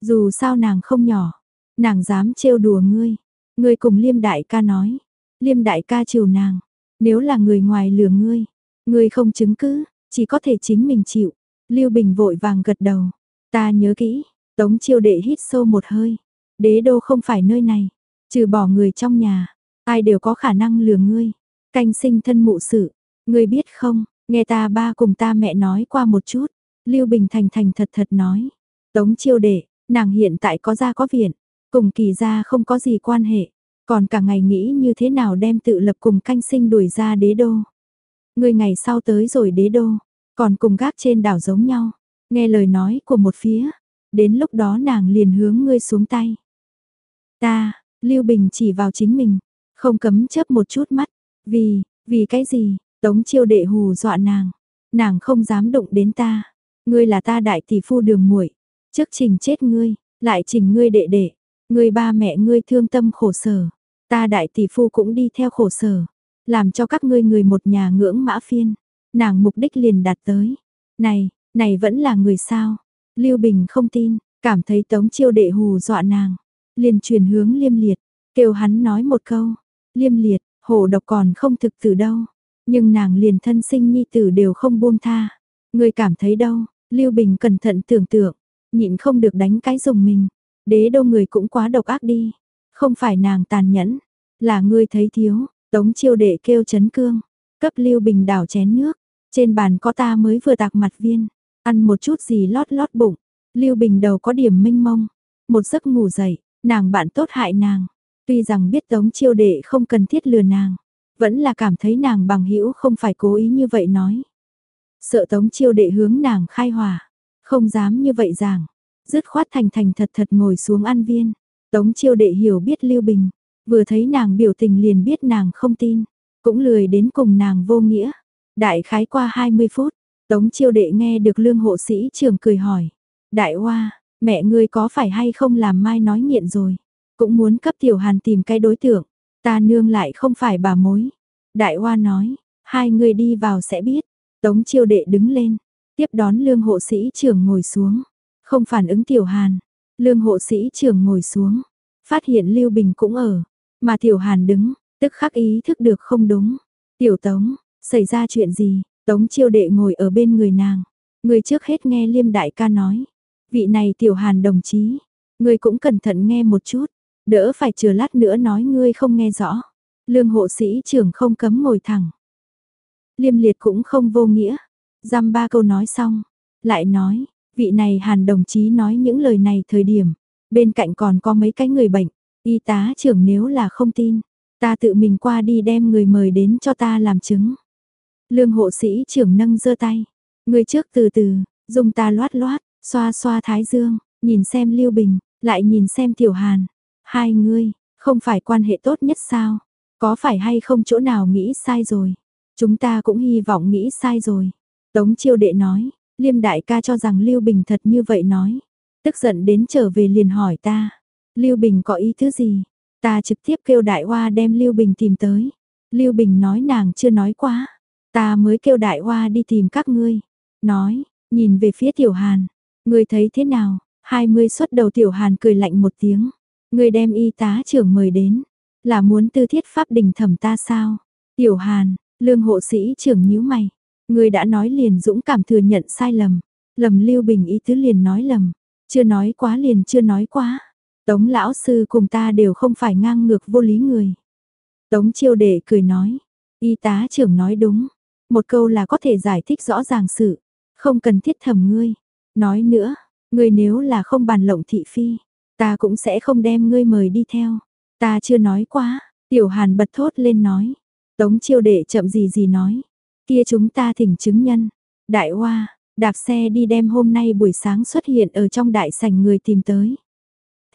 Dù sao nàng không nhỏ, nàng dám trêu đùa ngươi, người cùng liêm đại ca nói, liêm đại ca chiều nàng, nếu là người ngoài lừa ngươi, ngươi không chứng cứ, chỉ có thể chính mình chịu. Lưu Bình vội vàng gật đầu, ta nhớ kỹ, tống chiêu đệ hít sâu một hơi, đế đô không phải nơi này, trừ bỏ người trong nhà, ai đều có khả năng lừa ngươi. Canh sinh thân mụ sự, ngươi biết không, nghe ta ba cùng ta mẹ nói qua một chút. Lưu Bình thành thành thật thật nói. Tống chiêu đệ, nàng hiện tại có gia có viện, cùng kỳ gia không có gì quan hệ. Còn cả ngày nghĩ như thế nào đem tự lập cùng canh sinh đuổi ra đế đô. Ngươi ngày sau tới rồi đế đô, còn cùng gác trên đảo giống nhau. Nghe lời nói của một phía, Đến lúc đó nàng liền hướng ngươi xuống tay. Ta, Lưu Bình chỉ vào chính mình, không cấm chớp một chút mắt, vì, vì cái gì, tống chiêu đệ hù dọa nàng, nàng không dám động đến ta, ngươi là ta đại tỷ phu đường muội, trước trình chết ngươi, lại trình ngươi đệ đệ, ngươi ba mẹ ngươi thương tâm khổ sở, ta đại tỷ phu cũng đi theo khổ sở, làm cho các ngươi người một nhà ngưỡng mã phiên, nàng mục đích liền đạt tới. Này, này vẫn là người sao? Lưu Bình không tin, cảm thấy Tống Chiêu đệ hù dọa nàng, liền truyền hướng Liêm Liệt, kêu hắn nói một câu, Liêm Liệt, hổ độc còn không thực tử đâu, nhưng nàng liền thân sinh nhi tử đều không buông tha. Người cảm thấy đâu? Lưu Bình cẩn thận tưởng tượng, nhịn không được đánh cái dùng mình. Đế đâu người cũng quá độc ác đi. Không phải nàng tàn nhẫn, là ngươi thấy thiếu, tống chiêu đệ kêu chấn cương, cấp Lưu Bình đảo chén nước, trên bàn có ta mới vừa tạc mặt viên, ăn một chút gì lót lót bụng. Lưu Bình đầu có điểm minh mông, một giấc ngủ dậy, nàng bạn tốt hại nàng, tuy rằng biết tống chiêu đệ không cần thiết lừa nàng, vẫn là cảm thấy nàng bằng hữu không phải cố ý như vậy nói. Sợ tống chiêu đệ hướng nàng khai hòa, không dám như vậy giảng, dứt khoát thành thành thật thật ngồi xuống ăn viên. Tống chiêu đệ hiểu biết Lưu Bình, vừa thấy nàng biểu tình liền biết nàng không tin, cũng lười đến cùng nàng vô nghĩa. Đại khái qua 20 phút, Tống chiêu đệ nghe được lương hộ sĩ trưởng cười hỏi. Đại hoa, mẹ ngươi có phải hay không làm mai nói nghiện rồi, cũng muốn cấp tiểu hàn tìm cái đối tượng, ta nương lại không phải bà mối. Đại hoa nói, hai người đi vào sẽ biết, Tống chiêu đệ đứng lên, tiếp đón lương hộ sĩ trưởng ngồi xuống, không phản ứng tiểu hàn. Lương hộ sĩ trưởng ngồi xuống, phát hiện Lưu Bình cũng ở, mà tiểu hàn đứng, tức khắc ý thức được không đúng. Tiểu tống, xảy ra chuyện gì, tống chiêu đệ ngồi ở bên người nàng. Người trước hết nghe liêm đại ca nói, vị này tiểu hàn đồng chí, người cũng cẩn thận nghe một chút, đỡ phải chờ lát nữa nói ngươi không nghe rõ. Lương hộ sĩ trưởng không cấm ngồi thẳng, Liêm liệt cũng không vô nghĩa. Dăm ba câu nói xong, lại nói, vị này hàn đồng chí nói những lời này thời điểm, bên cạnh còn có mấy cái người bệnh, y tá trưởng nếu là không tin, ta tự mình qua đi đem người mời đến cho ta làm chứng. Lương hộ sĩ trưởng nâng giơ tay, người trước từ từ, dùng ta loát loát, xoa xoa thái dương, nhìn xem Lưu Bình, lại nhìn xem Tiểu Hàn, hai người, không phải quan hệ tốt nhất sao? Có phải hay không chỗ nào nghĩ sai rồi? Chúng ta cũng hy vọng nghĩ sai rồi. Tống chiêu đệ nói, liêm đại ca cho rằng Lưu Bình thật như vậy nói. Tức giận đến trở về liền hỏi ta. Lưu Bình có ý thứ gì? Ta trực tiếp kêu đại hoa đem Lưu Bình tìm tới. Lưu Bình nói nàng chưa nói quá. Ta mới kêu đại hoa đi tìm các ngươi. Nói, nhìn về phía tiểu hàn. Ngươi thấy thế nào? 20 xuất đầu tiểu hàn cười lạnh một tiếng. Ngươi đem y tá trưởng mời đến. Là muốn tư thiết pháp đình thẩm ta sao? Tiểu hàn, Lương hộ sĩ trưởng nhíu mày. Người đã nói liền dũng cảm thừa nhận sai lầm. Lầm Lưu Bình ý tứ liền nói lầm. Chưa nói quá liền chưa nói quá. Tống lão sư cùng ta đều không phải ngang ngược vô lý người. Tống chiêu đệ cười nói. Y tá trưởng nói đúng. Một câu là có thể giải thích rõ ràng sự. Không cần thiết thầm ngươi. Nói nữa, ngươi nếu là không bàn lộng thị phi, ta cũng sẽ không đem ngươi mời đi theo. Ta chưa nói quá, tiểu hàn bật thốt lên nói. Tống chiêu đệ chậm gì gì nói. Kia chúng ta thỉnh chứng nhân. Đại hoa, đạp xe đi đem hôm nay buổi sáng xuất hiện ở trong đại sảnh người tìm tới.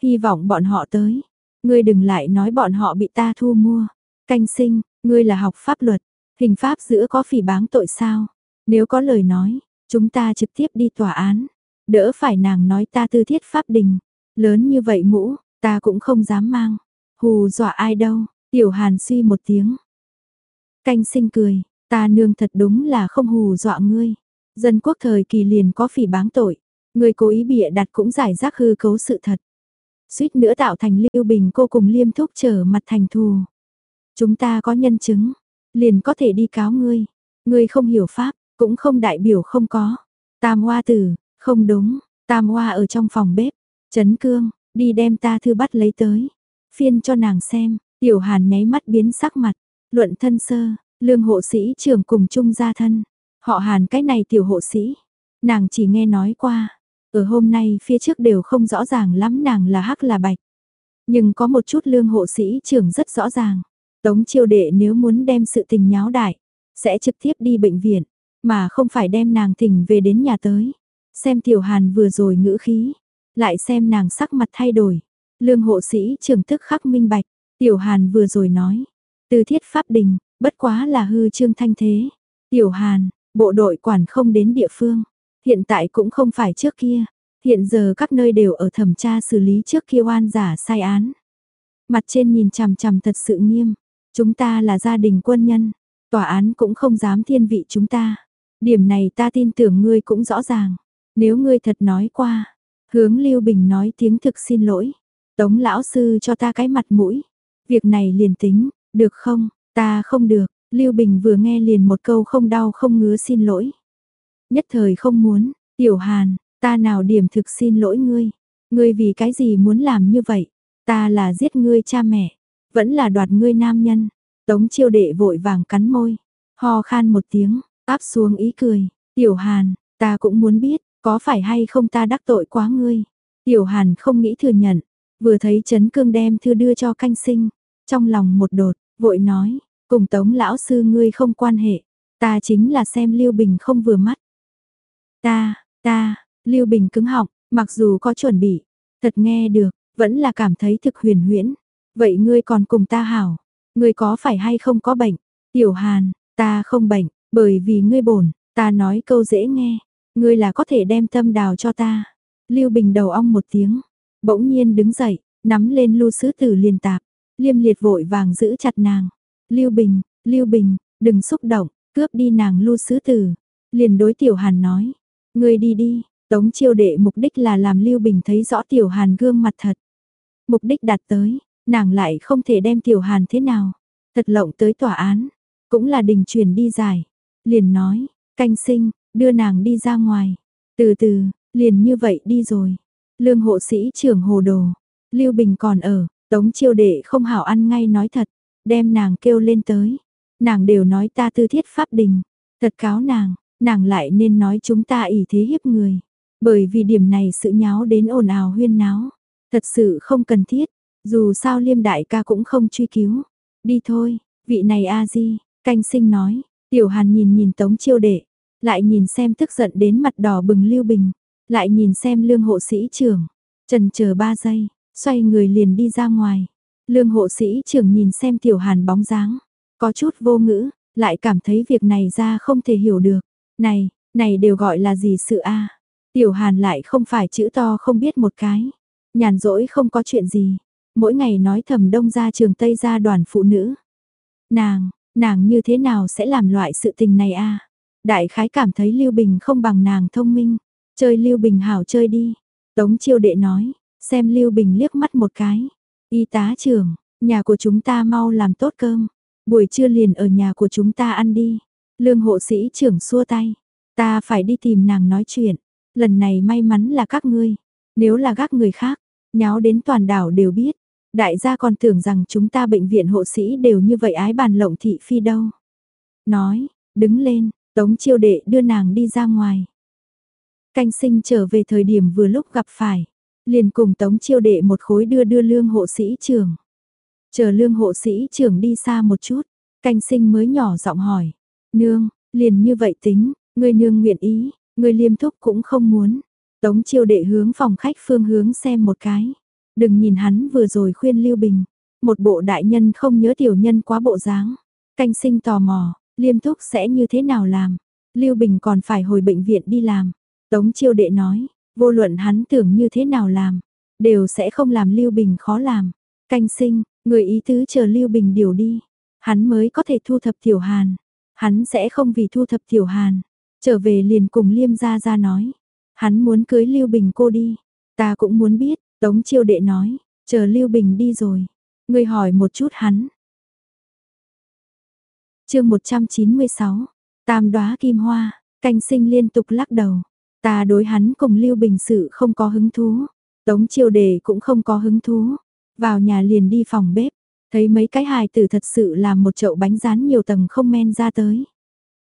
Hy vọng bọn họ tới. Ngươi đừng lại nói bọn họ bị ta thu mua. Canh sinh, ngươi là học pháp luật. Hình pháp giữa có phỉ báng tội sao? Nếu có lời nói, chúng ta trực tiếp đi tòa án. Đỡ phải nàng nói ta tư thiết pháp đình. Lớn như vậy mũ, ta cũng không dám mang. Hù dọa ai đâu. Tiểu Hàn suy một tiếng, Canh sinh cười, ta nương thật đúng là không hù dọa ngươi. Dân quốc thời kỳ liền có phỉ báng tội, người cố ý bịa đặt cũng giải rác hư cấu sự thật. Suýt nữa tạo thành lưu bình cô cùng liêm thúc trở mặt thành thù. Chúng ta có nhân chứng, liền có thể đi cáo ngươi. Ngươi không hiểu pháp, cũng không đại biểu không có. Tam hoa tử, không đúng, tam hoa ở trong phòng bếp. Trấn cương, đi đem ta thư bắt lấy tới. Phiên cho nàng xem, tiểu hàn nháy mắt biến sắc mặt. Luận thân sơ, lương hộ sĩ trưởng cùng chung gia thân. Họ hàn cái này tiểu hộ sĩ. Nàng chỉ nghe nói qua. Ở hôm nay phía trước đều không rõ ràng lắm nàng là hắc là bạch. Nhưng có một chút lương hộ sĩ trưởng rất rõ ràng. Tống chiêu đệ nếu muốn đem sự tình nháo đại, sẽ trực tiếp đi bệnh viện, mà không phải đem nàng thỉnh về đến nhà tới. Xem tiểu hàn vừa rồi ngữ khí, Lại xem nàng sắc mặt thay đổi. Lương hộ sĩ trưởng tức khắc minh bạch. Tiểu Hàn vừa rồi nói. Từ thiết pháp đình, bất quá là hư trương thanh thế. Tiểu Hàn, bộ đội quản không đến địa phương. Hiện tại cũng không phải trước kia. Hiện giờ các nơi đều ở thẩm tra xử lý trước kia oan giả sai án. Mặt trên nhìn chằm chằm thật sự nghiêm. Chúng ta là gia đình quân nhân. Tòa án cũng không dám thiên vị chúng ta. Điểm này ta tin tưởng ngươi cũng rõ ràng. Nếu ngươi thật nói qua. Hướng Lưu Bình nói tiếng thực xin lỗi. Tống lão sư cho ta cái mặt mũi. Việc này liền tính, được không, ta không được. Lưu Bình vừa nghe liền một câu không đau không ngứa xin lỗi. Nhất thời không muốn, tiểu hàn, ta nào điểm thực xin lỗi ngươi. Ngươi vì cái gì muốn làm như vậy? Ta là giết ngươi cha mẹ, vẫn là đoạt ngươi nam nhân. Tống chiêu đệ vội vàng cắn môi, ho khan một tiếng, áp xuống ý cười. Tiểu hàn, ta cũng muốn biết, có phải hay không ta đắc tội quá ngươi. Tiểu hàn không nghĩ thừa nhận, vừa thấy Trấn Cương đem thư đưa cho canh sinh, trong lòng một đột, vội nói, cùng tống lão sư ngươi không quan hệ, ta chính là xem Lưu Bình không vừa mắt. Ta, ta, Lưu Bình cứng họng, mặc dù có chuẩn bị, thật nghe được, vẫn là cảm thấy thực huyền huyễn. Vậy ngươi còn cùng ta hảo, ngươi có phải hay không có bệnh? Tiểu Hàn, ta không bệnh, bởi vì ngươi bổn, ta nói câu dễ nghe, ngươi là có thể đem tâm đào cho ta. Lưu Bình đầu ong một tiếng, bỗng nhiên đứng dậy, nắm lên lưu sứ tử liền tạp, liêm liệt vội vàng giữ chặt nàng. Lưu Bình, Lưu Bình, đừng xúc động, cướp đi nàng lưu sứ tử. Liền đối Tiểu Hàn nói, ngươi đi đi, Tống chiêu đệ mục đích là làm Lưu Bình thấy rõ Tiểu Hàn gương mặt thật. Mục đích đạt tới, nàng lại không thể đem Tiểu Hàn thế nào. Thật lộng tới tòa án, cũng là đình chuyển đi dài. Liền nói, canh sinh, đưa nàng đi ra ngoài. Từ từ, liền như vậy đi rồi. Lương hộ sĩ trưởng hồ đồ, Lưu Bình còn ở, Tống chiêu đệ không hảo ăn ngay nói thật, đem nàng kêu lên tới. Nàng đều nói ta tư thiết pháp đình, thật cáo nàng, nàng lại nên nói chúng ta ỷ thế hiếp người. Bởi vì điểm này sự nháo đến ồn ào huyên náo, thật sự không cần thiết, dù sao liêm đại ca cũng không truy cứu. Đi thôi, vị này a di, canh sinh nói, tiểu hàn nhìn nhìn tống chiêu đệ, lại nhìn xem tức giận đến mặt đỏ bừng lưu bình, lại nhìn xem lương hộ sĩ trưởng, trần chờ ba giây, xoay người liền đi ra ngoài. Lương hộ sĩ trưởng nhìn xem tiểu hàn bóng dáng, có chút vô ngữ, lại cảm thấy việc này ra không thể hiểu được. Này, này đều gọi là gì sự a Tiểu hàn lại không phải chữ to không biết một cái. Nhàn rỗi không có chuyện gì. Mỗi ngày nói thầm đông ra trường Tây ra đoàn phụ nữ. Nàng, nàng như thế nào sẽ làm loại sự tình này a Đại khái cảm thấy Lưu Bình không bằng nàng thông minh. Chơi Lưu Bình hảo chơi đi. Tống chiêu đệ nói, xem Lưu Bình liếc mắt một cái. Y tá trưởng, nhà của chúng ta mau làm tốt cơm. Buổi trưa liền ở nhà của chúng ta ăn đi. Lương hộ sĩ trưởng xua tay. Ta phải đi tìm nàng nói chuyện. Lần này may mắn là các ngươi. Nếu là các người khác, nháo đến toàn đảo đều biết. Đại gia còn tưởng rằng chúng ta bệnh viện hộ sĩ đều như vậy ái bàn lộng thị phi đâu. Nói, đứng lên, tống chiêu đệ đưa nàng đi ra ngoài. Canh sinh trở về thời điểm vừa lúc gặp phải. Liền cùng tống chiêu đệ một khối đưa đưa lương hộ sĩ trưởng. Chờ lương hộ sĩ trưởng đi xa một chút, canh sinh mới nhỏ giọng hỏi. Nương, liền như vậy tính, người nương nguyện ý, người liêm thúc cũng không muốn. Tống chiêu đệ hướng phòng khách phương hướng xem một cái. Đừng nhìn hắn vừa rồi khuyên Lưu Bình. Một bộ đại nhân không nhớ tiểu nhân quá bộ dáng. Canh sinh tò mò, liêm thúc sẽ như thế nào làm. Lưu Bình còn phải hồi bệnh viện đi làm. Tống chiêu đệ nói, vô luận hắn tưởng như thế nào làm, đều sẽ không làm Lưu Bình khó làm. Canh sinh, người ý tứ chờ Lưu Bình điều đi. Hắn mới có thể thu thập tiểu hàn. Hắn sẽ không vì thu thập tiểu hàn. Trở về liền cùng Liêm gia gia nói. Hắn muốn cưới Lưu Bình cô đi. Ta cũng muốn biết, Tống chiêu đệ nói, chờ Lưu Bình đi rồi. Người hỏi một chút hắn. chương 196, Tam đóa kim hoa, canh sinh liên tục lắc đầu. Ta đối hắn cùng Lưu Bình sự không có hứng thú. Tống chiêu đệ cũng không có hứng thú. Vào nhà liền đi phòng bếp. Thấy mấy cái hài tử thật sự làm một chậu bánh rán nhiều tầng không men ra tới.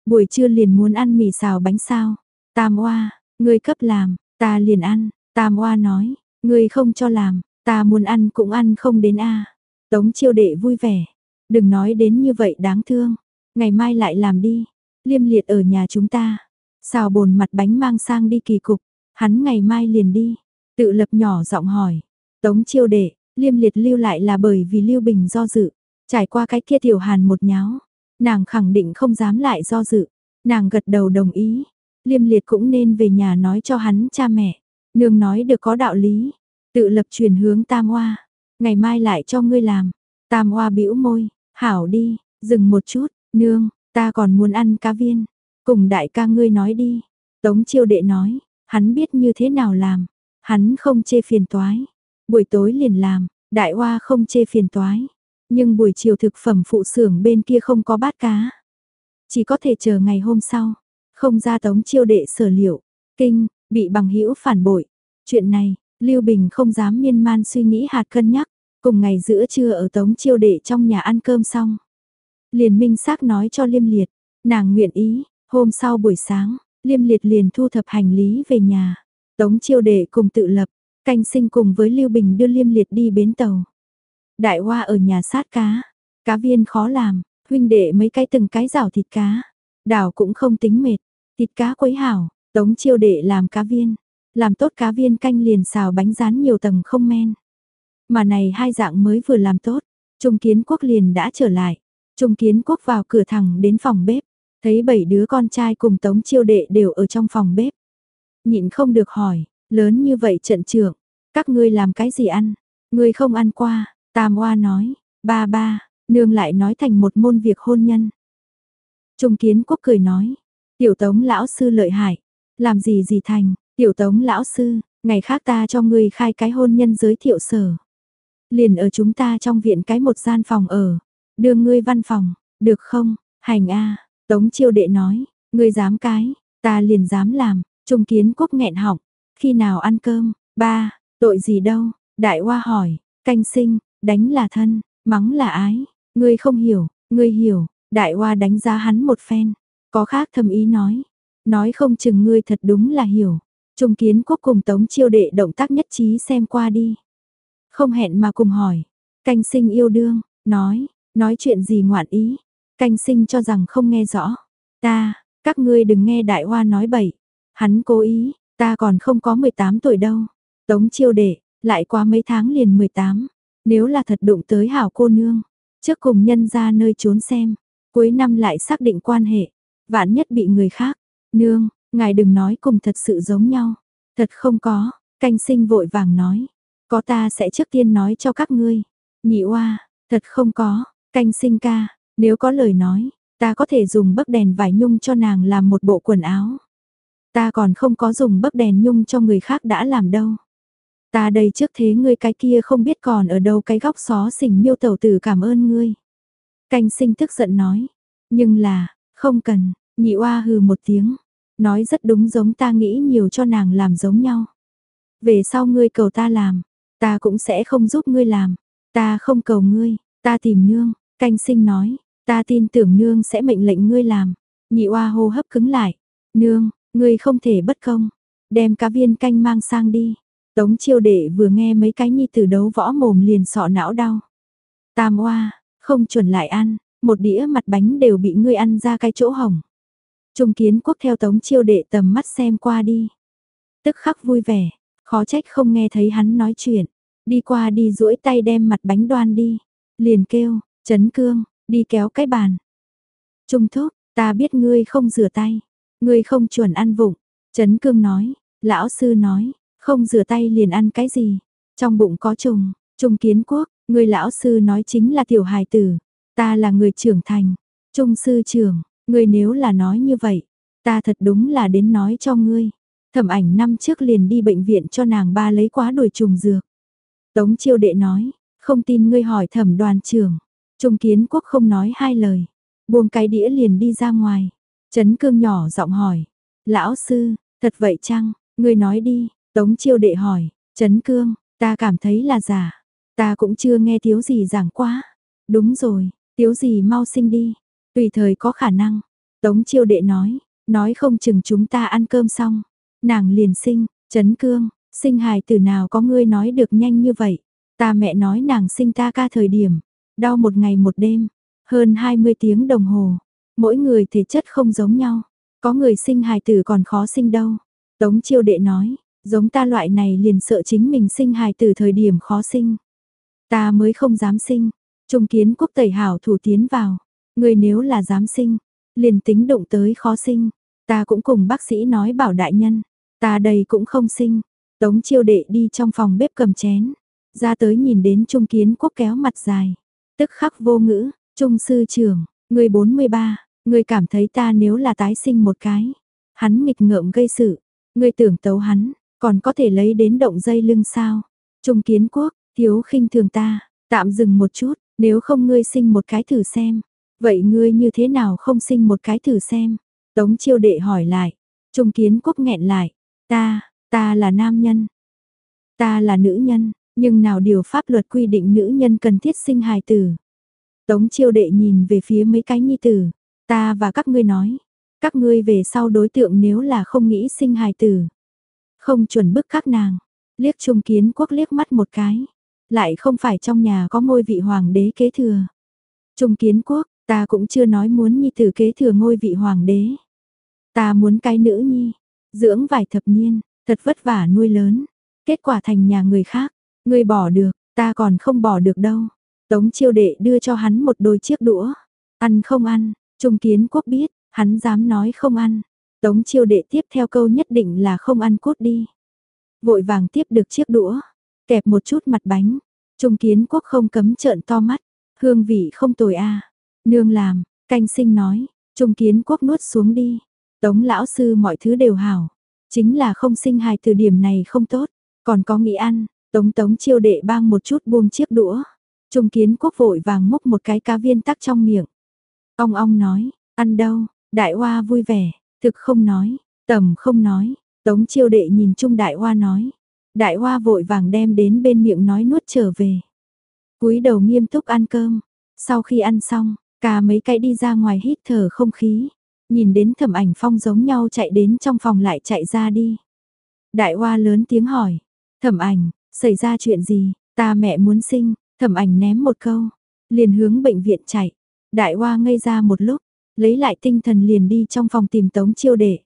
Buổi trưa liền muốn ăn mì xào bánh sao. Tam oa, ngươi cấp làm, ta liền ăn. Tam oa nói, ngươi không cho làm, ta muốn ăn cũng ăn không đến a. Tống chiêu đệ vui vẻ. Đừng nói đến như vậy đáng thương. Ngày mai lại làm đi. Liêm liệt ở nhà chúng ta. Xào bồn mặt bánh mang sang đi kỳ cục. Hắn ngày mai liền đi. Tự lập nhỏ giọng hỏi. Tống chiêu đệ, liêm liệt lưu lại là bởi vì Lưu Bình do dự. Trải qua cái kia tiểu hàn một nháo. Nàng khẳng định không dám lại do dự. Nàng gật đầu đồng ý. Liêm liệt cũng nên về nhà nói cho hắn cha mẹ. Nương nói được có đạo lý. Tự lập chuyển hướng tam hoa. Ngày mai lại cho ngươi làm. Tam hoa bĩu môi. Hảo đi, dừng một chút. Nương, ta còn muốn ăn cá viên. Cùng đại ca ngươi nói đi. Tống chiêu đệ nói. Hắn biết như thế nào làm. Hắn không chê phiền toái. Buổi tối liền làm. Đại hoa không chê phiền toái. Nhưng buổi chiều thực phẩm phụ xưởng bên kia không có bát cá. Chỉ có thể chờ ngày hôm sau. Không ra tống chiêu đệ sở liệu. Kinh, bị bằng hữu phản bội. Chuyện này, Lưu Bình không dám miên man suy nghĩ hạt cân nhắc. Cùng ngày giữa trưa ở tống chiêu đệ trong nhà ăn cơm xong. Liền minh xác nói cho Liêm Liệt. Nàng nguyện ý, hôm sau buổi sáng, Liêm Liệt liền thu thập hành lý về nhà. Tống chiêu đệ cùng tự lập, canh sinh cùng với Lưu Bình đưa Liêm Liệt đi bến tàu. Đại hoa ở nhà sát cá, cá viên khó làm, huynh đệ mấy cái từng cái rào thịt cá. Đảo cũng không tính mệt, thịt cá quấy hảo, tống chiêu đệ làm cá viên. Làm tốt cá viên canh liền xào bánh rán nhiều tầng không men. Mà này hai dạng mới vừa làm tốt, Trung Kiến Quốc liền đã trở lại. Trung Kiến Quốc vào cửa thẳng đến phòng bếp, thấy bảy đứa con trai cùng Tống Chiêu Đệ đều ở trong phòng bếp. Nhịn không được hỏi, lớn như vậy trận trưởng, các ngươi làm cái gì ăn? Ngươi không ăn qua, Tam Oa nói, ba ba, nương lại nói thành một môn việc hôn nhân. Trung Kiến Quốc cười nói, tiểu Tống lão sư lợi hại, làm gì gì thành, tiểu Tống lão sư, ngày khác ta cho ngươi khai cái hôn nhân giới thiệu sở. Liền ở chúng ta trong viện cái một gian phòng ở, đưa ngươi văn phòng, được không, hành a Tống chiêu đệ nói, ngươi dám cái, ta liền dám làm, trung kiến quốc nghẹn họng, khi nào ăn cơm, ba, tội gì đâu, đại hoa hỏi, canh sinh, đánh là thân, mắng là ái, ngươi không hiểu, ngươi hiểu, đại hoa đánh giá hắn một phen, có khác thầm ý nói, nói không chừng ngươi thật đúng là hiểu, trung kiến quốc cùng tống chiêu đệ động tác nhất trí xem qua đi. Không hẹn mà cùng hỏi, canh sinh yêu đương, nói, nói chuyện gì ngoạn ý, canh sinh cho rằng không nghe rõ. Ta, các ngươi đừng nghe đại hoa nói bậy, hắn cố ý, ta còn không có 18 tuổi đâu. Tống chiêu đệ, lại qua mấy tháng liền 18, nếu là thật đụng tới hảo cô nương, trước cùng nhân ra nơi trốn xem, cuối năm lại xác định quan hệ, vạn nhất bị người khác, nương, ngài đừng nói cùng thật sự giống nhau, thật không có, canh sinh vội vàng nói, có ta sẽ trước tiên nói cho các ngươi. Nhị oa, thật không có, canh sinh ca, nếu có lời nói, ta có thể dùng bấc đèn vải nhung cho nàng làm một bộ quần áo. Ta còn không có dùng bấc đèn nhung cho người khác đã làm đâu. Ta đây trước thế ngươi cái kia không biết còn ở đâu cái góc xó xỉnh miêu tẩu tử cảm ơn ngươi. Canh sinh tức giận nói, nhưng là, không cần, nhị oa hừ một tiếng, nói rất đúng giống ta nghĩ nhiều cho nàng làm giống nhau. Về sau ngươi cầu ta làm, Ta cũng sẽ không giúp ngươi làm. Ta không cầu ngươi, ta tìm nương, canh sinh nói, ta tin tưởng nương sẽ mệnh lệnh ngươi làm. Nhị oa hô hấp cứng lại. Nương, ngươi không thể bất công. Đem cá viên canh mang sang đi. Tống chiêu đệ vừa nghe mấy cái nhi tử đấu võ mồm liền sọ não đau. Tam oa, không chuẩn lại ăn, một đĩa mặt bánh đều bị ngươi ăn ra cái chỗ hỏng. Trung kiến quốc theo tống chiêu đệ tầm mắt xem qua đi. Tức khắc vui vẻ, Khó trách không nghe thấy hắn nói chuyện. Đi qua đi duỗi tay đem mặt bánh đoan đi. Liền kêu, chấn cương, đi kéo cái bàn. Trung thúc, ta biết ngươi không rửa tay. Ngươi không chuẩn ăn vụng. Trấn cương nói, lão sư nói, không rửa tay liền ăn cái gì. Trong bụng có trùng, trung kiến quốc, người lão sư nói chính là tiểu hài tử. Ta là người trưởng thành. Trung sư trưởng, ngươi nếu là nói như vậy, ta thật đúng là đến nói cho ngươi. Thẩm ảnh năm trước liền đi bệnh viện cho nàng ba lấy quá đổi trùng dược. Tống chiêu đệ nói, không tin ngươi hỏi thẩm đoàn trưởng. Trung kiến quốc không nói hai lời. Buông cái đĩa liền đi ra ngoài. Trấn cương nhỏ giọng hỏi. Lão sư, thật vậy chăng? Ngươi nói đi. Tống chiêu đệ hỏi. Trấn cương, ta cảm thấy là giả. Ta cũng chưa nghe thiếu gì giảng quá. Đúng rồi, thiếu gì mau sinh đi. Tùy thời có khả năng. Tống chiêu đệ nói. Nói không chừng chúng ta ăn cơm xong. Nàng liền sinh, Trấn cương, sinh hài từ nào có ngươi nói được nhanh như vậy. Ta mẹ nói nàng sinh ta ca thời điểm, đau một ngày một đêm, hơn 20 tiếng đồng hồ. Mỗi người thể chất không giống nhau, có người sinh hài tử còn khó sinh đâu. Tống chiêu đệ nói, Giống ta loại này liền sợ chính mình sinh hài tử thời điểm khó sinh. Ta mới không dám sinh. Trung kiến quốc tẩy hảo thủ tiến vào. Người nếu là dám sinh, liền tính động tới khó sinh. Ta cũng cùng bác sĩ nói bảo đại nhân. Ta đây cũng không sinh. Tống chiêu đệ đi trong phòng bếp cầm chén. Ra tới nhìn đến trung kiến quốc kéo mặt dài. Tức khắc vô ngữ, trung sư trưởng, người 43, người cảm thấy ta nếu là tái sinh một cái. Hắn nghịch ngợm gây sự, người tưởng tấu hắn, còn có thể lấy đến động dây lưng sao. Trung kiến quốc, thiếu khinh thường ta, tạm dừng một chút, nếu không ngươi sinh một cái thử xem. Vậy ngươi như thế nào không sinh một cái thử xem? Tống chiêu đệ hỏi lại. Trung kiến quốc nghẹn lại. Ta, ta là nam nhân. Ta là nữ nhân, nhưng nào điều pháp luật quy định nữ nhân cần thiết sinh hài tử. Tống chiêu đệ nhìn về phía mấy cái nhi tử. Ta và các ngươi nói. Các ngươi về sau đối tượng nếu là không nghĩ sinh hài tử. Không chuẩn bức các nàng. Liếc trung kiến quốc liếc mắt một cái. Lại không phải trong nhà có ngôi vị hoàng đế kế thừa. Trung kiến quốc, ta cũng chưa nói muốn nhi tử kế thừa ngôi vị hoàng đế. Ta muốn cái nữ nhi, dưỡng vài thập niên, thật vất vả nuôi lớn, kết quả thành nhà người khác, ngươi bỏ được, ta còn không bỏ được đâu. Tống chiêu đệ đưa cho hắn một đôi chiếc đũa, ăn không ăn, trung kiến quốc biết, hắn dám nói không ăn. Tống chiêu đệ tiếp theo câu nhất định là không ăn cốt đi. Vội vàng tiếp được chiếc đũa, kẹp một chút mặt bánh, trung kiến quốc không cấm trợn to mắt, hương vị không tồi a à. Nương làm, canh sinh nói, trung kiến quốc nuốt xuống đi. Tống lão sư mọi thứ đều hảo, chính là không sinh hài từ điểm này không tốt, còn có nghĩ ăn, tống tống chiêu đệ bang một chút buông chiếc đũa. Trung kiến quốc vội vàng múc một cái cá viên tắc trong miệng. Ông ong nói, ăn đâu, đại hoa vui vẻ, thực không nói, tầm không nói, tống chiêu đệ nhìn Trung đại hoa nói. Đại hoa vội vàng đem đến bên miệng nói nuốt trở về. cúi đầu nghiêm túc ăn cơm, sau khi ăn xong, cả mấy cái đi ra ngoài hít thở không khí nhìn đến thẩm ảnh phong giống nhau chạy đến trong phòng lại chạy ra đi. Đại hoa lớn tiếng hỏi, thẩm ảnh, xảy ra chuyện gì, ta mẹ muốn sinh, thẩm ảnh ném một câu, liền hướng bệnh viện chạy. Đại hoa ngây ra một lúc, lấy lại tinh thần liền đi trong phòng tìm tống chiêu đệ.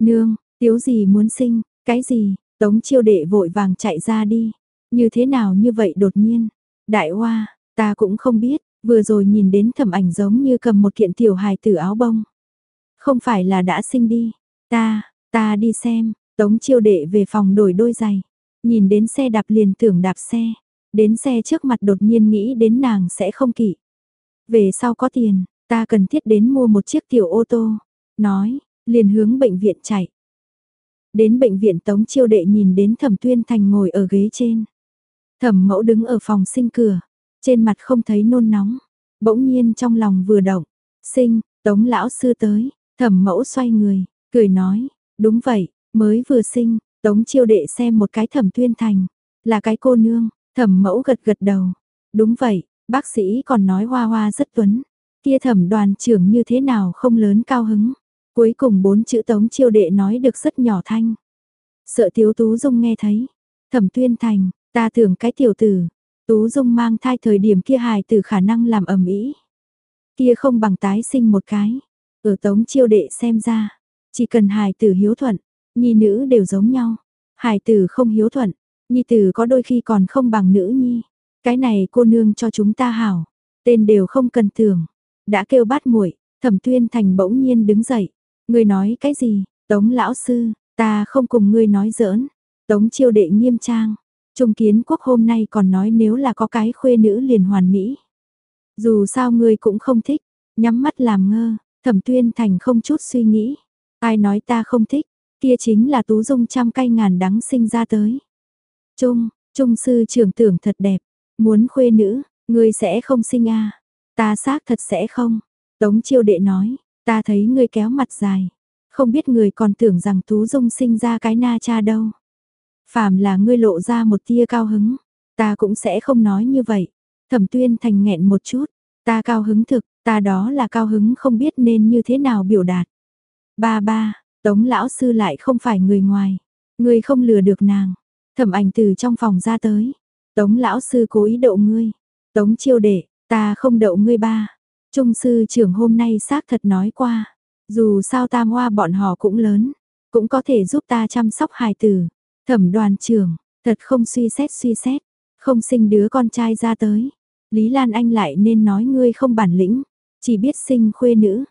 Nương, tiếu gì muốn sinh, cái gì, tống chiêu đệ vội vàng chạy ra đi. Như thế nào như vậy đột nhiên, đại hoa, ta cũng không biết, vừa rồi nhìn đến thẩm ảnh giống như cầm một kiện tiểu hài tử áo bông. Không phải là đã sinh đi. Ta, ta đi xem. Tống chiêu đệ về phòng đổi đôi giày. Nhìn đến xe đạp liền tưởng đạp xe. Đến xe trước mặt đột nhiên nghĩ đến nàng sẽ không kỵ. Về sau có tiền, ta cần thiết đến mua một chiếc tiểu ô tô. Nói, liền hướng bệnh viện chạy. Đến bệnh viện Tống Chiêu Đệ nhìn đến Thẩm Tuyên Thành ngồi ở ghế trên. Thẩm Mẫu đứng ở phòng sinh cửa, trên mặt không thấy nôn nóng, bỗng nhiên trong lòng vừa động, "Sinh, Tống lão sư tới." Thẩm mẫu xoay người, cười nói, đúng vậy, mới vừa sinh, tống chiêu đệ xem một cái thẩm tuyên thành, là cái cô nương, thẩm mẫu gật gật đầu, đúng vậy, bác sĩ còn nói hoa hoa rất tuấn, kia thẩm đoàn trưởng như thế nào không lớn cao hứng, cuối cùng bốn chữ tống chiêu đệ nói được rất nhỏ thanh. Sợ thiếu tú dung nghe thấy, thẩm tuyên thành, ta tưởng cái tiểu tử, tú dung mang thai thời điểm kia hài tử khả năng làm ẩm ý. Kia không bằng tái sinh một cái, ở tống chiêu đệ xem ra, chỉ cần hài tử hiếu thuận, nhi nữ đều giống nhau. Hài tử không hiếu thuận, nhi tử có đôi khi còn không bằng nữ nhi. Cái này cô nương cho chúng ta hảo, tên đều không cần tưởng. Đã kêu bát muội, Thẩm Tuyên Thành bỗng nhiên đứng dậy. Ngươi nói cái gì? Tống lão sư, ta không cùng ngươi nói giỡn. Tống Chiêu đệ nghiêm trang. Trung Kiến Quốc hôm nay còn nói nếu là có cái khuê nữ liền hoàn mỹ. Dù sao ngươi cũng không thích, nhắm mắt làm ngơ, Thẩm tuyên thành không chút suy nghĩ. Ai nói ta không thích, kia chính là tú dung trăm cây ngàn đắng sinh ra tới. Trung, trung sư trưởng tưởng thật đẹp, muốn khuê nữ, ngươi sẽ không sinh a Ta xác thật sẽ không. Tống chiêu đệ nói, ta thấy ngươi kéo mặt dài. Không biết người còn tưởng rằng tú dung sinh ra cái na cha đâu. Phàm là ngươi lộ ra một tia cao hứng, ta cũng sẽ không nói như vậy. Thẩm tuyên thành nghẹn một chút, ta cao hứng thực, Ta đó là cao hứng không biết nên như thế nào biểu đạt. Ba ba, tống lão sư lại không phải người ngoài. Ngươi không lừa được nàng. Thẩm ảnh từ trong phòng ra tới. Tống lão sư cố ý đậu ngươi. Tống chiêu đệ, ta không đậu ngươi ba. Trung sư trưởng hôm nay xác thật nói qua. Dù sao tam hoa bọn họ cũng lớn. Cũng có thể giúp ta chăm sóc hài tử. Thẩm đoàn trưởng, thật không suy xét suy xét, không sinh đứa con trai ra tới. Lý Lan Anh lại nên nói ngươi không bản lĩnh, chỉ biết sinh khuê nữ.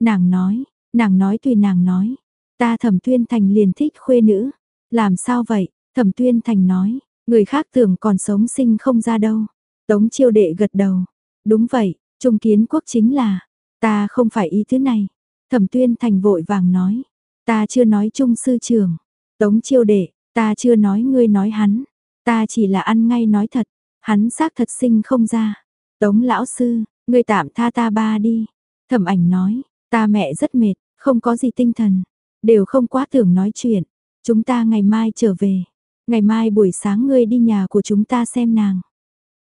Nàng nói, nàng nói tùy nàng nói, ta thẩm tuyên thành liền thích khuê nữ. Làm sao vậy? Thẩm tuyên thành nói, người khác tưởng còn sống sinh không ra đâu. Tống chiêu đệ gật đầu. Đúng vậy, trung kiến quốc chính là, ta không phải ý thứ này. Thẩm tuyên thành vội vàng nói, ta chưa nói trung sư trưởng. Tống chiêu đệ, ta chưa nói ngươi nói hắn. Ta chỉ là ăn ngay nói thật, hắn xác thật sinh không ra. Tống lão sư, ngươi tạm tha ta ba đi. Thẩm ảnh nói, ta mẹ rất mệt, không có gì tinh thần, đều không quá tưởng nói chuyện. Chúng ta ngày mai trở về. Ngày mai buổi sáng ngươi đi nhà của chúng ta xem nàng.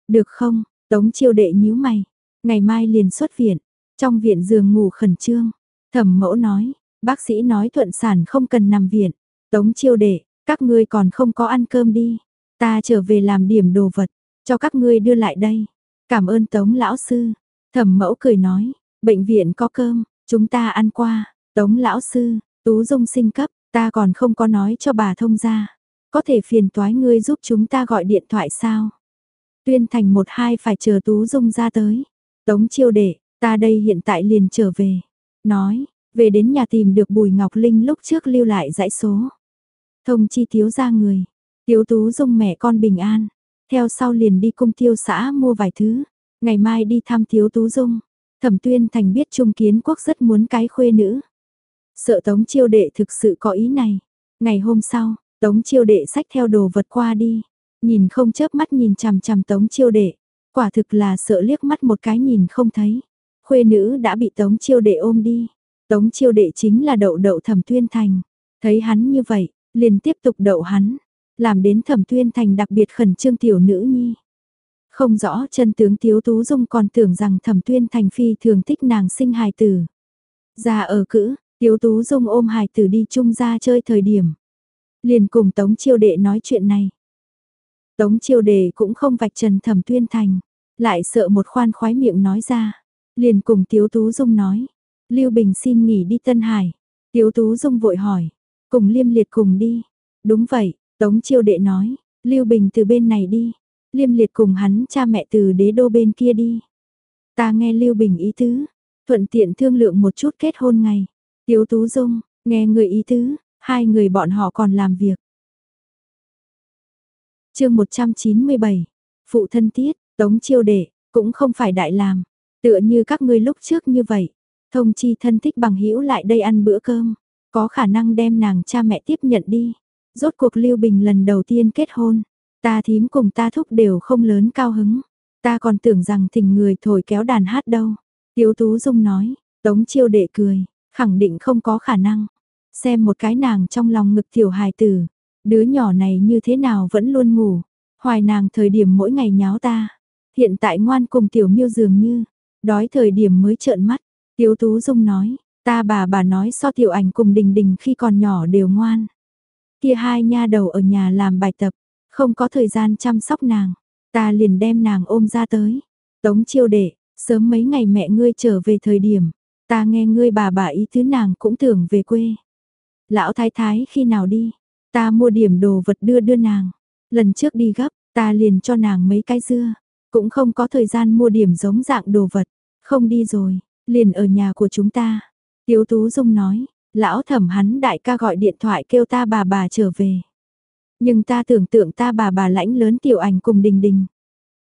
Được không? Tống chiêu đệ nhíu mày. Ngày mai liền xuất viện. Trong viện giường ngủ khẩn trương. Thẩm mẫu nói. Bác sĩ nói thuận sản không cần nằm viện. Tống chiêu đệ, các ngươi còn không có ăn cơm đi. Ta trở về làm điểm đồ vật. Cho các ngươi đưa lại đây. Cảm ơn Tống lão sư. Thẩm mẫu cười nói. Bệnh viện có cơm. Chúng ta ăn qua. Tống lão sư. Tú dung sinh cấp. Ta còn không có nói cho bà thông ra. Có thể phiền toái ngươi giúp chúng ta gọi điện thoại sao? Tuyên thành một hai phải chờ Tú Dung ra tới. Tống chiêu đệ, ta đây hiện tại liền trở về. Nói, về đến nhà tìm được Bùi Ngọc Linh lúc trước lưu lại dãy số. Thông chi thiếu ra người. Tiếu Tú Dung mẹ con bình an. Theo sau liền đi cung tiêu xã mua vài thứ. Ngày mai đi thăm thiếu Tú Dung. Thẩm tuyên thành biết Trung Kiến Quốc rất muốn cái khuê nữ. Sợ Tống chiêu đệ thực sự có ý này. Ngày hôm sau, Tống chiêu đệ sách theo đồ vật qua đi. Nhìn không chớp mắt nhìn chằm chằm tống chiêu đệ. Quả thực là sợ liếc mắt một cái nhìn không thấy. Khuê nữ đã bị tống chiêu đệ ôm đi. Tống chiêu đệ chính là đậu đậu thẩm tuyên thành. Thấy hắn như vậy, liền tiếp tục đậu hắn. Làm đến thẩm tuyên thành đặc biệt khẩn trương tiểu nữ nhi. Không rõ chân tướng Tiếu Tú Dung còn tưởng rằng thẩm tuyên thành phi thường thích nàng sinh hài tử. Ra ở cữ, Tiếu Tú Dung ôm hài tử đi chung ra chơi thời điểm. Liền cùng Tống Chiêu Đệ nói chuyện này. Tống Chiêu Đệ cũng không vạch trần Thẩm Tuyên Thành, lại sợ một khoan khoái miệng nói ra. Liền cùng Tiếu Tú Dung nói, Lưu Bình xin nghỉ đi Tân Hải. Tiếu Tú Dung vội hỏi, cùng Liêm Liệt cùng đi. Đúng vậy, Tống Chiêu Đệ nói, Lưu Bình từ bên này đi, Liêm Liệt cùng hắn cha mẹ từ đế đô bên kia đi. Ta nghe Lưu Bình ý tứ, thuận tiện thương lượng một chút kết hôn ngày. Tiếu Tú Dung, nghe người ý tứ, Hai người bọn họ còn làm việc. chương 197, Phụ thân tiết, tống chiêu đệ, cũng không phải đại làm, tựa như các ngươi lúc trước như vậy. Thông chi thân thích bằng hữu lại đây ăn bữa cơm, có khả năng đem nàng cha mẹ tiếp nhận đi. Rốt cuộc Lưu Bình lần đầu tiên kết hôn, ta thím cùng ta thúc đều không lớn cao hứng. Ta còn tưởng rằng thỉnh người thổi kéo đàn hát đâu. Tiếu Tú Dung nói, Tống Chiêu đệ cười, khẳng định không có khả năng. Xem một cái nàng trong lòng ngực tiểu hài tử, đứa nhỏ này như thế nào vẫn luôn ngủ, hoài nàng thời điểm mỗi ngày nháo ta. Hiện tại ngoan cùng tiểu miêu dường như, đói thời điểm mới trợn mắt, Tiếu Tú Dung nói, ta bà bà nói so tiểu ảnh cùng đình đình khi còn nhỏ đều ngoan. Kia hai nha đầu ở nhà làm bài tập, không có thời gian chăm sóc nàng, ta liền đem nàng ôm ra tới. Tống chiêu đệ, sớm mấy ngày mẹ ngươi trở về thời điểm, ta nghe ngươi bà bà ý thứ nàng cũng tưởng về quê lão thái thái khi nào đi, ta mua điểm đồ vật đưa đưa nàng, lần trước đi gấp, ta liền cho nàng mấy cái dưa, cũng không có thời gian mua điểm giống dạng đồ vật, không đi rồi, liền ở nhà của chúng ta. Tiếu Tú Dung nói, lão thẩm hắn đại ca gọi điện thoại kêu ta bà bà trở về. Nhưng ta tưởng tượng ta bà bà lãnh lớn tiểu ảnh cùng đình đình.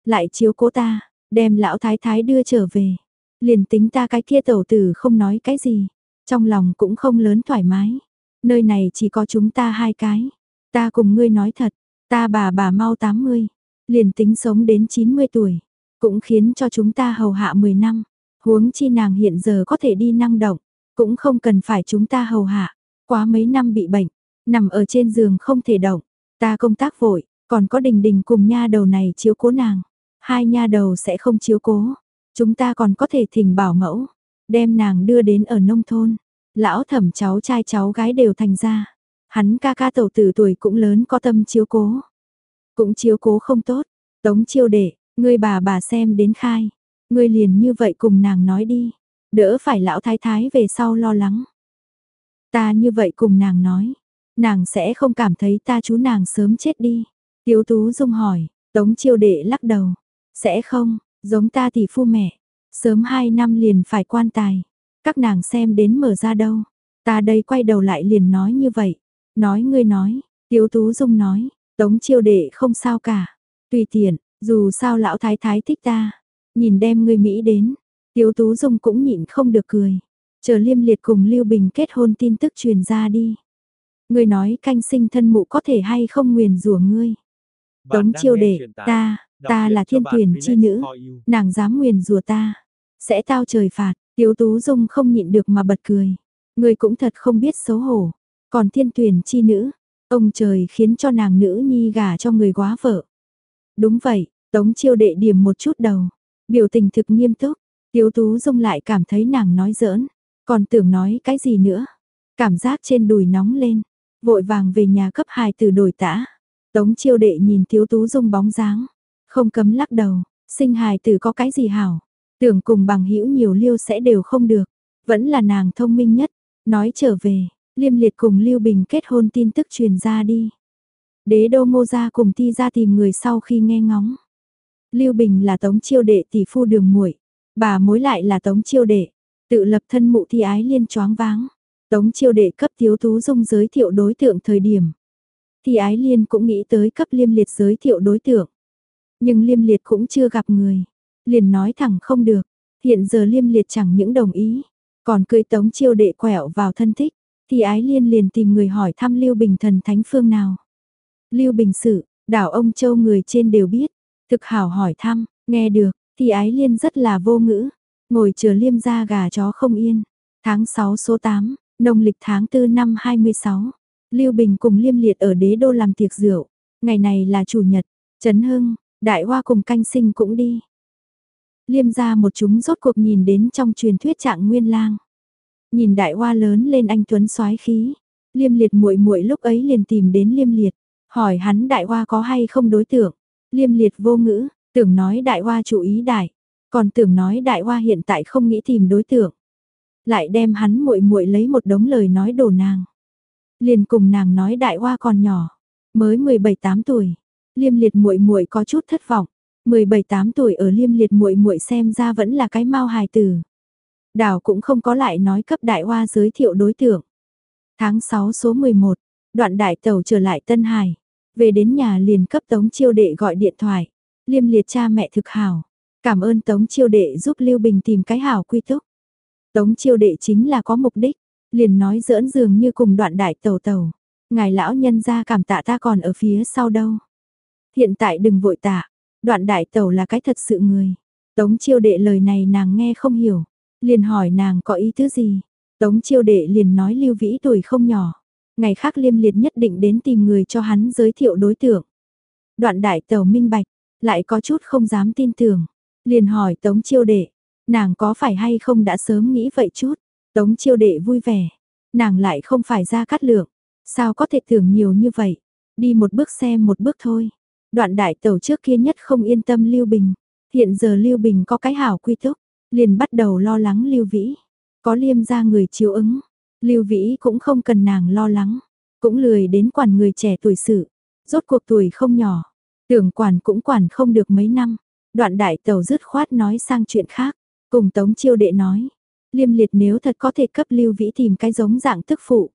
Lại chiếu cố ta, đem lão thái thái đưa trở về. Liền tính ta cái kia tẩu tử không nói cái gì. Trong lòng cũng không lớn thoải mái. Nơi này chỉ có chúng ta hai cái. Ta cùng ngươi nói thật, ta bà bà mau 80, liền tính sống đến 90 tuổi, cũng khiến cho chúng ta hầu hạ 10 năm. Huống chi nàng hiện giờ có thể đi năng động, cũng không cần phải chúng ta hầu hạ. Quá mấy năm bị bệnh, nằm ở trên giường không thể động. Ta công tác vội, còn có đình đình cùng nha đầu này chiếu cố nàng. Hai nha đầu sẽ không chiếu cố. Chúng ta còn có thể thỉnh bảo mẫu, đem nàng đưa đến ở nông thôn lão thẩm cháu trai cháu gái đều thành ra. Hắn ca ca tẩu tử tuổi cũng lớn có tâm chiếu cố. Cũng chiếu cố không tốt, tống chiêu đệ, ngươi bà bà xem đến khai. Ngươi liền như vậy cùng nàng nói đi, đỡ phải lão thái thái về sau lo lắng. Ta như vậy cùng nàng nói, Nàng sẽ không cảm thấy ta chú nàng sớm chết đi. Tiếu Tú Dung hỏi, Tống chiêu đệ lắc đầu. Sẽ không, giống ta thì phu mẹ. Sớm hai năm liền phải quan tài. Các nàng xem đến mở ra đâu. Ta đây quay đầu lại liền nói như vậy. Nói ngươi nói, Tiếu Tú Dung nói, Tống chiêu đệ không sao cả. Tùy tiện, dù sao lão thái thái thích ta. Nhìn đem ngươi Mỹ đến. Tiếu Tú Dung cũng nhịn không được cười. Chờ liêm liệt cùng Lưu Bình kết hôn tin tức truyền ra đi. Ngươi nói canh sinh thân mụ có thể hay không nguyền rủa ngươi. Tống chiêu đệ, ta, ta là thiên tuyển chi nữ, nàng dám nguyền rủa ta, sẽ tao trời phạt, Tiếu Tú Dung không nhịn được mà bật cười. Ngươi cũng thật không biết xấu hổ, còn thiên tuyển chi nữ, ông trời khiến cho nàng nữ nhi gả cho người quá vợ. Đúng vậy, Tống chiêu đệ điểm một chút đầu, biểu tình thực nghiêm túc, Tiếu Tú Dung lại cảm thấy nàng nói giỡn, còn tưởng nói cái gì nữa. Cảm giác trên đùi nóng lên, vội vàng về nhà cấp hài từ đổi tã. Tống chiêu đệ nhìn thiếu Tú Dung bóng dáng, không cấm lắc đầu, sinh hài tử có cái gì hảo, tưởng cùng bằng hữu nhiều liêu sẽ đều không được, vẫn là nàng thông minh nhất, nói trở về, liêm liệt cùng Lưu Bình kết hôn tin tức truyền ra đi. Đế đô ngô gia cùng thi ra tìm người sau khi nghe ngóng. Lưu Bình là tống chiêu đệ tỷ phu đường muội bà mối lại là tống chiêu đệ, tự lập thân mụ thi ái liên choáng váng. Tống chiêu đệ cấp thiếu tú dung giới thiệu đối tượng thời điểm. Thì ái liên cũng nghĩ tới cấp liêm liệt giới thiệu đối tượng. Nhưng liêm liệt cũng chưa gặp người. Liền nói thẳng không được. Hiện giờ liêm liệt chẳng những đồng ý. Còn cưới tống chiêu đệ quẹo vào thân thích. Thì ái liên liền tìm người hỏi thăm Lưu Bình thần thánh phương nào. Lưu Bình sự, đảo ông châu người trên đều biết. Thực hảo hỏi thăm, nghe được, thì ái liên rất là vô ngữ. Ngồi chờ liêm ra gà chó không yên. Tháng 6 số 8, nông lịch tháng 4 năm 26. Lưu Bình cùng Liêm Liệt ở đế đô làm tiệc rượu. Ngày này là chủ nhật, Trấn Hưng, Đại Hoa cùng canh sinh cũng đi. Liêm ra một chúng rốt cuộc nhìn đến trong truyền thuyết trạng nguyên lang. Nhìn Đại Hoa lớn lên anh tuấn soái khí. Liêm Liệt muội muội lúc ấy liền tìm đến Liêm Liệt, hỏi hắn Đại Hoa có hay không đối tượng. Liêm Liệt vô ngữ, tưởng nói Đại Hoa chủ ý đại, còn tưởng nói Đại Hoa hiện tại không nghĩ tìm đối tượng. Lại đem hắn muội muội lấy một đống lời nói đổ nàng. Liền cùng nàng nói đại hoa còn nhỏ, mới 17-8 tuổi. Liêm liệt muội muội có chút thất vọng. 17-8 tuổi ở liêm liệt muội muội xem ra vẫn là cái mau hài tử. Đảo cũng không có lại nói cấp đại hoa giới thiệu đối tượng. Tháng 6 số 11, đoạn đại tàu trở lại Tân Hải. Về đến nhà liền cấp Tống Chiêu Đệ gọi điện thoại. Liêm liệt cha mẹ thực hảo. Cảm ơn Tống Chiêu Đệ giúp Lưu Bình tìm cái hảo quy túc. Tống Chiêu Đệ chính là có mục đích liền nói giỡn dường như cùng đoạn đại tàu tàu. Ngài lão nhân ra cảm tạ ta còn ở phía sau đâu. Hiện tại đừng vội tạ, đoạn đại tàu là cái thật sự người. Tống chiêu đệ lời này nàng nghe không hiểu, liền hỏi nàng có ý tứ gì. Tống chiêu đệ liền nói lưu vĩ tuổi không nhỏ, ngày khác liêm liệt nhất định đến tìm người cho hắn giới thiệu đối tượng. Đoạn đại tàu minh bạch, lại có chút không dám tin tưởng, liền hỏi tống chiêu đệ, nàng có phải hay không đã sớm nghĩ vậy chút. Tống chiêu đệ vui vẻ, nàng lại không phải ra cắt lượng, sao có thể tưởng nhiều như vậy, đi một bước xem một bước thôi. Đoạn đại tẩu trước kia nhất không yên tâm Lưu Bình, hiện giờ Lưu Bình có cái hảo quy túc, liền bắt đầu lo lắng Lưu Vĩ, có liêm ra người chiếu ứng, Lưu Vĩ cũng không cần nàng lo lắng, cũng lười đến quản người trẻ tuổi sự, rốt cuộc tuổi không nhỏ, tưởng quản cũng quản không được mấy năm. Đoạn đại tẩu dứt khoát nói sang chuyện khác, cùng Tống Chiêu Đệ nói, Liêm liệt nếu thật có thể cấp Lưu Vĩ tìm cái giống dạng tức phụ.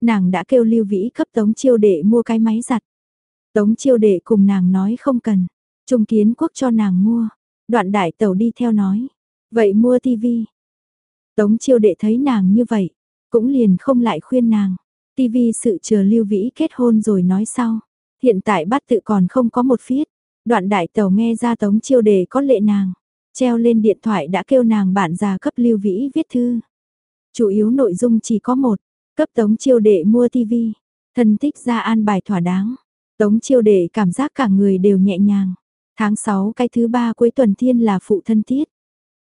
Nàng đã kêu Lưu Vĩ cấp Tống Chiêu Đệ mua cái máy giặt. Tống Chiêu Đệ cùng nàng nói không cần. Trung kiến quốc cho nàng mua. Đoạn đại tàu đi theo nói. Vậy mua tivi. Tống Chiêu Đệ thấy nàng như vậy. Cũng liền không lại khuyên nàng. Tivi sự chờ Lưu Vĩ kết hôn rồi nói sau. Hiện tại bát tự còn không có một phiết. Đoạn đại tàu nghe ra Tống Chiêu Đệ có lệ nàng. Treo lên điện thoại đã kêu nàng bạn già cấp Lưu Vĩ viết thư. Chủ yếu nội dung chỉ có một, cấp Tống Chiêu Đệ mua tivi, thân thích ra an bài thỏa đáng. Tống Chiêu Đệ cảm giác cả người đều nhẹ nhàng. Tháng 6 cái thứ ba cuối tuần thiên là phụ thân tiết.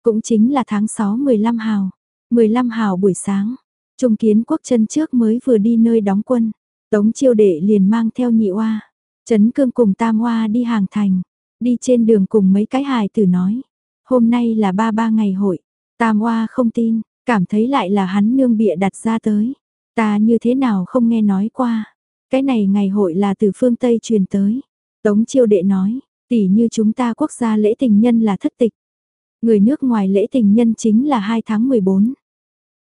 Cũng chính là tháng 6 15 hào. 15 hào buổi sáng, Trung Kiến Quốc chân trước mới vừa đi nơi đóng quân. Tống Chiêu Đệ liền mang theo nhị oa, Trấn Cương cùng Tam oa đi hàng thành, đi trên đường cùng mấy cái hài tử nói. Hôm nay là ba ba ngày hội, Tam Oa không tin, cảm thấy lại là hắn nương bịa đặt ra tới. Ta như thế nào không nghe nói qua. Cái này ngày hội là từ phương Tây truyền tới. Tống chiêu đệ nói, tỉ như chúng ta quốc gia lễ tình nhân là thất tịch. Người nước ngoài lễ tình nhân chính là 2 tháng 14.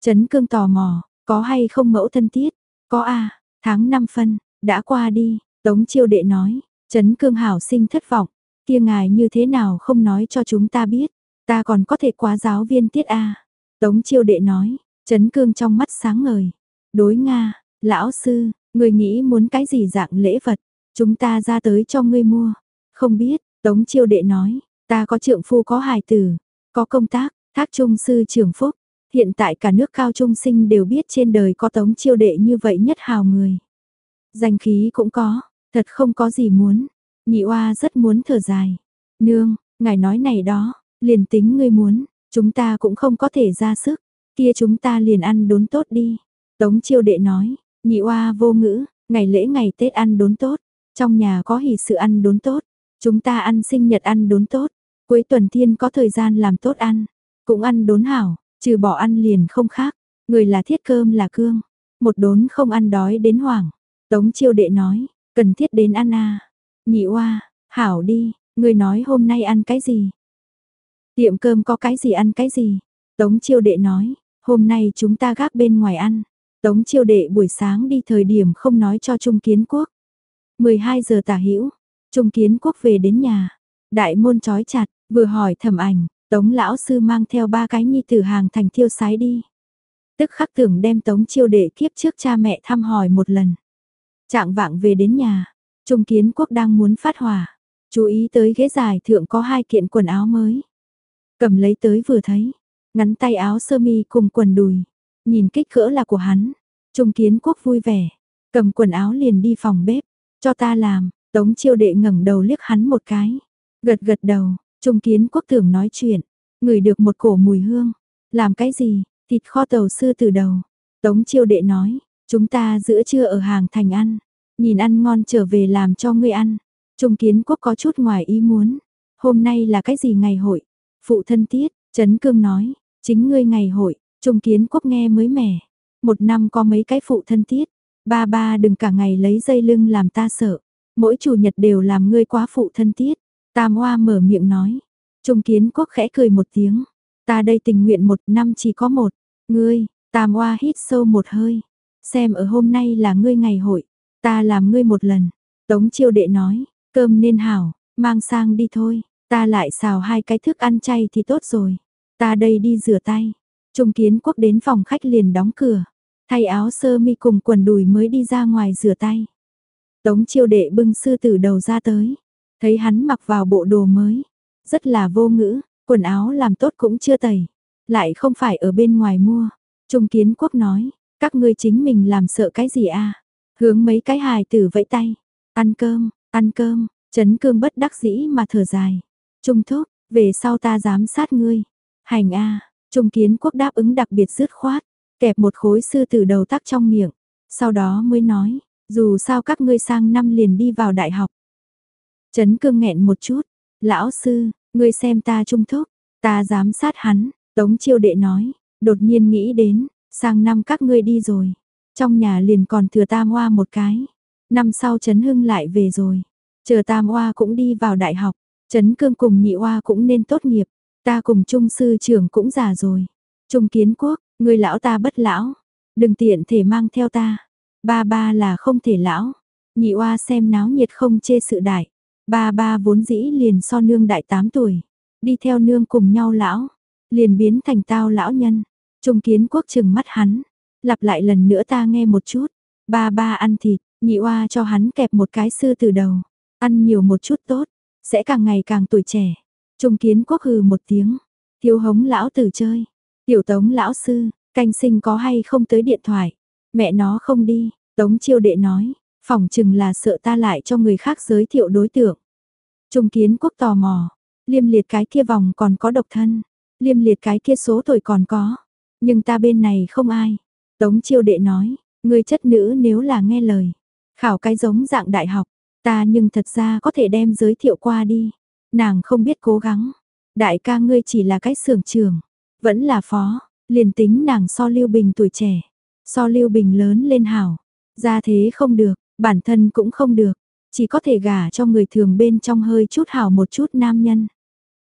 Trấn cương tò mò, có hay không mẫu thân tiết? Có a tháng 5 phân, đã qua đi, Tống chiêu đệ nói, Trấn cương hảo sinh thất vọng, kia ngài như thế nào không nói cho chúng ta biết, ta còn có thể quá giáo viên tiết a. Tống chiêu đệ nói, chấn cương trong mắt sáng ngời, đối Nga, lão sư, người nghĩ muốn cái gì dạng lễ vật, chúng ta ra tới cho ngươi mua, không biết, Tống chiêu đệ nói, ta có trượng phu có hài tử, có công tác, thác trung sư trưởng phúc, hiện tại cả nước cao trung sinh đều biết trên đời có tống chiêu đệ như vậy nhất hào người. Danh khí cũng có, thật không có gì muốn, nhị oa rất muốn thở dài. Nương, ngài nói này đó, liền tính ngươi muốn, chúng ta cũng không có thể ra sức, kia chúng ta liền ăn đốn tốt đi. Tống chiêu đệ nói, nhị oa vô ngữ, ngày lễ ngày Tết ăn đốn tốt, trong nhà có hỷ sự ăn đốn tốt, chúng ta ăn sinh nhật ăn đốn tốt, cuối tuần thiên có thời gian làm tốt ăn, cũng ăn đốn hảo, trừ bỏ ăn liền không khác, người là thiết cơm là cương, một đốn không ăn đói đến hoảng. Tống chiêu đệ nói, cần thiết đến ăn à. Nhị oa, hảo đi, người nói hôm nay ăn cái gì? Tiệm cơm có cái gì ăn cái gì? Tống chiêu đệ nói, hôm nay chúng ta gác bên ngoài ăn. Tống chiêu đệ buổi sáng đi thời điểm không nói cho Trung Kiến Quốc. 12 giờ tả hữu Trung Kiến Quốc về đến nhà. Đại môn trói chặt, vừa hỏi thẩm ảnh, Tống lão sư mang theo ba cái nhi tử hàng thành thiêu sái đi. Tức khắc tưởng đem Tống chiêu đệ kiếp trước cha mẹ thăm hỏi một lần. Trạng vạng về đến nhà, Trung Kiến Quốc đang muốn phát hỏa, chú ý tới ghế dài thượng có hai kiện quần áo mới. Cầm lấy tới vừa thấy, ngắn tay áo sơ mi cùng quần đùi, nhìn kích cỡ là của hắn. Trung Kiến Quốc vui vẻ, cầm quần áo liền đi phòng bếp, cho ta làm, Tống chiêu đệ ngẩng đầu liếc hắn một cái, gật gật đầu, Trung Kiến Quốc tưởng nói chuyện, ngửi được một cổ mùi hương, làm cái gì, thịt kho tàu sư từ đầu. Tống chiêu đệ nói, chúng ta giữa trưa ở hàng thành ăn, nhìn ăn ngon trở về làm cho ngươi ăn. Trung Kiến Quốc có chút ngoài ý muốn, hôm nay là cái gì ngày hội? Phụ thân tiết, Trấn Cương nói, chính ngươi ngày hội, Trung Kiến Quốc nghe mới mẻ. Một năm có mấy cái phụ thân tiết, ba ba đừng cả ngày lấy dây lưng làm ta sợ. Mỗi chủ nhật đều làm ngươi quá phụ thân tiết. Tam Hoa mở miệng nói. Trung Kiến Quốc khẽ cười một tiếng. Ta đây tình nguyện một năm chỉ có một. Ngươi, Tam Hoa hít sâu một hơi. Xem ở hôm nay là ngươi ngày hội. Ta làm ngươi một lần. Tống chiêu đệ nói, cơm nên hảo, mang sang đi thôi. Ta lại xào hai cái thức ăn chay thì tốt rồi. Ta đây đi rửa tay. Trung Kiến Quốc đến phòng khách liền đóng cửa. Thay áo sơ mi cùng quần đùi mới đi ra ngoài rửa tay. Tống chiêu đệ bưng sư tử đầu ra tới. Thấy hắn mặc vào bộ đồ mới. Rất là vô ngữ, quần áo làm tốt cũng chưa tẩy. Lại không phải ở bên ngoài mua. Trung kiến quốc nói, các ngươi chính mình làm sợ cái gì à? Hướng mấy cái hài tử vẫy tay. Ăn cơm, ăn cơm, chấn cương bất đắc dĩ mà thở dài. Trung thúc, về sau ta giám sát ngươi. Hành a Trung kiến quốc đáp ứng đặc biệt dứt khoát. Kẹp một khối sư tử đầu tắc trong miệng. Sau đó mới nói, dù sao các ngươi sang năm liền đi vào đại học. Trấn cương nghẹn một chút. Lão sư, ngươi xem ta trung thúc, ta giám sát hắn, tống chiêu đệ nói, đột nhiên nghĩ đến, sang năm các ngươi đi rồi. Trong nhà liền còn thừa tam hoa một cái. Năm sau Trấn Hưng lại về rồi. Chờ tam hoa cũng đi vào đại học. Trấn Cương cùng nhị hoa cũng nên tốt nghiệp. Ta cùng trung sư trưởng cũng già rồi. Trung kiến quốc, người lão ta bất lão. Đừng tiện thể mang theo ta. Ba ba là không thể lão. Nhị oa xem náo nhiệt không chê sự đại. Ba ba vốn dĩ liền so nương đại 8 tuổi. Đi theo nương cùng nhau lão. Liền biến thành tao lão nhân. Trung kiến quốc chừng mắt hắn. Lặp lại lần nữa ta nghe một chút. Ba ba ăn thịt. Nhị oa cho hắn kẹp một cái sư từ đầu. Ăn nhiều một chút tốt. Sẽ càng ngày càng tuổi trẻ. Trung kiến quốc hừ một tiếng. Thiếu hống lão tử chơi. Tiểu tống lão sư, canh sinh có hay không tới điện thoại. Mẹ nó không đi, Tống chiêu đệ nói, phỏng chừng là sợ ta lại cho người khác giới thiệu đối tượng. Trung kiến quốc tò mò, liêm liệt cái kia vòng còn có độc thân, liêm liệt cái kia số tuổi còn có, nhưng ta bên này không ai. Tống chiêu đệ nói, người chất nữ nếu là nghe lời, khảo cái giống dạng đại học, ta nhưng thật ra có thể đem giới thiệu qua đi. Nàng không biết cố gắng, đại ca ngươi chỉ là cái sưởng trường, vẫn là phó, liền tính nàng so lưu bình tuổi trẻ, So Lưu Bình lớn lên hảo, ra thế không được, bản thân cũng không được, chỉ có thể gả cho người thường bên trong hơi chút hảo một chút nam nhân.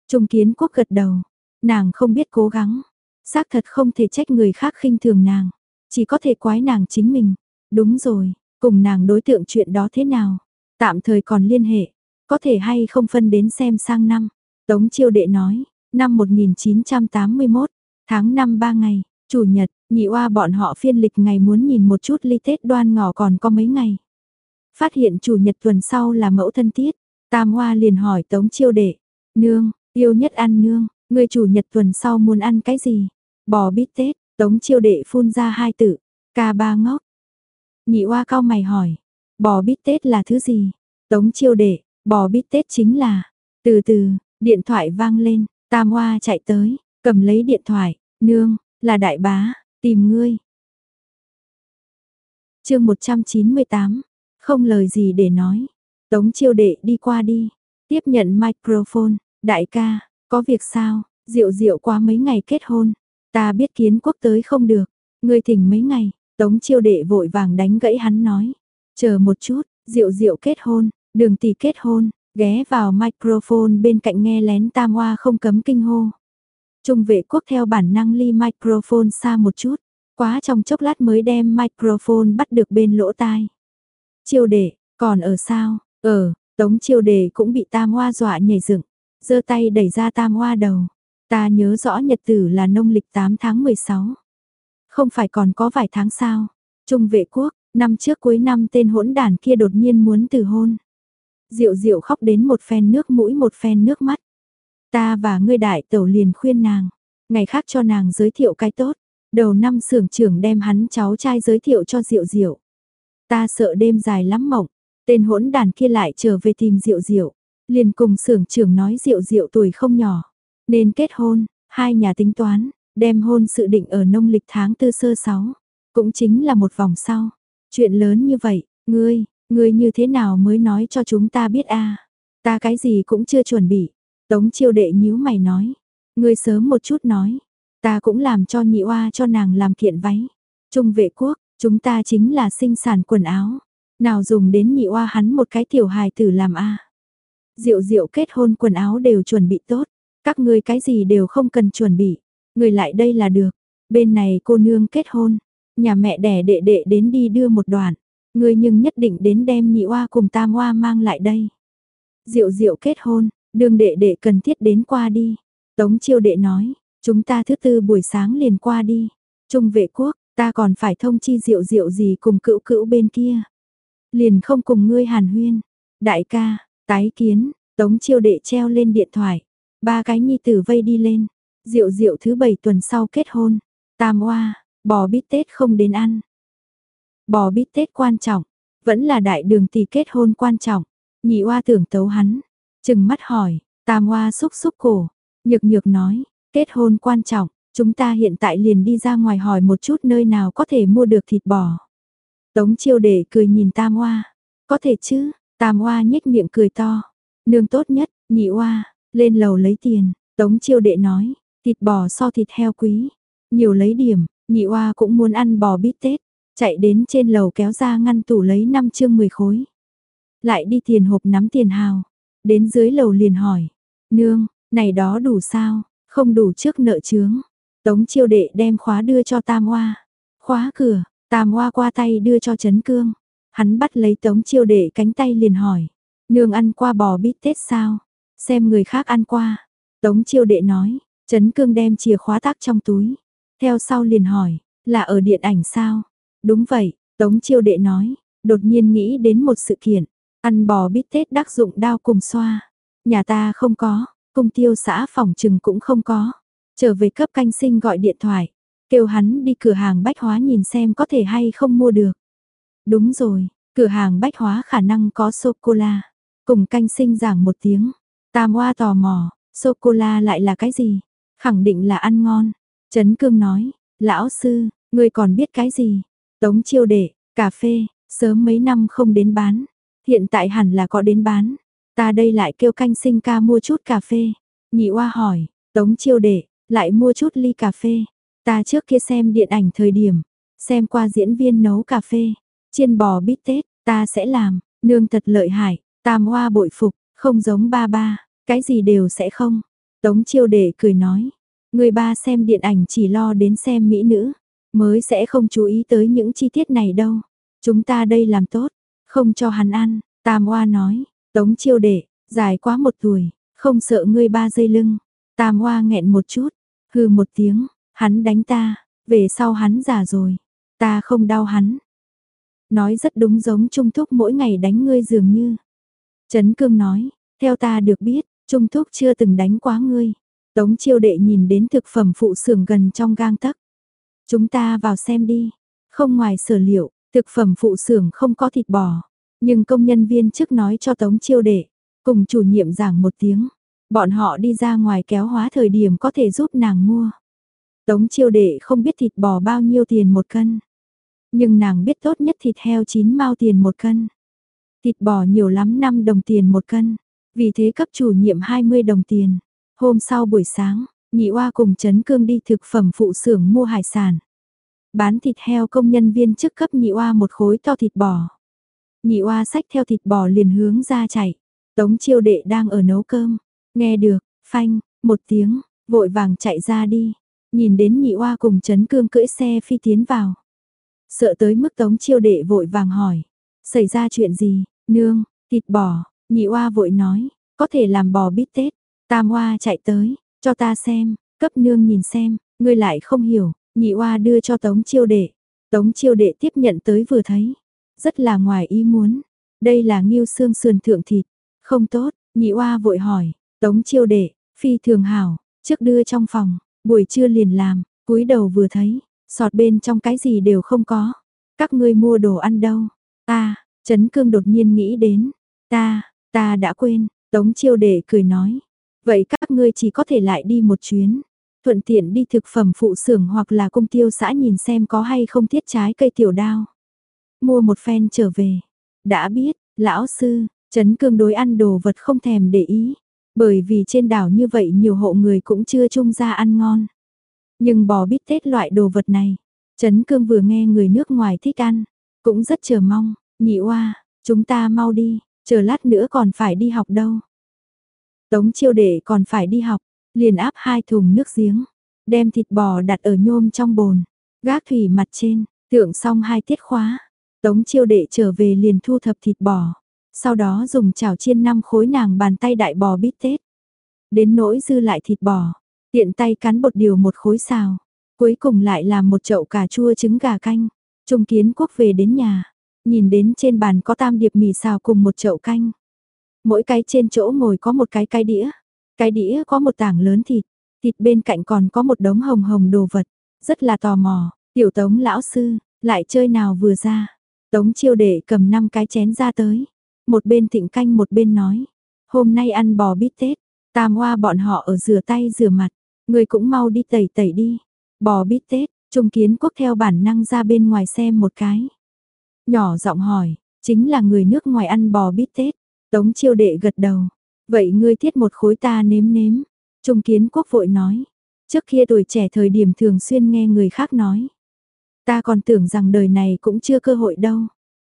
Trung kiến quốc gật đầu, nàng không biết cố gắng, xác thật không thể trách người khác khinh thường nàng, chỉ có thể quái nàng chính mình. Đúng rồi, cùng nàng đối tượng chuyện đó thế nào? Tạm thời còn liên hệ, có thể hay không phân đến xem sang năm. Tống chiêu đệ nói, năm 1981, tháng 5 3 ngày, chủ nhật, nhị oa bọn họ phiên lịch ngày muốn nhìn một chút ly Tết đoan ngọ còn có mấy ngày. Phát hiện chủ nhật tuần sau là mẫu thân tiết, tam hoa liền hỏi tống chiêu đệ, nương, yêu nhất ăn nương, người chủ nhật tuần sau muốn ăn cái gì? Bò bít tết, tống chiêu đệ phun ra hai tự, ca ba ngốc. Nhị oa cao mày hỏi, bò bít tết là thứ gì? Tống chiêu đệ, bò bít tết chính là, từ từ, điện thoại vang lên, tam oa chạy tới, cầm lấy điện thoại, nương, là đại bá, tìm ngươi. chương 198, không lời gì để nói. Tống chiêu đệ đi qua đi, tiếp nhận microphone, đại ca, có việc sao, diệu diệu qua mấy ngày kết hôn, ta biết kiến quốc tới không được, ngươi thỉnh mấy ngày, tống chiêu đệ vội vàng đánh gãy hắn nói, chờ một chút, diệu diệu kết hôn, đường tỷ kết hôn, ghé vào microphone bên cạnh nghe lén tam hoa không cấm kinh hô. Trung vệ quốc theo bản năng ly microphone xa một chút, quá trong chốc lát mới đem microphone bắt được bên lỗ tai. Chiêu đệ, còn ở sao? Ở, tống chiêu đệ cũng bị tam hoa dọa nhảy dựng, giơ tay đẩy ra tam hoa đầu. Ta nhớ rõ nhật tử là nông lịch 8 tháng 16. Không phải còn có vài tháng sao? Trung vệ quốc, năm trước cuối năm tên hỗn đàn kia đột nhiên muốn từ hôn. Diệu diệu khóc đến một phen nước mũi một phen nước mắt. Ta và ngươi đại tẩu liền khuyên nàng, ngày khác cho nàng giới thiệu cái tốt. Đầu năm sưởng trưởng đem hắn cháu trai giới thiệu cho Diệu Diệu. Ta sợ đêm dài lắm mộng, tên hỗn đàn kia lại trở về tìm Diệu Diệu, liền cùng sưởng trưởng nói Diệu Diệu tuổi không nhỏ, nên kết hôn, hai nhà tính toán, đem hôn sự định ở nông lịch tháng tư sơ sáu, cũng chính là một vòng sau. Chuyện lớn như vậy, ngươi, ngươi như thế nào mới nói cho chúng ta biết a? Ta cái gì cũng chưa chuẩn bị. Tống chiêu đệ nhíu mày nói. Ngươi sớm một chút nói. Ta cũng làm cho nhị oa cho nàng làm kiện váy. Trung vệ quốc, chúng ta chính là sinh sản quần áo. Nào dùng đến nhị oa hắn một cái tiểu hài tử làm a. Diệu diệu kết hôn quần áo đều chuẩn bị tốt. Các ngươi cái gì đều không cần chuẩn bị. Người lại đây là được. Bên này cô nương kết hôn. Nhà mẹ đẻ đệ đệ đến đi đưa một đoạn. Ngươi nhưng nhất định đến đem nhị oa cùng tam oa mang lại đây. Diệu diệu kết hôn, Đường đệ đệ cần thiết đến qua đi. Tống chiêu đệ nói, chúng ta thứ tư buổi sáng liền qua đi. Trung vệ quốc, ta còn phải thông chi diệu diệu gì cùng cữu cữu bên kia. Liền không cùng ngươi hàn huyên. Đại ca, tái kiến, tống chiêu đệ treo lên điện thoại. Ba cái nhi tử vây đi lên. Diệu diệu thứ bảy tuần sau kết hôn. Tam oa, bò bít tết không đến ăn. Bò bít tết quan trọng, vẫn là đại đường tỷ kết hôn quan trọng. Nhị oa tưởng tấu hắn, Chừng mắt hỏi, Tam oa xúc xúc cổ, nhược nhược nói, kết hôn quan trọng, chúng ta hiện tại liền đi ra ngoài hỏi một chút nơi nào có thể mua được thịt bò. Tống chiêu để cười nhìn Tam oa có thể chứ, Tam oa nhếch miệng cười to, nương tốt nhất, nhị oa lên lầu lấy tiền, Tống chiêu đệ nói, thịt bò so thịt heo quý, nhiều lấy điểm, nhị oa cũng muốn ăn bò bít tết, chạy đến trên lầu kéo ra ngăn tủ lấy 5 chương 10 khối. Lại đi tiền hộp nắm tiền hào, Đến dưới lầu liền hỏi, nương, này đó đủ sao, không đủ trước nợ chướng. Tống chiêu đệ đem khóa đưa cho Tam Hoa. Khóa cửa, Tam Hoa qua tay đưa cho Trấn Cương. Hắn bắt lấy Tống chiêu đệ cánh tay liền hỏi. Nương ăn qua bò bít tết sao? Xem người khác ăn qua. Tống chiêu đệ nói. Trấn Cương đem chìa khóa tắc trong túi. Theo sau liền hỏi. Là ở điện ảnh sao? Đúng vậy. Tống chiêu đệ nói. Đột nhiên nghĩ đến một sự kiện. Ăn bò bít tết đắc dụng đao cùng xoa. Nhà ta không có, cung tiêu xã phòng trừng cũng không có. Trở về cấp canh sinh gọi điện thoại. Kêu hắn đi cửa hàng bách hóa nhìn xem có thể hay không mua được. Đúng rồi, cửa hàng bách hóa khả năng có sô-cô-la. Cùng canh sinh giảng một tiếng. Tam hoa tò mò, sô-cô-la lại là cái gì? Khẳng định là ăn ngon. Trấn Cương nói, lão sư, ngươi còn biết cái gì? Tống chiêu đệ, cà phê, sớm mấy năm không đến bán. Hiện tại hẳn là có đến bán. Ta đây lại kêu canh sinh ca mua chút cà phê. Nhị oa hỏi, tống chiêu đệ, lại mua chút ly cà phê. Ta trước kia xem điện ảnh thời điểm, xem qua diễn viên nấu cà phê, chiên bò bít tết, ta sẽ làm, nương thật lợi hại, tam hoa bội phục, không giống ba ba, cái gì đều sẽ không. Tống chiêu đệ cười nói, người ba xem điện ảnh chỉ lo đến xem mỹ nữ, mới sẽ không chú ý tới những chi tiết này đâu. Chúng ta đây làm tốt, không cho hắn ăn, tam hoa nói, tống chiêu đệ, dài quá một tuổi, không sợ ngươi ba dây lưng. Tam hoa nghẹn một chút, hừ một tiếng, hắn đánh ta, về sau hắn già rồi, ta không đau hắn. Nói rất đúng giống Trung Thúc mỗi ngày đánh ngươi dường như. Trấn Cương nói, theo ta được biết, Trung Thúc chưa từng đánh quá ngươi. Tống chiêu đệ nhìn đến thực phẩm phụ xưởng gần trong gang tấc. Chúng ta vào xem đi. Không ngoài sở liệu, thực phẩm phụ xưởng không có thịt bò. Nhưng công nhân viên trước nói cho Tống chiêu đệ, cùng chủ nhiệm giảng một tiếng. Bọn họ đi ra ngoài kéo hóa thời điểm có thể giúp nàng mua. Tống chiêu đệ không biết thịt bò bao nhiêu tiền một cân. Nhưng nàng biết tốt nhất thịt heo chín mao tiền một cân. Thịt bò nhiều lắm 5 đồng tiền một cân. Vì thế cấp chủ nhiệm 20 đồng tiền. Hôm sau buổi sáng, nhị oa cùng Trấn Cương đi thực phẩm phụ xưởng mua hải sản. Bán thịt heo công nhân viên chức cấp nhị oa một khối to thịt bò. Nhị oa xách theo thịt bò liền hướng ra chạy. Tống chiêu đệ đang ở nấu cơm. Nghe được, phanh, một tiếng, vội vàng chạy ra đi. Nhìn đến nhị oa cùng Trấn Cương cưỡi xe phi tiến vào. Sợ tới mức tống chiêu đệ vội vàng hỏi. Xảy ra chuyện gì, nương, thịt bò, nhị oa vội nói, có thể làm bò bít tết. Tam oa chạy tới, cho ta xem, cấp nương nhìn xem, ngươi lại không hiểu, nhị oa đưa cho tống chiêu đệ. Tống chiêu đệ tiếp nhận tới vừa thấy. Rất là ngoài ý muốn. Đây là nghiêu xương sườn thượng thịt. Không tốt, nhị oa vội hỏi. Tống chiêu đệ, phi thường hảo, trước đưa trong phòng, buổi trưa liền làm, cúi đầu vừa thấy, sọt bên trong cái gì đều không có. Các ngươi mua đồ ăn đâu? Ta, Trấn Cương đột nhiên nghĩ đến. Ta, ta đã quên, Tống chiêu đệ cười nói. Vậy các ngươi chỉ có thể lại đi một chuyến. Thuận tiện đi thực phẩm phụ xưởng hoặc là cung tiêu xã nhìn xem có hay không thiết trái cây tiểu đao. Mua một phen trở về. Đã biết, lão sư, Trấn Cương đối ăn đồ vật không thèm để ý. Bởi vì trên đảo như vậy nhiều hộ người cũng chưa chung ra ăn ngon. Nhưng bò bít tết loại đồ vật này, Trấn Cương vừa nghe người nước ngoài thích ăn, cũng rất chờ mong, nhị oa, chúng ta mau đi, chờ lát nữa còn phải đi học đâu. Tống chiêu đệ còn phải đi học, liền áp hai thùng nước giếng, đem thịt bò đặt ở nhôm trong bồn, gác thủy mặt trên, thượng xong hai tiết khóa. Tống chiêu đệ trở về liền thu thập thịt bò, sau đó dùng chảo chiên năm khối nàng bàn tay đại bò bít tết. Đến nỗi dư lại thịt bò, tiện tay cắn bột điều một khối xào, cuối cùng lại làm một chậu cà chua trứng gà canh. Trung kiến quốc về đến nhà, nhìn đến trên bàn có tam điệp mì xào cùng một chậu canh. Mỗi cái trên chỗ ngồi có một cái cái đĩa, cái đĩa có một tảng lớn thịt, thịt bên cạnh còn có một đống hồng hồng đồ vật, rất là tò mò, tiểu tống lão sư, lại chơi nào vừa ra. Tống chiêu đệ cầm năm cái chén ra tới, một bên thịnh canh một bên nói, hôm nay ăn bò bít tết, tam hoa bọn họ ở rửa tay rửa mặt, người cũng mau đi tẩy tẩy đi, bò bít tết, trung kiến quốc theo bản năng ra bên ngoài xem một cái. Nhỏ giọng hỏi, chính là người nước ngoài ăn bò bít tết, tống chiêu đệ gật đầu, vậy ngươi thiết một khối ta nếm nếm, trung kiến quốc vội nói, trước kia tuổi trẻ thời điểm thường xuyên nghe người khác nói. Ta còn tưởng rằng đời này cũng chưa cơ hội đâu.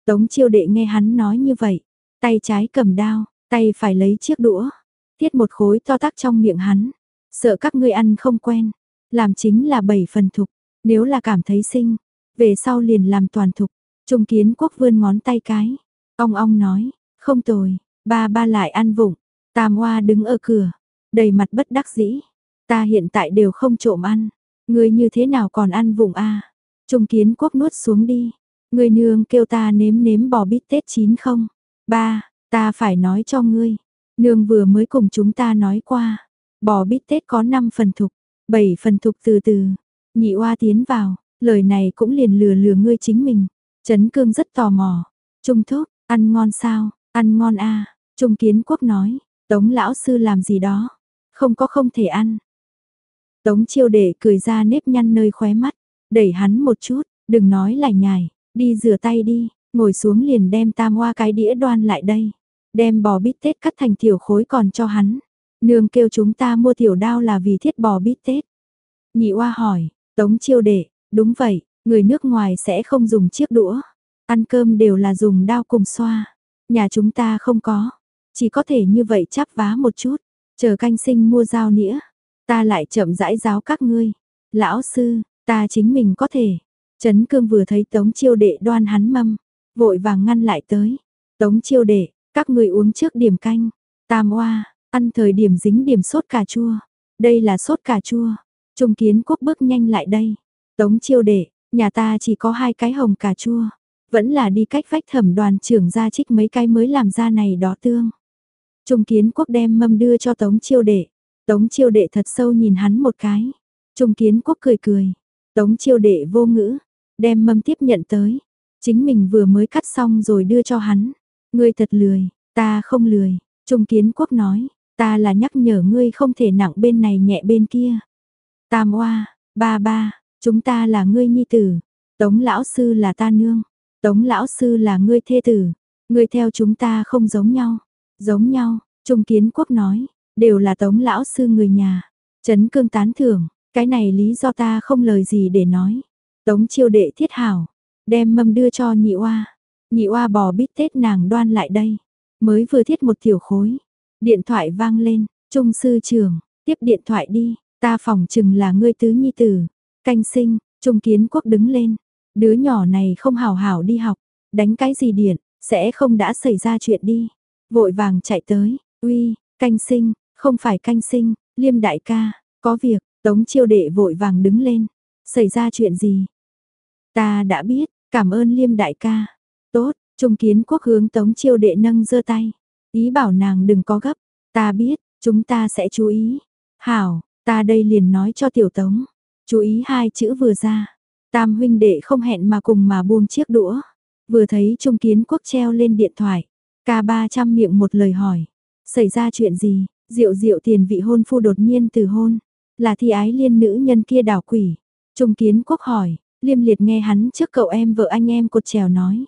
Tống chiêu đệ nghe hắn nói như vậy, Tay trái cầm đao, tay phải lấy chiếc đũa, thiết một khối to tắc trong miệng hắn. Sợ các ngươi ăn không quen, làm chính là bảy phần thục, nếu là cảm thấy sinh, về sau liền làm toàn thục. Trung kiến quốc vươn ngón tay cái, ong ong nói, không tồi, ba ba lại ăn vụng, tam hoa đứng ở cửa, đầy mặt bất đắc dĩ, ta hiện tại đều không trộm ăn, ngươi như thế nào còn ăn vụng a? Trung kiến quốc nuốt xuống đi, ngươi nương kêu ta nếm nếm bò bít tết chín không? Ba, ta phải nói cho ngươi. Nương vừa mới cùng chúng ta nói qua. Bò bít tết có 5 phần thục, 7 phần thục từ từ. Nhị oa tiến vào, lời này cũng liền lừa lừa ngươi chính mình. Trấn cương rất tò mò. Trung thúc, ăn ngon sao, ăn ngon a Trung kiến quốc nói, tống lão sư làm gì đó. Không có không thể ăn. Tống chiêu đệ cười ra nếp nhăn nơi khóe mắt. Đẩy hắn một chút, đừng nói lải nhải, đi rửa tay đi, ngồi xuống liền đem tam hoa cái đĩa đoan lại đây. Đem bò bít tết cắt thành tiểu khối còn cho hắn. Nương kêu chúng ta mua tiểu đao là vì thiết bò bít tết. Nhị oa hỏi, tống chiêu đệ, đúng vậy, Người nước ngoài sẽ không dùng chiếc đũa, ăn cơm đều là dùng dao cùng xoa. Nhà chúng ta không có, chỉ có thể như vậy chắp vá một chút, chờ canh sinh mua dao nĩa, ta lại chậm rãi giáo các ngươi. Lão sư, ta chính mình có thể. Trấn cương vừa thấy tống chiêu đệ đoan hắn mâm, vội vàng ngăn lại tới. Tống chiêu đệ, các ngươi uống trước điểm canh. Tam oa, ăn thời điểm dính điểm sốt cà chua. Đây là sốt cà chua. Trung kiến quốc bước nhanh lại đây. Tống chiêu đệ, nhà ta chỉ có hai cái hồng cà chua. Vẫn là đi cách vách thẩm đoàn trưởng ra trích mấy cái mới làm ra này đó tương. Trung kiến quốc đem mâm đưa cho tống chiêu đệ. Tống chiêu đệ thật sâu nhìn hắn một cái. Trung kiến quốc cười cười. Tống chiêu đệ vô ngữ. Đem mâm tiếp nhận tới. Chính mình vừa mới cắt xong rồi đưa cho hắn. Ngươi thật lười, ta không lười. Trung kiến quốc nói. Ta là nhắc nhở ngươi không thể nặng bên này nhẹ bên kia. Tam oa, ba ba, chúng ta là ngươi nhi tử. Tống lão sư là ta nương. Tống lão sư là ngươi thê tử. Ngươi theo chúng ta không giống nhau. Giống nhau, Trung Kiến Quốc nói, đều là tống lão sư người nhà. Trấn cương tán thưởng, cái này lý do ta không lời gì để nói. Tống chiêu đệ thiết hảo, đem mâm đưa cho nhị oa. Nhị oa bò bít tết nàng đoan lại đây. Mới vừa thiết một tiểu khối. Điện thoại vang lên, trung sư trưởng, tiếp điện thoại đi, ta phòng chừng là ngươi tứ nhi tử. Canh sinh, trung kiến quốc đứng lên. Đứa nhỏ này không hảo hảo đi học, đánh cái gì điện, sẽ không đã xảy ra chuyện đi. Vội vàng chạy tới, uy, canh sinh, không phải canh sinh, liêm đại ca, có việc, tống chiêu đệ vội vàng đứng lên. Xảy ra chuyện gì? Ta đã biết, cảm ơn liêm đại ca. Tốt, trung kiến quốc hướng tống chiêu đệ nâng giơ tay. Ý bảo nàng đừng có gấp, ta biết, chúng ta sẽ chú ý. Hảo, ta đây liền nói cho tiểu tống. Chú ý hai chữ vừa ra. Tam huynh đệ không hẹn mà cùng mà buông chiếc đũa. Vừa thấy trung kiến quốc treo lên điện thoại. Ca ba trăm miệng một lời hỏi. Xảy ra chuyện gì? Diệu diệu tiền vị hôn phu đột nhiên từ hôn. Là thi ái liên nữ nhân kia đảo quỷ. Trung kiến quốc hỏi. Liêm liệt nghe hắn trước cậu em vợ anh em cột trèo nói.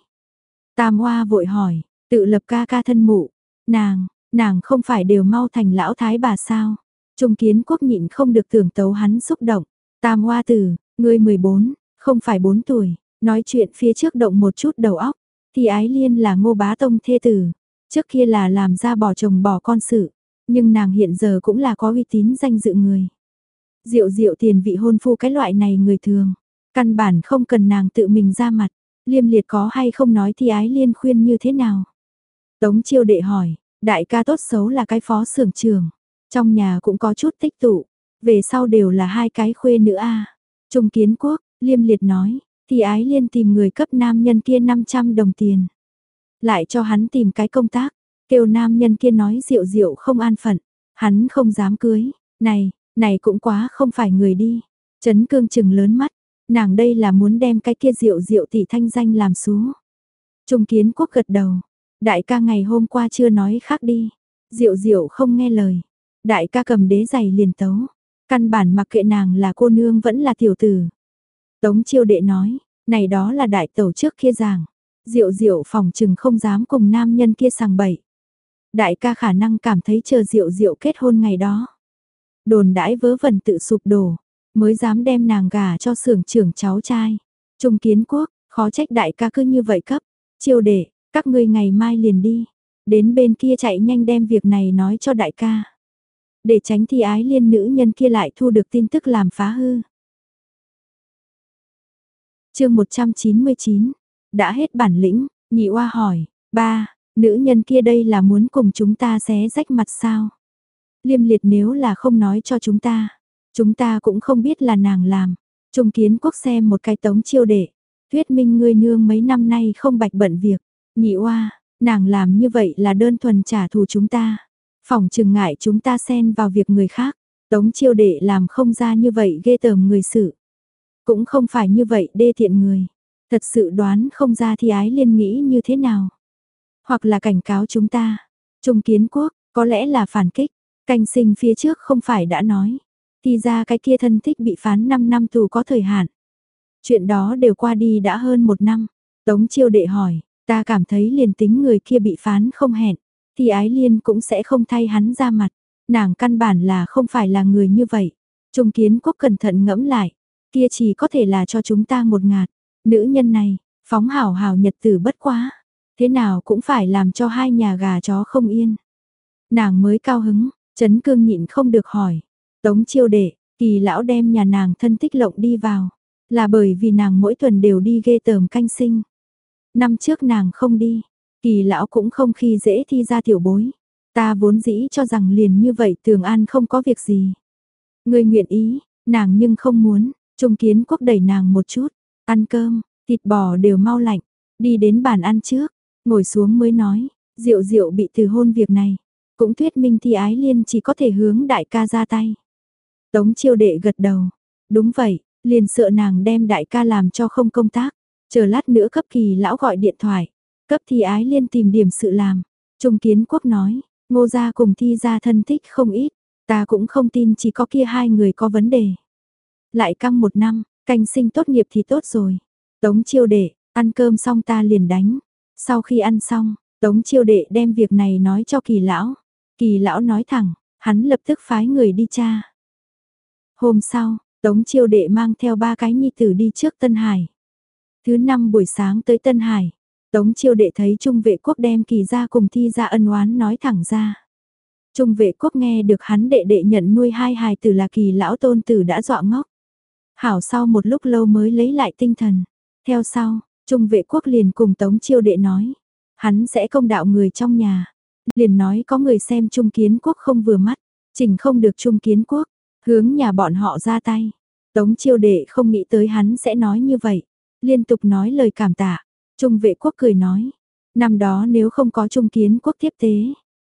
Tam hoa vội hỏi. Tự lập ca ca thân mụ. Nàng, nàng không phải đều mau thành lão thái bà sao? Trung kiến quốc nhịn không được tưởng tấu hắn xúc động. Tam hoa tử, ngươi 14, không phải 4 tuổi, nói chuyện phía trước động một chút đầu óc. Thì ái liên là ngô bá tông thê tử, trước kia là làm ra bỏ chồng bỏ con sự, nhưng nàng hiện giờ cũng là có uy tín danh dự người. Diệu diệu tiền vị hôn phu cái loại này người thường, căn bản không cần nàng tự mình ra mặt, liêm liệt có hay không nói thì ái liên khuyên như thế nào. Tống chiêu đệ hỏi, đại ca tốt xấu là cái phó xưởng trường, trong nhà cũng có chút tích tụ, về sau đều là hai cái khuê nữ a. Trung Kiến Quốc, Liêm Liệt nói, thì ái liên tìm người cấp nam nhân kia 500 đồng tiền. Lại cho hắn tìm cái công tác, kêu nam nhân kia nói rượu rượu không an phận, hắn không dám cưới, này, này cũng quá không phải người đi. Trấn cương chừng lớn mắt, nàng đây là muốn đem cái kia rượu rượu tỷ thanh danh làm xuống. Trung kiến quốc gật đầu, đại ca ngày hôm qua chưa nói khác đi, rượu rượu không nghe lời. Đại ca cầm đế giày liền tấu, căn bản mặc kệ nàng là cô nương vẫn là tiểu tử, Tống chiêu đệ nói, này đó là đại tẩu trước kia giảng. Diệu diệu phòng chừng không dám cùng nam nhân kia sàng bậy. Đại ca khả năng cảm thấy chờ diệu diệu kết hôn ngày đó. Đồn đãi vớ vẩn tự sụp đổ, mới dám đem nàng gả cho sưởng trưởng cháu trai. Trung kiến quốc, khó trách đại ca cứ như vậy cấp. Chiêu đệ, các ngươi ngày mai liền đi. Đến bên kia chạy nhanh đem việc này nói cho đại ca. Để tránh thi ái liên nữ nhân kia lại thu được tin tức làm phá hư chương 199, đã hết bản lĩnh, nhị oa hỏi, ba, nữ nhân kia đây là muốn cùng chúng ta xé rách mặt sao? Liêm liệt nếu là không nói cho chúng ta, chúng ta cũng không biết là nàng làm. Trung kiến quốc xem một cái tống chiêu đệ, thuyết minh ngươi nương mấy năm nay không bạch bận việc, nhị oa, nàng làm như vậy là đơn thuần trả thù chúng ta. Phòng trừng ngại chúng ta xen vào việc người khác, tống chiêu đệ làm không ra như vậy ghê tởm người sự. Cũng không phải như vậy đê thiện người. Thật sự đoán không ra thì ái liên nghĩ như thế nào. Hoặc là cảnh cáo chúng ta. Trung kiến quốc, có lẽ là phản kích. Canh sinh phía trước không phải đã nói. Thì ra cái kia thân thích bị phán 5 năm tù có thời hạn. Chuyện đó đều qua đi đã hơn một năm. Tống chiêu đệ hỏi, ta cảm thấy liền tính người kia bị phán không hẹn. Thì ái liên cũng sẽ không thay hắn ra mặt. Nàng căn bản là không phải là người như vậy. Trung kiến quốc cẩn thận ngẫm lại, kia chỉ có thể là cho chúng ta một ngạt. Nữ nhân này, phóng hảo hảo nhật tử bất quá. Thế nào cũng phải làm cho hai nhà gà chó không yên. Nàng mới cao hứng, chấn cương nhịn không được hỏi. Tống chiêu đệ, kỳ lão đem nhà nàng thân tích lộng đi vào. Là bởi vì nàng mỗi tuần đều đi ghê tờm canh sinh. Năm trước nàng không đi, kỳ lão cũng không khi dễ thi ra tiểu bối. Ta vốn dĩ cho rằng liền như vậy tường an không có việc gì. Người nguyện ý, nàng nhưng không muốn, trung kiến quốc đẩy nàng một chút, ăn cơm, thịt bò đều mau lạnh, đi đến bàn ăn trước, ngồi xuống mới nói, rượu rượu bị từ hôn việc này, cũng thuyết minh thi ái liên chỉ có thể hướng đại ca ra tay. Tống chiêu đệ gật đầu, đúng vậy, liền sợ nàng đem đại ca làm cho không công tác, chờ lát nữa cấp kỳ lão gọi điện thoại, cấp thi ái liên tìm điểm sự làm. Trung kiến quốc nói, ngô gia cùng thi gia thân thích không ít, ta cũng không tin chỉ có kia hai người có vấn đề. Lại căng một năm, canh sinh tốt nghiệp thì tốt rồi. Tống chiêu đệ, ăn cơm xong ta liền đánh. Sau khi ăn xong, Tống chiêu đệ đem việc này nói cho kỳ lão. Kỳ lão nói thẳng, hắn lập tức phái người đi cha. Hôm sau, Tống chiêu đệ mang theo ba cái nhi tử đi trước Tân Hải. Thứ năm buổi sáng tới Tân Hải, Tống chiêu đệ thấy Trung vệ quốc đem kỳ ra cùng thi ra ân oán nói thẳng ra. Trung vệ quốc nghe được hắn đệ đệ nhận nuôi hai hài tử là kỳ lão tôn tử đã dọa ngốc. Hảo sau một lúc lâu mới lấy lại tinh thần. Theo sau, Trung vệ quốc liền cùng Tống chiêu đệ nói. Hắn sẽ công đạo người trong nhà. Liền nói có người xem Trung kiến quốc không vừa mắt. Chỉnh không được Trung kiến quốc. Hướng nhà bọn họ ra tay. Tống chiêu đệ không nghĩ tới hắn sẽ nói như vậy. Liên tục nói lời cảm tạ. Trung vệ quốc cười nói. Năm đó nếu không có Trung kiến quốc tiếp tế.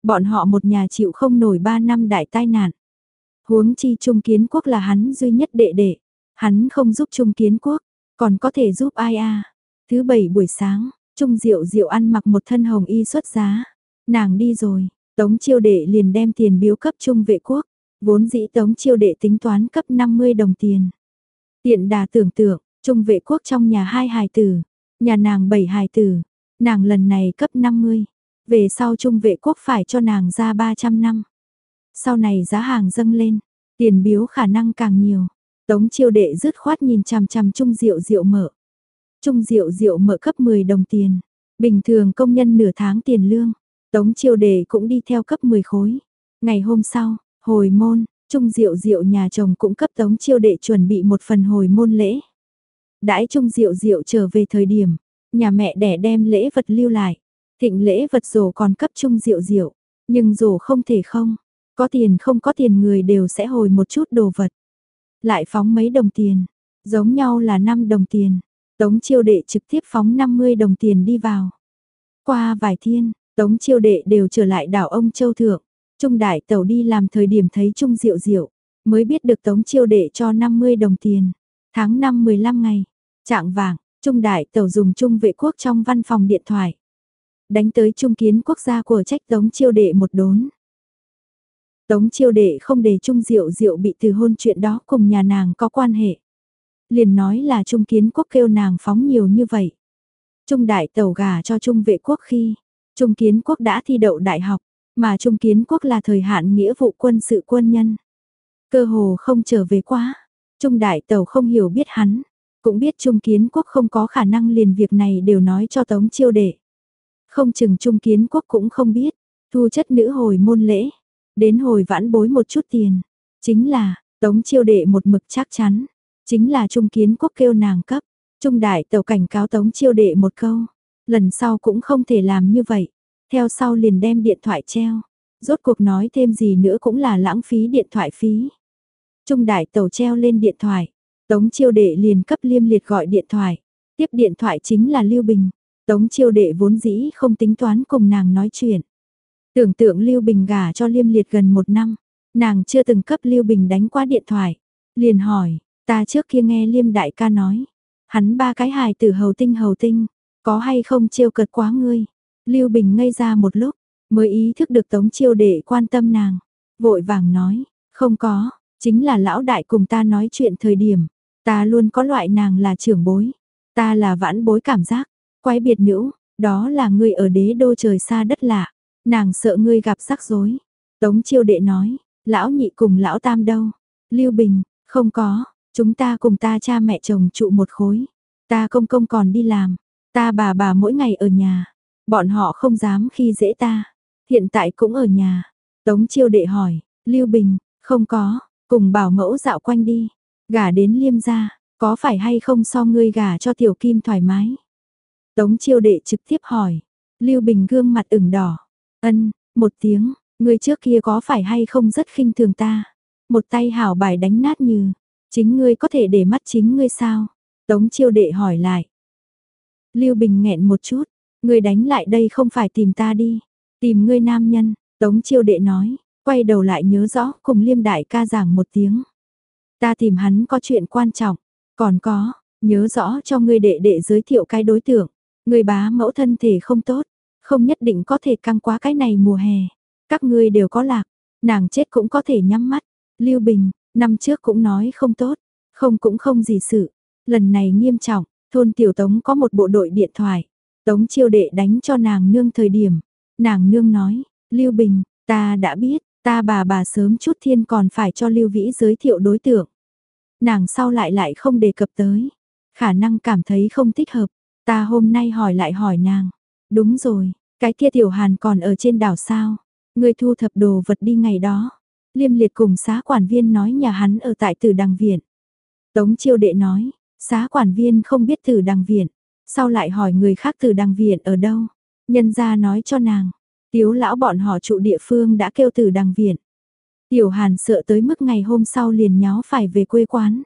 Bọn họ một nhà chịu không nổi ba năm đại tai nạn. Huống chi Trung kiến quốc là hắn duy nhất đệ đệ. Hắn không giúp Trung kiến quốc. Còn có thể giúp ai à? Thứ bảy buổi sáng, Trung Diệu Diệu ăn mặc một thân hồng y xuất giá. Nàng đi rồi, Tống Chiêu Đệ liền đem tiền biếu cấp Trung vệ quốc. Vốn dĩ Tống Chiêu Đệ tính toán cấp 50 đồng tiền. Tiện đà tưởng tượng, Trung vệ quốc trong nhà hai hài tử, nhà nàng bảy hài tử, nàng lần này cấp 50. Về sau Trung vệ quốc phải cho nàng ra 300 năm. Sau này giá hàng dâng lên, tiền biếu khả năng càng nhiều. Tống chiêu đệ rứt khoát nhìn chằm chằm Trung Diệu Diệu mở. Trung Diệu Diệu mở cấp 10 đồng tiền. Bình thường công nhân nửa tháng tiền lương. Tống chiêu đệ cũng đi theo cấp 10 khối. Ngày hôm sau, hồi môn, Trung Diệu Diệu nhà chồng cũng cấp Tống chiêu đệ chuẩn bị một phần hồi môn lễ. Đãi Trung Diệu Diệu trở về thời điểm, nhà mẹ đẻ đem lễ vật lưu lại. Thịnh lễ vật rổ còn cấp Trung Diệu Diệu, nhưng rổ không thể không. Có tiền không có tiền người đều sẽ hồi một chút đồ vật. Lại phóng mấy đồng tiền, giống nhau là 5 đồng tiền. Tống chiêu đệ trực tiếp phóng 50 đồng tiền đi vào. Qua vài thiên, Tống chiêu đệ đều trở lại đảo ông Châu Thượng. Trung đại tàu đi làm thời điểm thấy Trung Diệu Diệu, mới biết được Tống chiêu đệ cho 50 đồng tiền. Tháng 5 15 ngày, trạng vàng, Trung đại tàu dùng Trung vệ quốc trong văn phòng điện thoại. Đánh tới Trung kiến quốc gia của trách Tống chiêu đệ một đốn. Tống chiêu đệ không để Trung Diệu Diệu bị từ hôn chuyện đó cùng nhà nàng có quan hệ. Liền nói là Trung Kiến Quốc kêu nàng phóng nhiều như vậy. Trung đại tàu gà cho Trung vệ quốc khi, Trung Kiến Quốc đã thi đậu đại học, mà Trung Kiến Quốc là thời hạn nghĩa vụ quân sự quân nhân. Cơ hồ không trở về quá, Trung đại tàu không hiểu biết hắn, cũng biết Trung Kiến Quốc không có khả năng liền việc này đều nói cho Tống chiêu đệ. Không chừng Trung Kiến Quốc cũng không biết, thu chất nữ hồi môn lễ, đến hồi vãn bối một chút tiền. Chính là, Tống chiêu đệ một mực chắc chắn, chính là Trung Kiến Quốc kêu nàng cấp. Trung đại tàu cảnh cáo Tống chiêu đệ một câu, lần sau cũng không thể làm như vậy. Theo sau liền đem điện thoại treo, rốt cuộc nói thêm gì nữa cũng là lãng phí điện thoại phí. Trung đại tàu treo lên điện thoại, Tống chiêu đệ liền cấp liêm liệt gọi điện thoại, tiếp điện thoại chính là Lưu Bình. Tống chiêu đệ vốn dĩ không tính toán cùng nàng nói chuyện. Tưởng tượng Lưu Bình gả cho Liêm Liệt gần một năm, nàng chưa từng cấp Lưu Bình đánh qua điện thoại. Liền hỏi, ta trước kia nghe Liêm Đại ca nói, hắn ba cái hài tử hầu tinh hầu tinh, có hay không trêu cợt quá ngươi. Lưu Bình ngây ra một lúc, mới ý thức được Tống chiêu đệ quan tâm nàng. Vội vàng nói, không có, chính là lão đại cùng ta nói chuyện thời điểm, ta luôn có loại nàng là trưởng bối, ta là vãn bối cảm giác, quái biệt nữ, đó là ngươi ở đế đô trời xa đất lạ, Nàng sợ ngươi gặp rắc rối. Tống chiêu đệ nói, lão nhị cùng lão tam đâu? Lưu Bình, không có, Chúng ta cùng ta cha mẹ chồng trụ một khối. Ta công công còn đi làm. Ta bà bà mỗi ngày ở nhà. Bọn họ không dám khi dễ ta. Hiện tại cũng ở nhà. Tống chiêu đệ hỏi. Lưu Bình, không có. Cùng bảo mẫu dạo quanh đi. Gả đến liêm gia. Có phải hay không so ngươi gả cho tiểu kim thoải mái? Tống chiêu đệ trực tiếp hỏi. Lưu Bình gương mặt ửng đỏ. Ân, một tiếng, ngươi trước kia có phải hay không rất khinh thường ta? Một tay hảo bài đánh nát như, chính ngươi có thể để mắt chính ngươi sao? Tống chiêu đệ hỏi lại. Lưu Bình nghẹn một chút, ngươi đánh lại đây không phải tìm ta đi, tìm ngươi nam nhân, Tống chiêu đệ nói, quay đầu lại nhớ rõ cùng liêm đại ca giảng một tiếng. Ta tìm hắn có chuyện quan trọng, còn có, nhớ rõ cho ngươi đệ đệ giới thiệu cái đối tượng, người bá mẫu thân thể không tốt, không nhất định có thể căng quá cái này mùa hè. Các ngươi đều có lạc, nàng chết cũng có thể nhắm mắt. Lưu Bình, năm trước cũng nói không tốt, không cũng không gì sự. Lần này nghiêm trọng, thôn tiểu tống có một bộ đội điện thoại. Tống chiêu đệ đánh cho nàng nương thời điểm. Nàng nương nói, Lưu Bình, ta đã biết, ta bà bà sớm chút thiên còn phải cho Lưu Vĩ giới thiệu đối tượng. Nàng sau lại lại không đề cập tới. Khả năng cảm thấy không thích hợp. Ta hôm nay hỏi lại hỏi nàng. Đúng rồi, cái kia tiểu hàn còn ở trên đảo sao? Người thu thập đồ vật đi ngày đó. Liêm liệt cùng xá quản viên nói nhà hắn ở tại tử đằng viện. Tống chiêu đệ nói, xá quản viên không biết tử đằng viện. Sau lại hỏi người khác tử đằng viện ở đâu? Nhân ra nói cho nàng. Tiếu lão bọn họ trụ địa phương đã kêu tử đằng viện. Tiểu hàn sợ tới mức ngày hôm sau liền nháo phải về quê quán.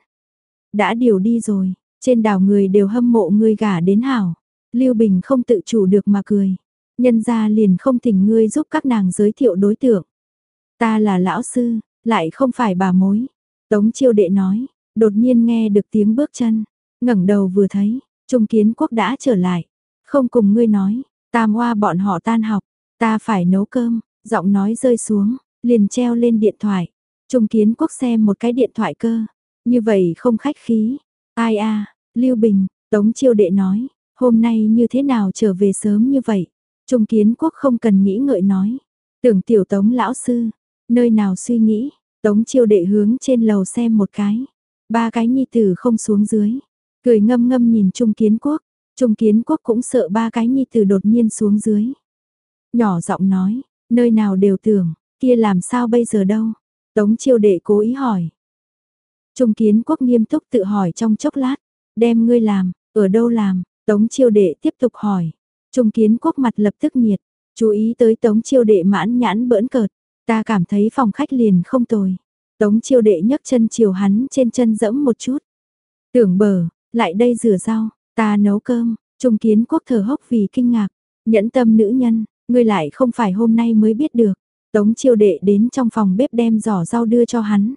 Đã điều đi rồi, trên đảo người đều hâm mộ người gả đến hảo. Lưu Bình không tự chủ được mà cười. Nhân ra liền không thỉnh ngươi giúp các nàng giới thiệu đối tượng. Ta là lão sư, lại không phải bà mối. Tống chiêu đệ nói, đột nhiên nghe được tiếng bước chân. ngẩng đầu vừa thấy, Trung Kiến Quốc đã trở lại. Không cùng ngươi nói, tam hoa bọn họ tan học, ta phải nấu cơm, giọng nói rơi xuống, liền treo lên điện thoại. Trung Kiến Quốc xem một cái điện thoại cơ, như vậy không khách khí. Ai a, Lưu Bình, Tống Chiêu Đệ nói, hôm nay như thế nào trở về sớm như vậy? Trung kiến quốc không cần nghĩ ngợi nói. Tưởng tiểu tống lão sư, nơi nào suy nghĩ, tống chiêu đệ hướng trên lầu xem một cái. Ba cái nhi tử không xuống dưới. Cười ngâm ngâm nhìn Trung kiến quốc. Trung kiến quốc cũng sợ ba cái nhi tử đột nhiên xuống dưới. Nhỏ giọng nói, nơi nào đều tưởng, kia làm sao bây giờ đâu. Tống chiêu đệ cố ý hỏi. Trung kiến quốc nghiêm túc tự hỏi trong chốc lát, đem ngươi làm, ở đâu làm, tống chiêu đệ tiếp tục hỏi. Trung kiến quốc mặt lập tức nhiệt, chú ý tới tống chiêu đệ mãn nhãn bỡn cợt, ta cảm thấy phòng khách liền không tồi. Tống chiêu đệ nhấc chân chiều hắn trên chân dẫm một chút. Tưởng bờ, lại đây rửa rau, ta nấu cơm, trung kiến quốc thở hốc vì kinh ngạc, nhẫn tâm nữ nhân, ngươi lại không phải hôm nay mới biết được. Tống chiêu đệ đến trong phòng bếp đem giỏ rau đưa cho hắn.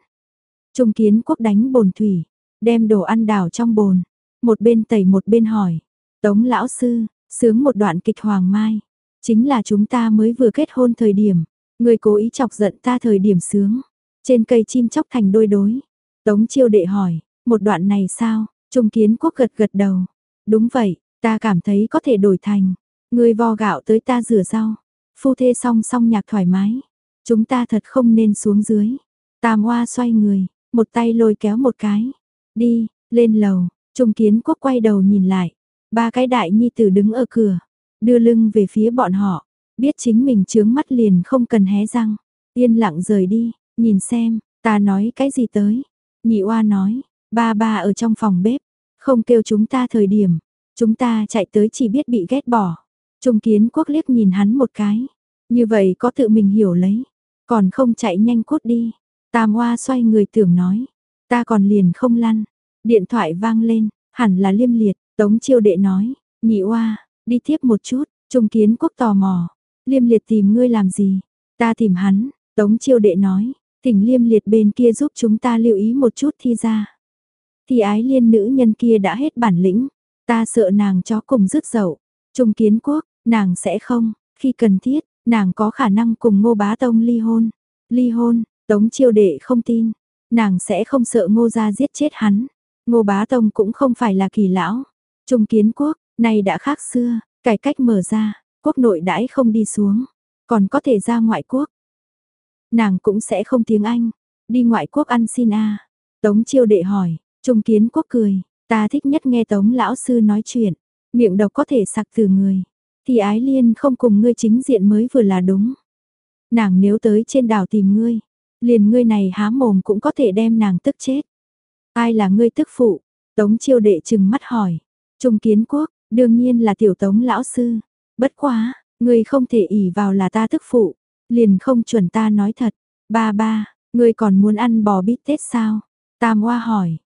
Trung kiến quốc đánh bồn thủy, đem đồ ăn đảo trong bồn, một bên tẩy một bên hỏi. Tống lão sư, Sướng một đoạn kịch Hoàng Mai, chính là chúng ta mới vừa kết hôn thời điểm, người cố ý chọc giận ta thời điểm sướng. Trên cây chim chóc thành đôi đối. Tống chiêu đệ hỏi, một đoạn này sao? Trung kiến quốc gật gật đầu. Đúng vậy, ta cảm thấy có thể đổi thành. Người vo gạo tới ta rửa rau. Phu thê song song nhạc thoải mái. Chúng ta thật không nên xuống dưới. Tam hoa xoay người, một tay lôi kéo một cái. Đi, lên lầu, Trung kiến quốc quay đầu nhìn lại. Ba cái đại nhi tử đứng ở cửa, đưa lưng về phía bọn họ, biết chính mình chướng mắt liền không cần hé răng, yên lặng rời đi, nhìn xem, ta nói cái gì tới. Nhị oa nói, ba ba ở trong phòng bếp, không kêu chúng ta thời điểm, chúng ta chạy tới chỉ biết bị ghét bỏ. Trung kiến quốc liếc nhìn hắn một cái, như vậy có tự mình hiểu lấy, còn không chạy nhanh cút đi. Tam hoa xoay người tưởng nói, ta còn liền không lăn, điện thoại vang lên, hẳn là liêm liệt, Tống chiêu đệ nói, nhị hoa. đi tiếp một chút, trung kiến quốc tò mò, liêm liệt tìm ngươi làm gì, ta tìm hắn, tống chiêu đệ nói, tỉnh liêm liệt bên kia giúp chúng ta lưu ý một chút thi ra. Thì ái liên nữ nhân kia đã hết bản lĩnh, ta sợ nàng chó cùng rứt dậu, trung kiến quốc, nàng sẽ không, khi cần thiết, nàng có khả năng cùng ngô bá tông ly hôn, ly hôn, tống chiêu đệ không tin, nàng sẽ không sợ ngô gia giết chết hắn, ngô bá tông cũng không phải là kỳ lão, Trung kiến quốc, nay đã khác xưa, cải cách mở ra, quốc nội đãi không đi xuống, còn có thể ra ngoại quốc. Nàng cũng sẽ không tiếng Anh, đi ngoại quốc ăn xin a. Tống chiêu đệ hỏi, Trung kiến quốc cười, ta thích nhất nghe tống lão sư nói chuyện, miệng độc có thể sặc từ người. Thì ái liên không cùng ngươi chính diện mới vừa là đúng. Nàng nếu tới trên đảo tìm ngươi, liền ngươi này há mồm cũng có thể đem nàng tức chết. Ai là ngươi tức phụ? Tống chiêu đệ chừng mắt hỏi. Trung kiến quốc, đương nhiên là tiểu tống lão sư. Bất quá, ngươi không thể ỉ vào là ta tức phụ. Liền không chuẩn ta nói thật. Ba ba, ngươi còn muốn ăn bò bít tết sao? Tam Hoa hỏi,